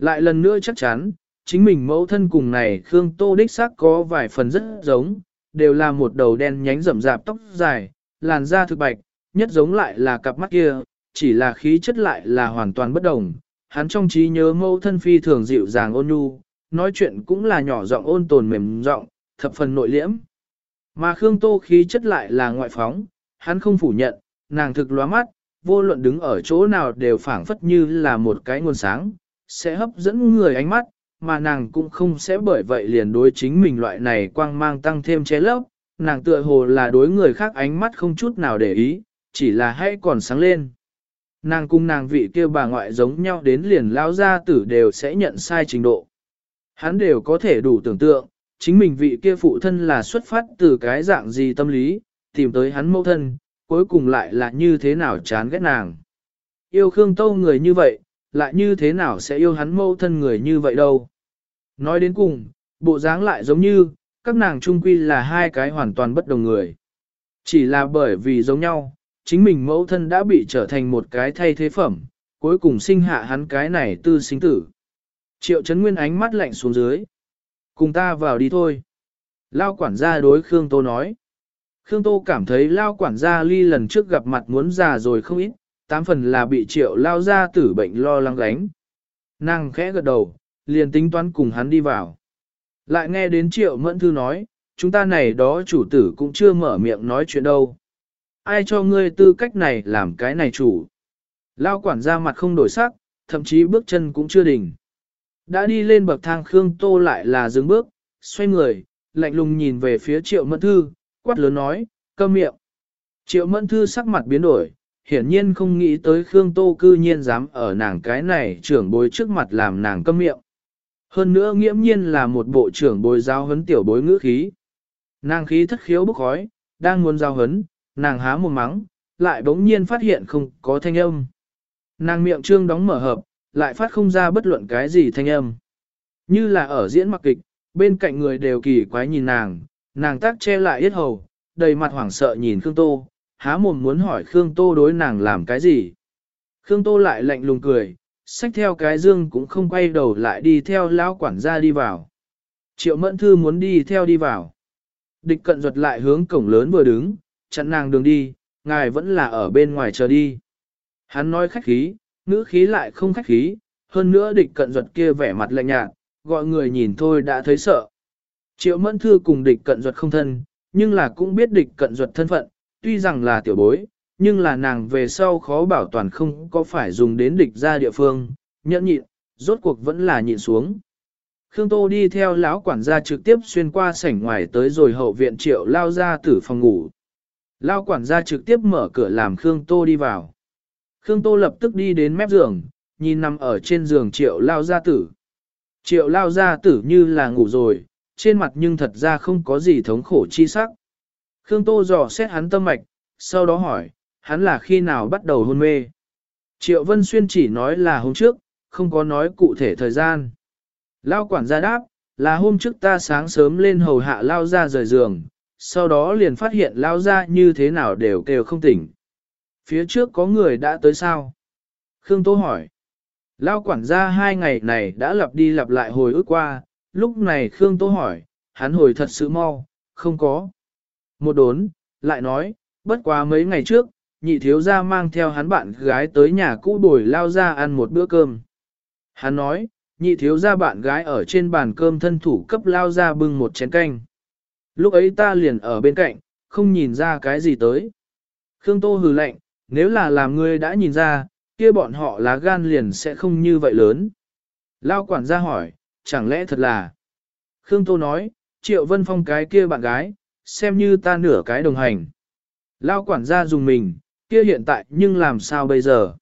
Lại lần nữa chắc chắn, chính mình mẫu thân cùng này Khương Tô đích xác có vài phần rất giống, đều là một đầu đen nhánh rậm rạp tóc dài, làn da thực bạch, nhất giống lại là cặp mắt kia, chỉ là khí chất lại là hoàn toàn bất đồng. Hắn trong trí nhớ mẫu thân phi thường dịu dàng ôn nhu, nói chuyện cũng là nhỏ giọng ôn tồn mềm giọng, thập phần nội liễm. Mà Khương Tô khí chất lại là ngoại phóng, hắn không phủ nhận, nàng thực lóa mắt, vô luận đứng ở chỗ nào đều phảng phất như là một cái nguồn sáng, sẽ hấp dẫn người ánh mắt, mà nàng cũng không sẽ bởi vậy liền đối chính mình loại này quang mang tăng thêm che lấp, nàng tựa hồ là đối người khác ánh mắt không chút nào để ý, chỉ là hay còn sáng lên. Nàng cung nàng vị kia bà ngoại giống nhau đến liền lao gia tử đều sẽ nhận sai trình độ. Hắn đều có thể đủ tưởng tượng, chính mình vị kia phụ thân là xuất phát từ cái dạng gì tâm lý, tìm tới hắn mẫu thân, cuối cùng lại là như thế nào chán ghét nàng. Yêu Khương Tâu người như vậy, lại như thế nào sẽ yêu hắn mẫu thân người như vậy đâu. Nói đến cùng, bộ dáng lại giống như, các nàng trung quy là hai cái hoàn toàn bất đồng người. Chỉ là bởi vì giống nhau, chính mình mẫu thân đã bị trở thành một cái thay thế phẩm, cuối cùng sinh hạ hắn cái này tư sinh tử. Triệu Trấn Nguyên ánh mắt lạnh xuống dưới. Cùng ta vào đi thôi. Lao quản gia đối Khương Tô nói. Khương Tô cảm thấy Lao quản gia ly lần trước gặp mặt muốn già rồi không ít, tám phần là bị triệu Lao ra tử bệnh lo lắng gánh. Nàng khẽ gật đầu, liền tính toán cùng hắn đi vào. Lại nghe đến triệu mẫn thư nói, chúng ta này đó chủ tử cũng chưa mở miệng nói chuyện đâu. Ai cho ngươi tư cách này làm cái này chủ? Lao quản gia mặt không đổi sắc, thậm chí bước chân cũng chưa đỉnh. Đã đi lên bậc thang Khương Tô lại là dừng bước, xoay người, lạnh lùng nhìn về phía triệu mẫn thư, quát lớn nói, câm miệng. Triệu mẫn thư sắc mặt biến đổi, hiển nhiên không nghĩ tới Khương Tô cư nhiên dám ở nàng cái này trưởng bối trước mặt làm nàng câm miệng. Hơn nữa nghiễm nhiên là một bộ trưởng bối giáo huấn tiểu bối ngữ khí. Nàng khí thất khiếu bức khói, đang muốn giao hấn, nàng há một mắng, lại bỗng nhiên phát hiện không có thanh âm. Nàng miệng trương đóng mở hợp, lại phát không ra bất luận cái gì thanh âm. Như là ở diễn mặc kịch, bên cạnh người đều kỳ quái nhìn nàng, nàng tác che lại yết hầu, đầy mặt hoảng sợ nhìn Khương Tô, há mồm muốn hỏi Khương Tô đối nàng làm cái gì. Khương Tô lại lạnh lùng cười, xách theo cái dương cũng không quay đầu lại đi theo lão quản gia đi vào. Triệu Mẫn Thư muốn đi theo đi vào. Địch cận ruột lại hướng cổng lớn vừa đứng, chặn nàng đường đi, ngài vẫn là ở bên ngoài chờ đi. Hắn nói khách khí, ngữ khí lại không khách khí, hơn nữa địch cận ruột kia vẻ mặt lạnh nhạt, gọi người nhìn thôi đã thấy sợ. Triệu mẫn thư cùng địch cận ruột không thân, nhưng là cũng biết địch cận ruột thân phận, tuy rằng là tiểu bối, nhưng là nàng về sau khó bảo toàn không có phải dùng đến địch ra địa phương, nhẫn nhịn, rốt cuộc vẫn là nhịn xuống. Khương Tô đi theo lão quản gia trực tiếp xuyên qua sảnh ngoài tới rồi hậu viện triệu lao ra tử phòng ngủ. Lao quản gia trực tiếp mở cửa làm Khương Tô đi vào. Khương Tô lập tức đi đến mép giường, nhìn nằm ở trên giường triệu lao gia tử. Triệu lao gia tử như là ngủ rồi, trên mặt nhưng thật ra không có gì thống khổ chi sắc. Khương Tô dò xét hắn tâm mạch, sau đó hỏi, hắn là khi nào bắt đầu hôn mê. Triệu Vân Xuyên chỉ nói là hôm trước, không có nói cụ thể thời gian. Lao quản gia đáp, là hôm trước ta sáng sớm lên hầu hạ lao ra rời giường, sau đó liền phát hiện lao ra như thế nào đều kêu không tỉnh. Phía trước có người đã tới sao? Khương Tô hỏi. Lao quản gia hai ngày này đã lặp đi lặp lại hồi ức qua, lúc này Khương Tô hỏi, hắn hồi thật sự mau, không có. Một đốn, lại nói, bất quá mấy ngày trước, nhị thiếu gia mang theo hắn bạn gái tới nhà cũ đổi lao ra ăn một bữa cơm. Hắn nói, nhị thiếu gia bạn gái ở trên bàn cơm thân thủ cấp lao ra bưng một chén canh. Lúc ấy ta liền ở bên cạnh, không nhìn ra cái gì tới. Khương Tô hừ lạnh, nếu là làm ngươi đã nhìn ra, kia bọn họ lá gan liền sẽ không như vậy lớn. Lao quản gia hỏi, chẳng lẽ thật là... Khương Tô nói, Triệu Vân Phong cái kia bạn gái, xem như ta nửa cái đồng hành. Lao quản gia dùng mình, kia hiện tại nhưng làm sao bây giờ?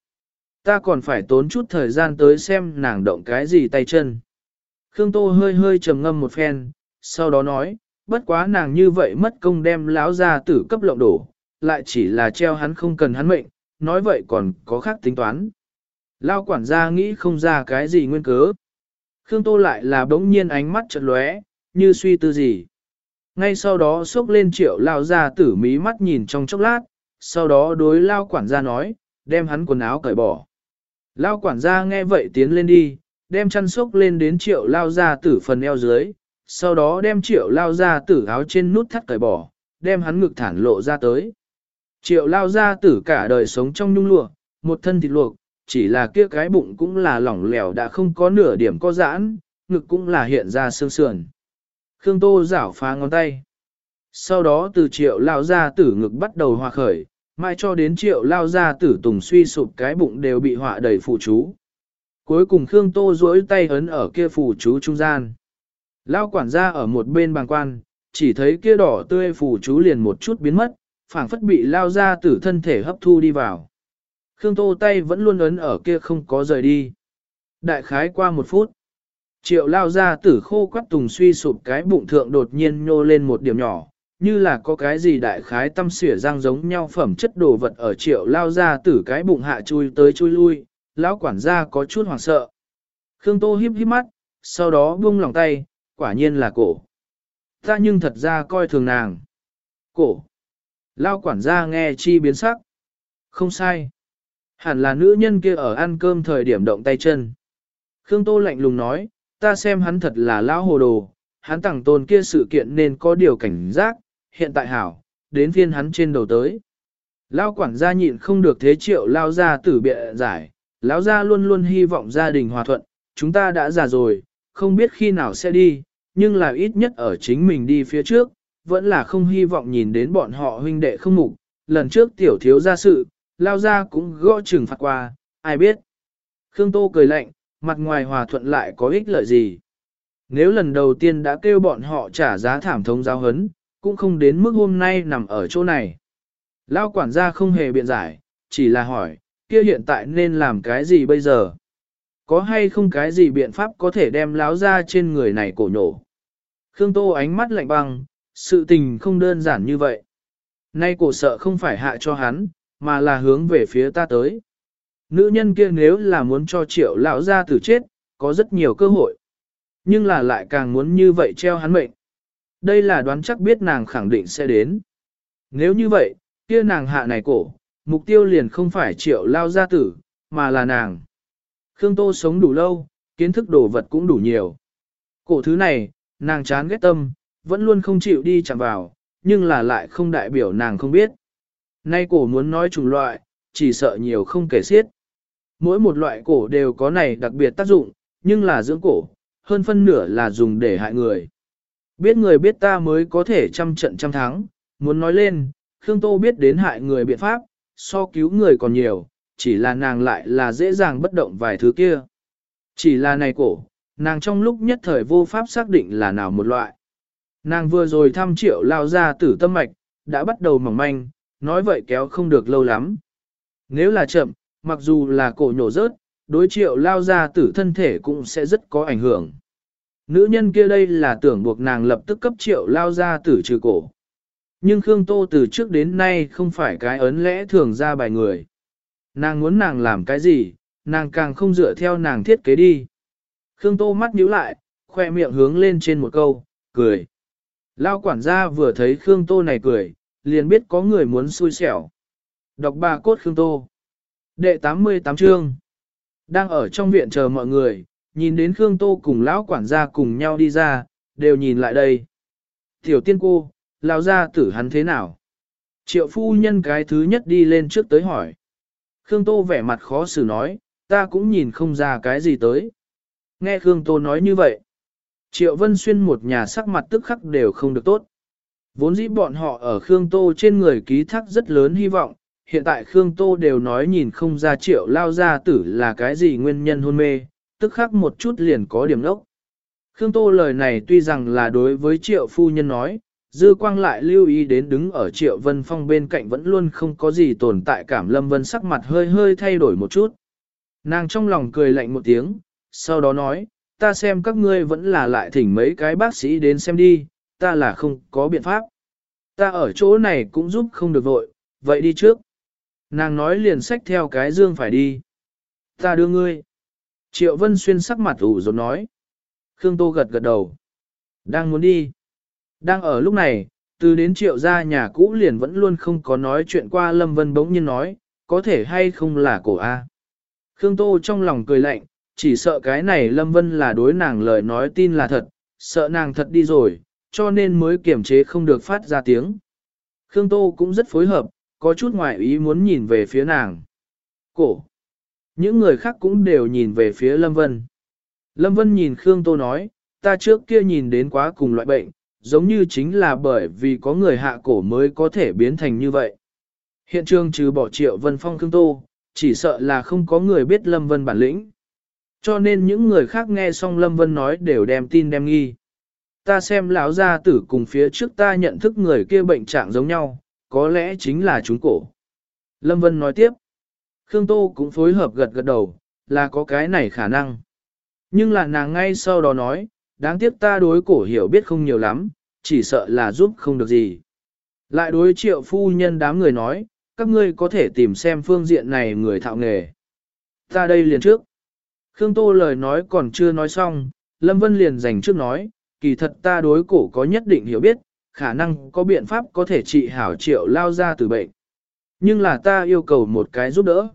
Ta còn phải tốn chút thời gian tới xem nàng động cái gì tay chân. Khương Tô hơi hơi trầm ngâm một phen, sau đó nói, bất quá nàng như vậy mất công đem lão ra tử cấp lộng đổ, lại chỉ là treo hắn không cần hắn mệnh, nói vậy còn có khác tính toán. Lao quản gia nghĩ không ra cái gì nguyên cớ. Khương Tô lại là bỗng nhiên ánh mắt chợt lóe, như suy tư gì. Ngay sau đó xốc lên triệu lao ra tử mí mắt nhìn trong chốc lát, sau đó đối lao quản gia nói, đem hắn quần áo cởi bỏ. Lao quản gia nghe vậy tiến lên đi, đem chăn xốc lên đến triệu lao ra tử phần eo dưới, sau đó đem triệu lao ra tử áo trên nút thắt cởi bỏ, đem hắn ngực thản lộ ra tới. Triệu lao ra tử cả đời sống trong nhung lụa, một thân thịt luộc, chỉ là kia cái bụng cũng là lỏng lẻo đã không có nửa điểm có giãn, ngực cũng là hiện ra xương sườn. Khương Tô giảo phá ngón tay. Sau đó từ triệu lao ra tử ngực bắt đầu hòa khởi, mai cho đến triệu lao ra tử tùng suy sụp cái bụng đều bị họa đầy phụ chú. Cuối cùng Khương Tô duỗi tay ấn ở kia phụ chú trung gian. Lao quản gia ở một bên bàn quan, chỉ thấy kia đỏ tươi phụ chú liền một chút biến mất, phảng phất bị lao ra tử thân thể hấp thu đi vào. Khương Tô tay vẫn luôn ấn ở kia không có rời đi. Đại khái qua một phút. Triệu lao ra tử khô quắt tùng suy sụp cái bụng thượng đột nhiên nhô lên một điểm nhỏ, như là có cái gì đại khái tâm xỉa răng giống nhau phẩm chất đồ vật ở triệu lao ra tử cái bụng hạ chui tới chui lui, lão quản gia có chút hoảng sợ. Khương Tô híp híp mắt, sau đó buông lòng tay, quả nhiên là cổ. Ta nhưng thật ra coi thường nàng. Cổ. Lao quản gia nghe chi biến sắc. Không sai. Hẳn là nữ nhân kia ở ăn cơm thời điểm động tay chân. Khương Tô lạnh lùng nói, ta xem hắn thật là lão hồ đồ, hắn tặng tôn kia sự kiện nên có điều cảnh giác, hiện tại hảo, đến phiên hắn trên đầu tới. lão quản gia nhịn không được thế triệu lao ra tử bịa giải, lão gia luôn luôn hy vọng gia đình hòa thuận, chúng ta đã già rồi, không biết khi nào sẽ đi, nhưng là ít nhất ở chính mình đi phía trước, vẫn là không hy vọng nhìn đến bọn họ huynh đệ không mục. Lần trước tiểu thiếu gia sự, lao gia cũng gõ trừng phạt qua, ai biết. Khương Tô cười lạnh, mặt ngoài hòa thuận lại có ích lợi gì. Nếu lần đầu tiên đã kêu bọn họ trả giá thảm thống giáo hấn, cũng không đến mức hôm nay nằm ở chỗ này. Lao quản gia không hề biện giải, chỉ là hỏi, kia hiện tại nên làm cái gì bây giờ? Có hay không cái gì biện pháp có thể đem láo ra trên người này cổ nhổ? Khương Tô ánh mắt lạnh băng, sự tình không đơn giản như vậy. Nay cổ sợ không phải hạ cho hắn, mà là hướng về phía ta tới. Nữ nhân kia nếu là muốn cho triệu lão ra tử chết, có rất nhiều cơ hội. Nhưng là lại càng muốn như vậy treo hắn mệnh. Đây là đoán chắc biết nàng khẳng định sẽ đến. Nếu như vậy, kia nàng hạ này cổ, mục tiêu liền không phải triệu lao gia tử, mà là nàng. Khương Tô sống đủ lâu, kiến thức đồ vật cũng đủ nhiều. Cổ thứ này, nàng chán ghét tâm, vẫn luôn không chịu đi chạm vào, nhưng là lại không đại biểu nàng không biết. Nay cổ muốn nói chủng loại, chỉ sợ nhiều không kể xiết. Mỗi một loại cổ đều có này đặc biệt tác dụng, nhưng là dưỡng cổ, hơn phân nửa là dùng để hại người. Biết người biết ta mới có thể trăm trận trăm thắng, muốn nói lên, Khương Tô biết đến hại người biện pháp, so cứu người còn nhiều, chỉ là nàng lại là dễ dàng bất động vài thứ kia. Chỉ là này cổ, nàng trong lúc nhất thời vô pháp xác định là nào một loại. Nàng vừa rồi thăm triệu lao ra tử tâm mạch, đã bắt đầu mỏng manh, nói vậy kéo không được lâu lắm. Nếu là chậm, mặc dù là cổ nhổ rớt, đối triệu lao ra tử thân thể cũng sẽ rất có ảnh hưởng. Nữ nhân kia đây là tưởng buộc nàng lập tức cấp triệu lao ra tử trừ cổ. Nhưng Khương Tô từ trước đến nay không phải cái ấn lẽ thường ra bài người. Nàng muốn nàng làm cái gì, nàng càng không dựa theo nàng thiết kế đi. Khương Tô mắt nhíu lại, khoe miệng hướng lên trên một câu, cười. Lao quản gia vừa thấy Khương Tô này cười, liền biết có người muốn xui xẻo. Đọc bà cốt Khương Tô. Đệ 88 chương. Đang ở trong viện chờ mọi người, nhìn đến Khương Tô cùng lão quản gia cùng nhau đi ra, đều nhìn lại đây. Tiểu tiên cô, lao gia tử hắn thế nào? Triệu phu nhân cái thứ nhất đi lên trước tới hỏi. Khương Tô vẻ mặt khó xử nói, ta cũng nhìn không ra cái gì tới. Nghe Khương Tô nói như vậy. Triệu Vân Xuyên một nhà sắc mặt tức khắc đều không được tốt. Vốn dĩ bọn họ ở Khương Tô trên người ký thác rất lớn hy vọng, hiện tại Khương Tô đều nói nhìn không ra triệu lao gia tử là cái gì nguyên nhân hôn mê, tức khắc một chút liền có điểm đốc. Khương Tô lời này tuy rằng là đối với triệu phu nhân nói, dư quang lại lưu ý đến đứng ở triệu vân phong bên cạnh vẫn luôn không có gì tồn tại cảm lâm vân sắc mặt hơi hơi thay đổi một chút. Nàng trong lòng cười lạnh một tiếng, sau đó nói, ta xem các ngươi vẫn là lại thỉnh mấy cái bác sĩ đến xem đi, ta là không có biện pháp. Ta ở chỗ này cũng giúp không được vội, vậy đi trước. Nàng nói liền xách theo cái dương phải đi. Ta đưa ngươi. Triệu Vân Xuyên sắc mặt ủ rột nói. Khương Tô gật gật đầu. Đang muốn đi. Đang ở lúc này, từ đến triệu gia nhà cũ liền vẫn luôn không có nói chuyện qua Lâm Vân bỗng nhiên nói, có thể hay không là cổ A. Khương Tô trong lòng cười lạnh, chỉ sợ cái này Lâm Vân là đối nàng lời nói tin là thật, sợ nàng thật đi rồi, cho nên mới kiềm chế không được phát ra tiếng. Khương Tô cũng rất phối hợp, có chút ngoại ý muốn nhìn về phía nàng. Cổ. Những người khác cũng đều nhìn về phía Lâm Vân. Lâm Vân nhìn Khương Tô nói, ta trước kia nhìn đến quá cùng loại bệnh, giống như chính là bởi vì có người hạ cổ mới có thể biến thành như vậy. Hiện trường trừ bỏ triệu Vân Phong Khương Tô, chỉ sợ là không có người biết Lâm Vân bản lĩnh. Cho nên những người khác nghe xong Lâm Vân nói đều đem tin đem nghi. Ta xem lão gia tử cùng phía trước ta nhận thức người kia bệnh trạng giống nhau, có lẽ chính là chúng cổ. Lâm Vân nói tiếp. Khương Tô cũng phối hợp gật gật đầu, là có cái này khả năng. Nhưng là nàng ngay sau đó nói, đáng tiếc ta đối cổ hiểu biết không nhiều lắm, chỉ sợ là giúp không được gì. Lại đối triệu phu nhân đám người nói, các ngươi có thể tìm xem phương diện này người thạo nghề. Ta đây liền trước. Khương Tô lời nói còn chưa nói xong, Lâm Vân liền dành trước nói, kỳ thật ta đối cổ có nhất định hiểu biết, khả năng có biện pháp có thể trị hảo triệu lao ra từ bệnh. Nhưng là ta yêu cầu một cái giúp đỡ.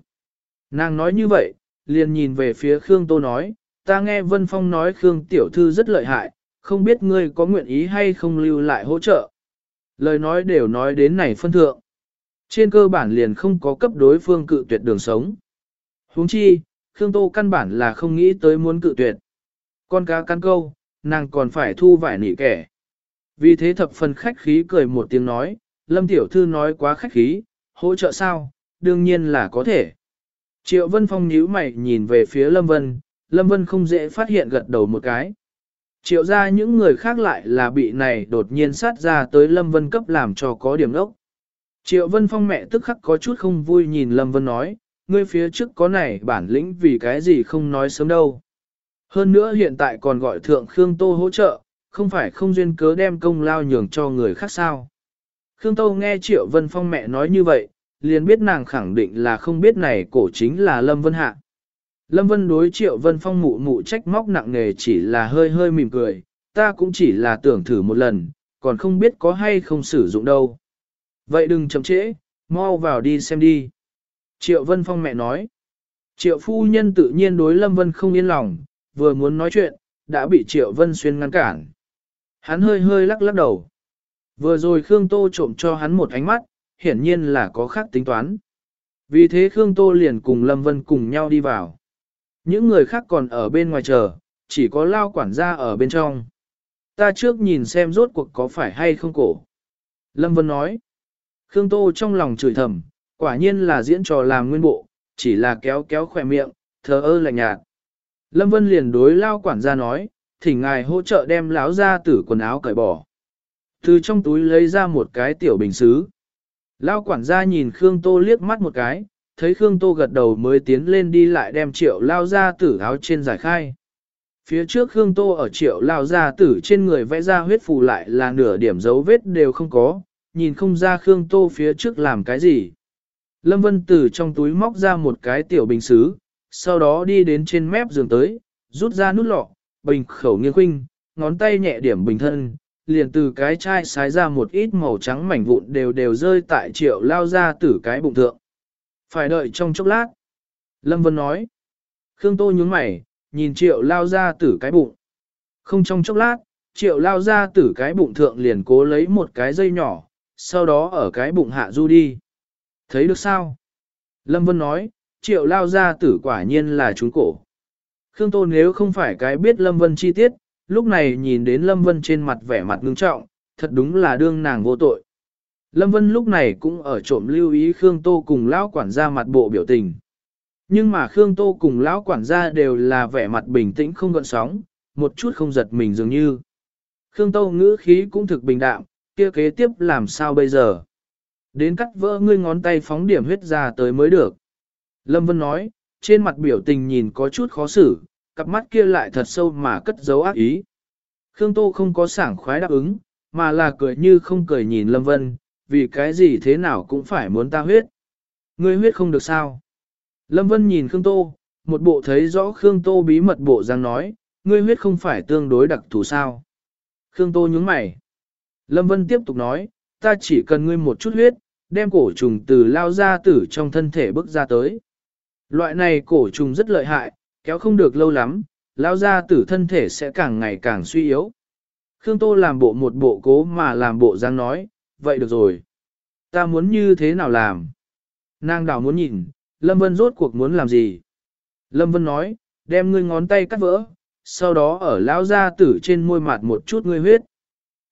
Nàng nói như vậy, liền nhìn về phía Khương Tô nói, ta nghe Vân Phong nói Khương Tiểu Thư rất lợi hại, không biết ngươi có nguyện ý hay không lưu lại hỗ trợ. Lời nói đều nói đến này phân thượng. Trên cơ bản liền không có cấp đối phương cự tuyệt đường sống. huống chi, Khương Tô căn bản là không nghĩ tới muốn cự tuyệt. Con cá căn câu, nàng còn phải thu vải nỉ kẻ. Vì thế thập phần khách khí cười một tiếng nói, Lâm Tiểu Thư nói quá khách khí, hỗ trợ sao, đương nhiên là có thể. Triệu Vân Phong nhíu mày nhìn về phía Lâm Vân, Lâm Vân không dễ phát hiện gật đầu một cái. Triệu ra những người khác lại là bị này đột nhiên sát ra tới Lâm Vân cấp làm cho có điểm ốc. Triệu Vân Phong mẹ tức khắc có chút không vui nhìn Lâm Vân nói, ngươi phía trước có này bản lĩnh vì cái gì không nói sớm đâu. Hơn nữa hiện tại còn gọi thượng Khương Tô hỗ trợ, không phải không duyên cớ đem công lao nhường cho người khác sao. Khương Tô nghe Triệu Vân Phong mẹ nói như vậy, liền biết nàng khẳng định là không biết này cổ chính là Lâm Vân Hạ. Lâm Vân đối Triệu Vân Phong mụ mụ trách móc nặng nề chỉ là hơi hơi mỉm cười, ta cũng chỉ là tưởng thử một lần, còn không biết có hay không sử dụng đâu. Vậy đừng chậm trễ, mau vào đi xem đi. Triệu Vân Phong mẹ nói. Triệu phu nhân tự nhiên đối Lâm Vân không yên lòng, vừa muốn nói chuyện, đã bị Triệu Vân Xuyên ngăn cản. Hắn hơi hơi lắc lắc đầu. Vừa rồi Khương Tô trộm cho hắn một ánh mắt, hiển nhiên là có khác tính toán. Vì thế Khương Tô liền cùng Lâm Vân cùng nhau đi vào. Những người khác còn ở bên ngoài chờ, chỉ có lao quản gia ở bên trong. Ta trước nhìn xem rốt cuộc có phải hay không cổ. Lâm Vân nói. Khương Tô trong lòng chửi thầm, quả nhiên là diễn trò làm nguyên bộ, chỉ là kéo kéo khỏe miệng, thờ ơ lạnh nhạt. Lâm Vân liền đối lao quản gia nói, thỉnh ngài hỗ trợ đem láo ra tử quần áo cởi bỏ. Từ trong túi lấy ra một cái tiểu bình xứ. Lao quản gia nhìn Khương Tô liếc mắt một cái, thấy Khương Tô gật đầu mới tiến lên đi lại đem triệu lao ra tử áo trên giải khai. Phía trước Khương Tô ở triệu lao ra tử trên người vẽ ra huyết phù lại là nửa điểm dấu vết đều không có, nhìn không ra Khương Tô phía trước làm cái gì. Lâm Vân Tử trong túi móc ra một cái tiểu bình xứ, sau đó đi đến trên mép giường tới, rút ra nút lọ, bình khẩu nghiêng khuynh, ngón tay nhẹ điểm bình thân, liền từ cái chai sái ra một ít màu trắng mảnh vụn đều đều rơi tại triệu lao ra tử cái bụng thượng. Phải đợi trong chốc lát. Lâm Vân nói. Khương Tô nhướng mày, nhìn triệu lao ra tử cái bụng. Không trong chốc lát, triệu lao ra tử cái bụng thượng liền cố lấy một cái dây nhỏ, sau đó ở cái bụng hạ du đi. Thấy được sao? Lâm Vân nói, triệu lao ra tử quả nhiên là trúng cổ. Khương Tô nếu không phải cái biết Lâm Vân chi tiết, lúc này nhìn đến Lâm Vân trên mặt vẻ mặt ngưng trọng, thật đúng là đương nàng vô tội. Lâm Vân lúc này cũng ở trộm lưu ý Khương Tô cùng lão quản gia mặt bộ biểu tình. Nhưng mà Khương Tô cùng lão quản gia đều là vẻ mặt bình tĩnh không gợn sóng, một chút không giật mình dường như. Khương Tô ngữ khí cũng thực bình đạm, kia kế tiếp làm sao bây giờ? Đến cắt vỡ ngươi ngón tay phóng điểm huyết ra tới mới được. Lâm Vân nói, trên mặt biểu tình nhìn có chút khó xử, cặp mắt kia lại thật sâu mà cất giấu ác ý. Khương Tô không có sảng khoái đáp ứng, mà là cười như không cười nhìn Lâm Vân, vì cái gì thế nào cũng phải muốn ta huyết. Ngươi huyết không được sao. Lâm Vân nhìn Khương Tô, một bộ thấy rõ Khương Tô bí mật bộ dáng nói, ngươi huyết không phải tương đối đặc thù sao. Khương Tô nhướng mày. Lâm Vân tiếp tục nói, ta chỉ cần ngươi một chút huyết, đem cổ trùng từ lao ra tử trong thân thể bước ra tới. Loại này cổ trùng rất lợi hại, kéo không được lâu lắm, lao ra tử thân thể sẽ càng ngày càng suy yếu. Khương Tô làm bộ một bộ cố mà làm bộ dáng nói, vậy được rồi. Ta muốn như thế nào làm? Nàng đảo muốn nhìn, Lâm Vân rốt cuộc muốn làm gì? Lâm Vân nói, đem ngươi ngón tay cắt vỡ, sau đó ở lao ra tử trên môi mặt một chút ngươi huyết.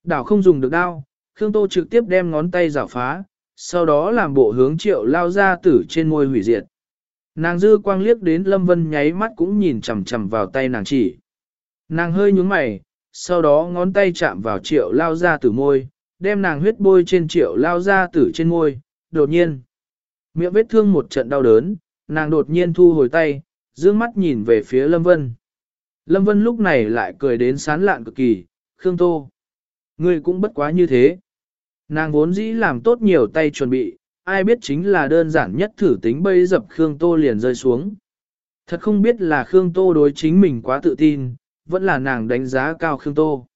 Đảo không dùng được đao, Khương Tô trực tiếp đem ngón tay rào phá, sau đó làm bộ hướng triệu lao ra tử trên môi hủy diệt. Nàng dư quang liếc đến Lâm Vân nháy mắt cũng nhìn chằm chằm vào tay nàng chỉ. Nàng hơi nhúng mày, sau đó ngón tay chạm vào triệu lao ra tử môi, đem nàng huyết bôi trên triệu lao ra tử trên môi, đột nhiên. Miệng vết thương một trận đau đớn, nàng đột nhiên thu hồi tay, dương mắt nhìn về phía Lâm Vân. Lâm Vân lúc này lại cười đến sán lạn cực kỳ, Khương Tô. Ngươi cũng bất quá như thế. Nàng vốn dĩ làm tốt nhiều tay chuẩn bị, ai biết chính là đơn giản nhất thử tính bây dập Khương Tô liền rơi xuống. Thật không biết là Khương Tô đối chính mình quá tự tin, vẫn là nàng đánh giá cao Khương Tô.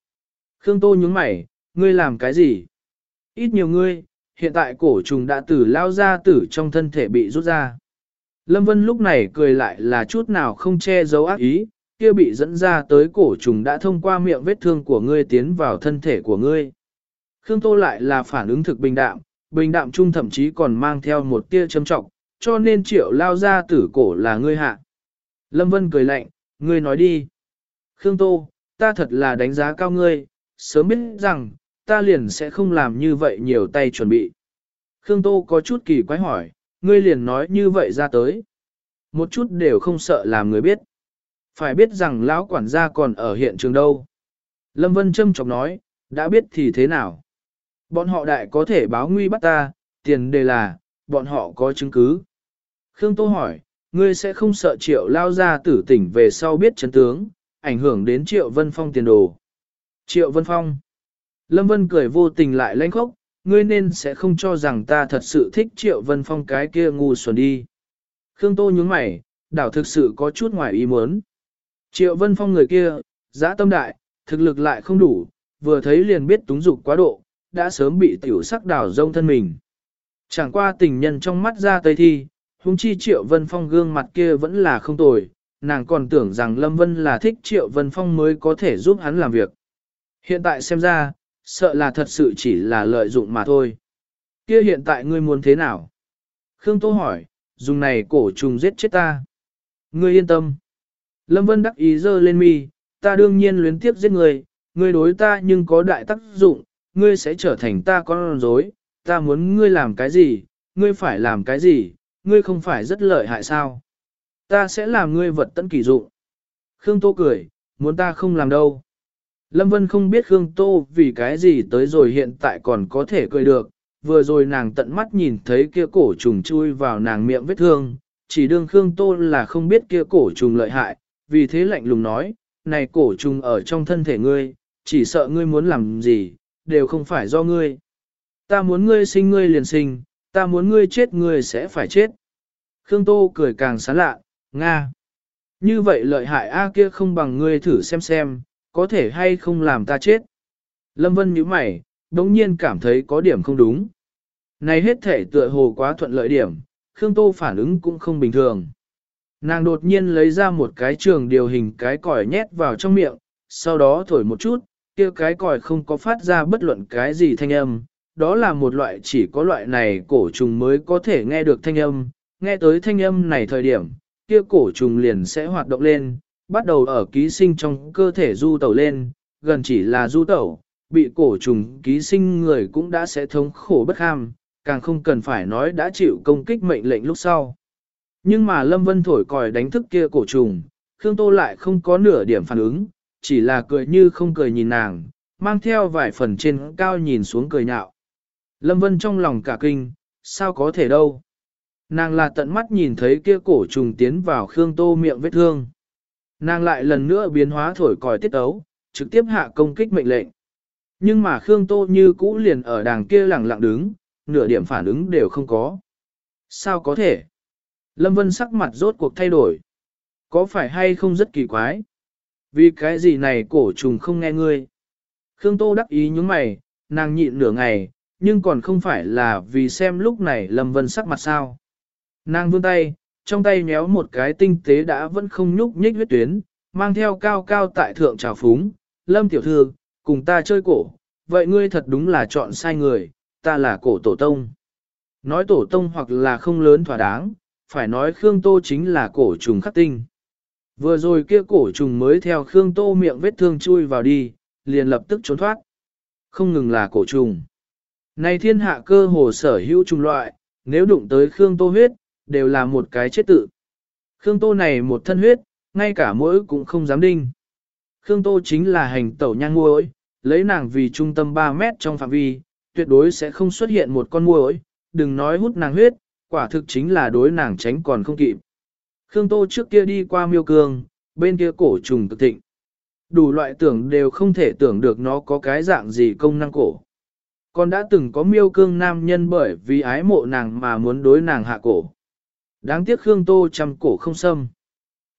Khương Tô nhướng mày, ngươi làm cái gì? Ít nhiều ngươi, hiện tại cổ trùng đã tử lao ra tử trong thân thể bị rút ra. Lâm Vân lúc này cười lại là chút nào không che giấu ác ý, kia bị dẫn ra tới cổ trùng đã thông qua miệng vết thương của ngươi tiến vào thân thể của ngươi. Khương Tô lại là phản ứng thực bình đạm, bình đạm trung thậm chí còn mang theo một tia châm trọng, cho nên triệu lao ra tử cổ là ngươi hạ. Lâm Vân cười lạnh, ngươi nói đi. Khương Tô, ta thật là đánh giá cao ngươi, sớm biết rằng, ta liền sẽ không làm như vậy nhiều tay chuẩn bị. Khương Tô có chút kỳ quái hỏi, ngươi liền nói như vậy ra tới. Một chút đều không sợ làm người biết. Phải biết rằng lão quản gia còn ở hiện trường đâu. Lâm Vân châm chọc nói, đã biết thì thế nào. Bọn họ đại có thể báo nguy bắt ta, tiền đề là, bọn họ có chứng cứ. Khương Tô hỏi, ngươi sẽ không sợ triệu lao ra tử tỉnh về sau biết chấn tướng, ảnh hưởng đến triệu vân phong tiền đồ. Triệu vân phong. Lâm Vân cười vô tình lại lanh khốc, ngươi nên sẽ không cho rằng ta thật sự thích triệu vân phong cái kia ngu xuẩn đi. Khương Tô nhướng mày, đảo thực sự có chút ngoài ý muốn. Triệu vân phong người kia, giã tâm đại, thực lực lại không đủ, vừa thấy liền biết túng dục quá độ, đã sớm bị tiểu sắc đảo rông thân mình. Chẳng qua tình nhân trong mắt ra tây thi, huống chi triệu vân phong gương mặt kia vẫn là không tồi, nàng còn tưởng rằng Lâm Vân là thích triệu vân phong mới có thể giúp hắn làm việc. Hiện tại xem ra, sợ là thật sự chỉ là lợi dụng mà thôi. Kia hiện tại ngươi muốn thế nào? Khương Tô hỏi, dùng này cổ trùng giết chết ta. Ngươi yên tâm. Lâm Vân đắc ý dơ lên mi, ta đương nhiên luyến tiếp giết ngươi, ngươi đối ta nhưng có đại tác dụng, ngươi sẽ trở thành ta con rối, ta muốn ngươi làm cái gì, ngươi phải làm cái gì, ngươi không phải rất lợi hại sao? Ta sẽ làm ngươi vật tận kỳ dụng. Khương Tô cười, muốn ta không làm đâu. Lâm Vân không biết Khương Tô vì cái gì tới rồi hiện tại còn có thể cười được, vừa rồi nàng tận mắt nhìn thấy kia cổ trùng chui vào nàng miệng vết thương, chỉ đương Khương Tô là không biết kia cổ trùng lợi hại, vì thế lạnh lùng nói, này cổ trùng ở trong thân thể ngươi, chỉ sợ ngươi muốn làm gì, đều không phải do ngươi. Ta muốn ngươi sinh ngươi liền sinh, ta muốn ngươi chết ngươi sẽ phải chết. Khương Tô cười càng sán lạ, Nga. Như vậy lợi hại A kia không bằng ngươi thử xem xem, có thể hay không làm ta chết. Lâm Vân nhíu mày, đống nhiên cảm thấy có điểm không đúng. Này hết thể tựa hồ quá thuận lợi điểm, Khương Tô phản ứng cũng không bình thường. Nàng đột nhiên lấy ra một cái trường điều hình cái còi nhét vào trong miệng, sau đó thổi một chút, kia cái còi không có phát ra bất luận cái gì thanh âm. Đó là một loại chỉ có loại này cổ trùng mới có thể nghe được thanh âm, nghe tới thanh âm này thời điểm, kia cổ trùng liền sẽ hoạt động lên, bắt đầu ở ký sinh trong cơ thể du tẩu lên, gần chỉ là du tẩu, bị cổ trùng ký sinh người cũng đã sẽ thống khổ bất ham, càng không cần phải nói đã chịu công kích mệnh lệnh lúc sau. Nhưng mà Lâm Vân thổi còi đánh thức kia cổ trùng, Khương Tô lại không có nửa điểm phản ứng, chỉ là cười như không cười nhìn nàng, mang theo vài phần trên cao nhìn xuống cười nhạo. Lâm Vân trong lòng cả kinh, sao có thể đâu. Nàng là tận mắt nhìn thấy kia cổ trùng tiến vào Khương Tô miệng vết thương. Nàng lại lần nữa biến hóa thổi còi tiết ấu, trực tiếp hạ công kích mệnh lệnh. Nhưng mà Khương Tô như cũ liền ở đàng kia lẳng lặng đứng, nửa điểm phản ứng đều không có. Sao có thể? Lâm Vân sắc mặt rốt cuộc thay đổi. Có phải hay không rất kỳ quái? Vì cái gì này cổ trùng không nghe ngươi? Khương Tô đắc ý những mày, nàng nhịn nửa ngày, nhưng còn không phải là vì xem lúc này Lâm Vân sắc mặt sao. Nàng vươn tay, trong tay nhéo một cái tinh tế đã vẫn không nhúc nhích huyết tuyến, mang theo cao cao tại thượng trào phúng, lâm tiểu thư, cùng ta chơi cổ, vậy ngươi thật đúng là chọn sai người, ta là cổ tổ tông. Nói tổ tông hoặc là không lớn thỏa đáng, phải nói Khương Tô chính là cổ trùng khắc tinh. Vừa rồi kia cổ trùng mới theo Khương Tô miệng vết thương chui vào đi, liền lập tức trốn thoát. Không ngừng là cổ trùng. Này thiên hạ cơ hồ sở hữu trùng loại, nếu đụng tới Khương Tô huyết, đều là một cái chết tự. Khương Tô này một thân huyết, ngay cả mỗi cũng không dám đinh. Khương Tô chính là hành tẩu nhang muối, lấy nàng vì trung tâm 3 mét trong phạm vi, tuyệt đối sẽ không xuất hiện một con muối, đừng nói hút nàng huyết, quả thực chính là đối nàng tránh còn không kịp. Khương Tô trước kia đi qua miêu cương, bên kia cổ trùng cực thịnh. Đủ loại tưởng đều không thể tưởng được nó có cái dạng gì công năng cổ. Còn đã từng có miêu cương nam nhân bởi vì ái mộ nàng mà muốn đối nàng hạ cổ. Đáng tiếc Khương Tô chăm cổ không xâm.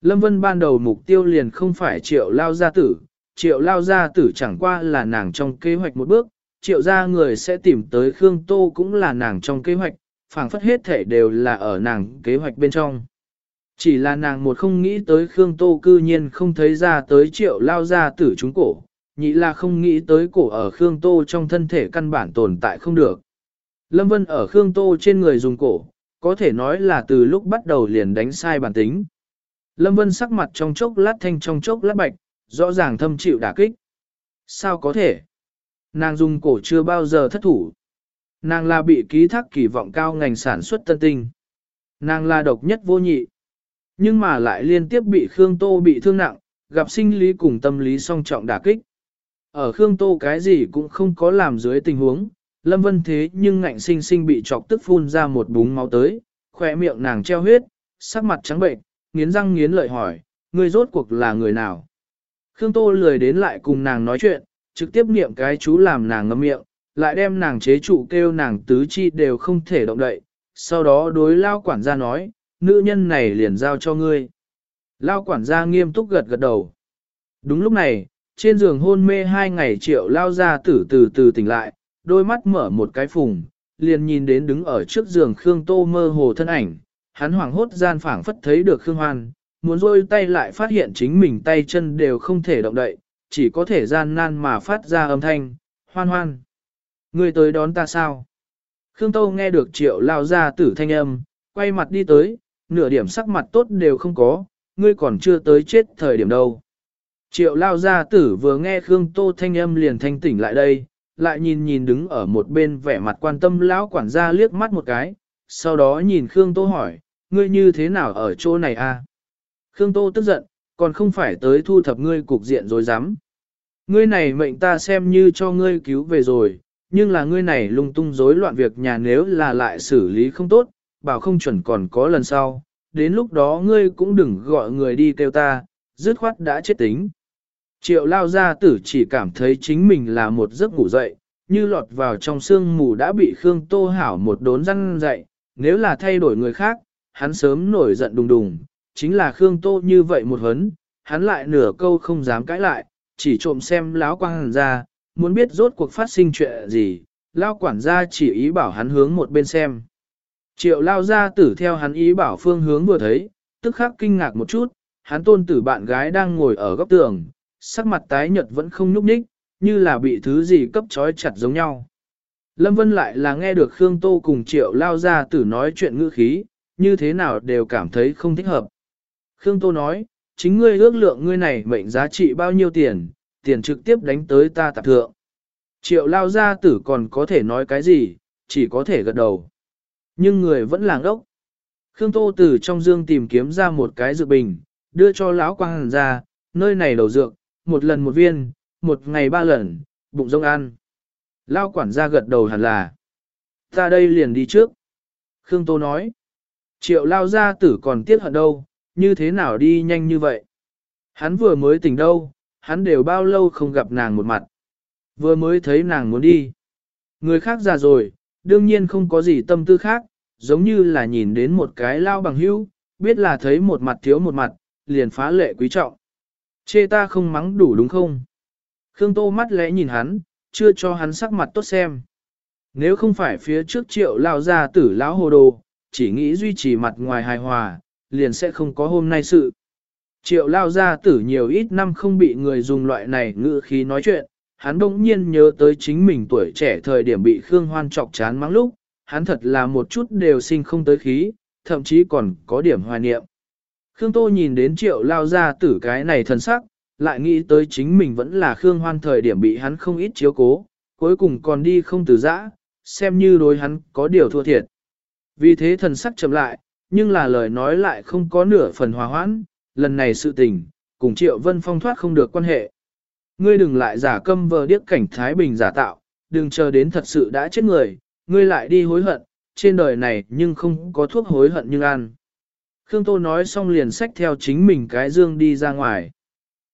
Lâm Vân ban đầu mục tiêu liền không phải triệu lao gia tử, triệu lao gia tử chẳng qua là nàng trong kế hoạch một bước, triệu gia người sẽ tìm tới Khương Tô cũng là nàng trong kế hoạch, phảng phất hết thể đều là ở nàng kế hoạch bên trong. Chỉ là nàng một không nghĩ tới Khương Tô cư nhiên không thấy ra tới triệu lao ra tử chúng cổ, nhị là không nghĩ tới cổ ở Khương Tô trong thân thể căn bản tồn tại không được. Lâm Vân ở Khương Tô trên người dùng cổ, có thể nói là từ lúc bắt đầu liền đánh sai bản tính. Lâm Vân sắc mặt trong chốc lát thanh trong chốc lát bạch, rõ ràng thâm chịu đả kích. Sao có thể? Nàng dùng cổ chưa bao giờ thất thủ. Nàng là bị ký thác kỳ vọng cao ngành sản xuất tân tinh. Nàng là độc nhất vô nhị. Nhưng mà lại liên tiếp bị Khương Tô bị thương nặng, gặp sinh lý cùng tâm lý song trọng đả kích. Ở Khương Tô cái gì cũng không có làm dưới tình huống, Lâm Vân thế nhưng ngạnh sinh sinh bị chọc tức phun ra một búng máu tới, khỏe miệng nàng treo huyết, sắc mặt trắng bệnh, nghiến răng nghiến lợi hỏi, ngươi rốt cuộc là người nào? Khương Tô lười đến lại cùng nàng nói chuyện, trực tiếp niệm cái chú làm nàng ngâm miệng, lại đem nàng chế trụ kêu nàng tứ chi đều không thể động đậy, sau đó đối lao quản gia nói, nữ nhân này liền giao cho ngươi. Lao quản gia nghiêm túc gật gật đầu. Đúng lúc này, trên giường hôn mê hai ngày triệu lao ra tử từ từ tỉnh lại, đôi mắt mở một cái phùng, liền nhìn đến đứng ở trước giường Khương Tô mơ hồ thân ảnh, hắn hoảng hốt gian phảng phất thấy được Khương Hoan, muốn rôi tay lại phát hiện chính mình tay chân đều không thể động đậy, chỉ có thể gian nan mà phát ra âm thanh, hoan hoan. Người tới đón ta sao? Khương Tô nghe được triệu lao ra tử thanh âm, quay mặt đi tới, nửa điểm sắc mặt tốt đều không có, ngươi còn chưa tới chết thời điểm đâu. Triệu lao gia tử vừa nghe Khương Tô thanh âm liền thanh tỉnh lại đây, lại nhìn nhìn đứng ở một bên vẻ mặt quan tâm lão quản gia liếc mắt một cái, sau đó nhìn Khương Tô hỏi, ngươi như thế nào ở chỗ này a? À? Khương Tô tức giận, còn không phải tới thu thập ngươi cục diện rồi dám. Ngươi này mệnh ta xem như cho ngươi cứu về rồi, nhưng là ngươi này lung tung rối loạn việc nhà nếu là lại xử lý không tốt, bảo không chuẩn còn có lần sau, đến lúc đó ngươi cũng đừng gọi người đi kêu ta, dứt khoát đã chết tính. Triệu lao gia tử chỉ cảm thấy chính mình là một giấc ngủ dậy, như lọt vào trong sương mù đã bị Khương Tô Hảo một đốn răng dậy, nếu là thay đổi người khác, hắn sớm nổi giận đùng đùng, chính là Khương Tô như vậy một hấn, hắn lại nửa câu không dám cãi lại, chỉ trộm xem láo quang ra, muốn biết rốt cuộc phát sinh chuyện gì, lao quản gia chỉ ý bảo hắn hướng một bên xem. Triệu lao gia tử theo hắn ý bảo phương hướng vừa thấy, tức khắc kinh ngạc một chút, hắn tôn tử bạn gái đang ngồi ở góc tường, sắc mặt tái nhợt vẫn không nhúc nhích, như là bị thứ gì cấp trói chặt giống nhau. Lâm Vân lại là nghe được Khương Tô cùng Triệu lao gia tử nói chuyện ngữ khí, như thế nào đều cảm thấy không thích hợp. Khương Tô nói, chính ngươi ước lượng ngươi này mệnh giá trị bao nhiêu tiền, tiền trực tiếp đánh tới ta tạp thượng. Triệu lao gia tử còn có thể nói cái gì, chỉ có thể gật đầu. Nhưng người vẫn làng ốc. Khương Tô từ trong dương tìm kiếm ra một cái dược bình, đưa cho lão quang hàn ra, nơi này đầu dược, một lần một viên, một ngày ba lần, bụng rông ăn. Lao quản gia gật đầu hẳn là. Ta đây liền đi trước. Khương Tô nói. Triệu lao gia tử còn tiếc hận đâu, như thế nào đi nhanh như vậy. Hắn vừa mới tỉnh đâu, hắn đều bao lâu không gặp nàng một mặt. Vừa mới thấy nàng muốn đi. Người khác già rồi, đương nhiên không có gì tâm tư khác, giống như là nhìn đến một cái lao bằng hữu, biết là thấy một mặt thiếu một mặt, liền phá lệ quý trọng. Chê ta không mắng đủ đúng không? Khương Tô mắt lẽ nhìn hắn, chưa cho hắn sắc mặt tốt xem. Nếu không phải phía trước triệu lao ra tử lão hồ đồ, chỉ nghĩ duy trì mặt ngoài hài hòa, liền sẽ không có hôm nay sự. Triệu lao ra tử nhiều ít năm không bị người dùng loại này ngữ khí nói chuyện, hắn đông nhiên nhớ tới chính mình tuổi trẻ thời điểm bị Khương Hoan chọc chán mắng lúc, hắn thật là một chút đều sinh không tới khí, thậm chí còn có điểm hoài niệm. Khương Tô nhìn đến triệu lao ra tử cái này thần sắc, lại nghĩ tới chính mình vẫn là Khương Hoan thời điểm bị hắn không ít chiếu cố, cuối cùng còn đi không từ giã, xem như đối hắn có điều thua thiệt. Vì thế thần sắc chậm lại, nhưng là lời nói lại không có nửa phần hòa hoãn, lần này sự tình, cùng Triệu Vân Phong thoát không được quan hệ. Ngươi đừng lại giả câm vờ điếc cảnh Thái Bình giả tạo, đừng chờ đến thật sự đã chết người, ngươi lại đi hối hận, trên đời này nhưng không có thuốc hối hận nhưng ăn. Khương Tô nói xong liền xách theo chính mình cái dương đi ra ngoài.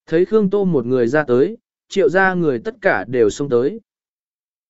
Thấy Khương Tô một người ra tới, triệu ra người tất cả đều xông tới.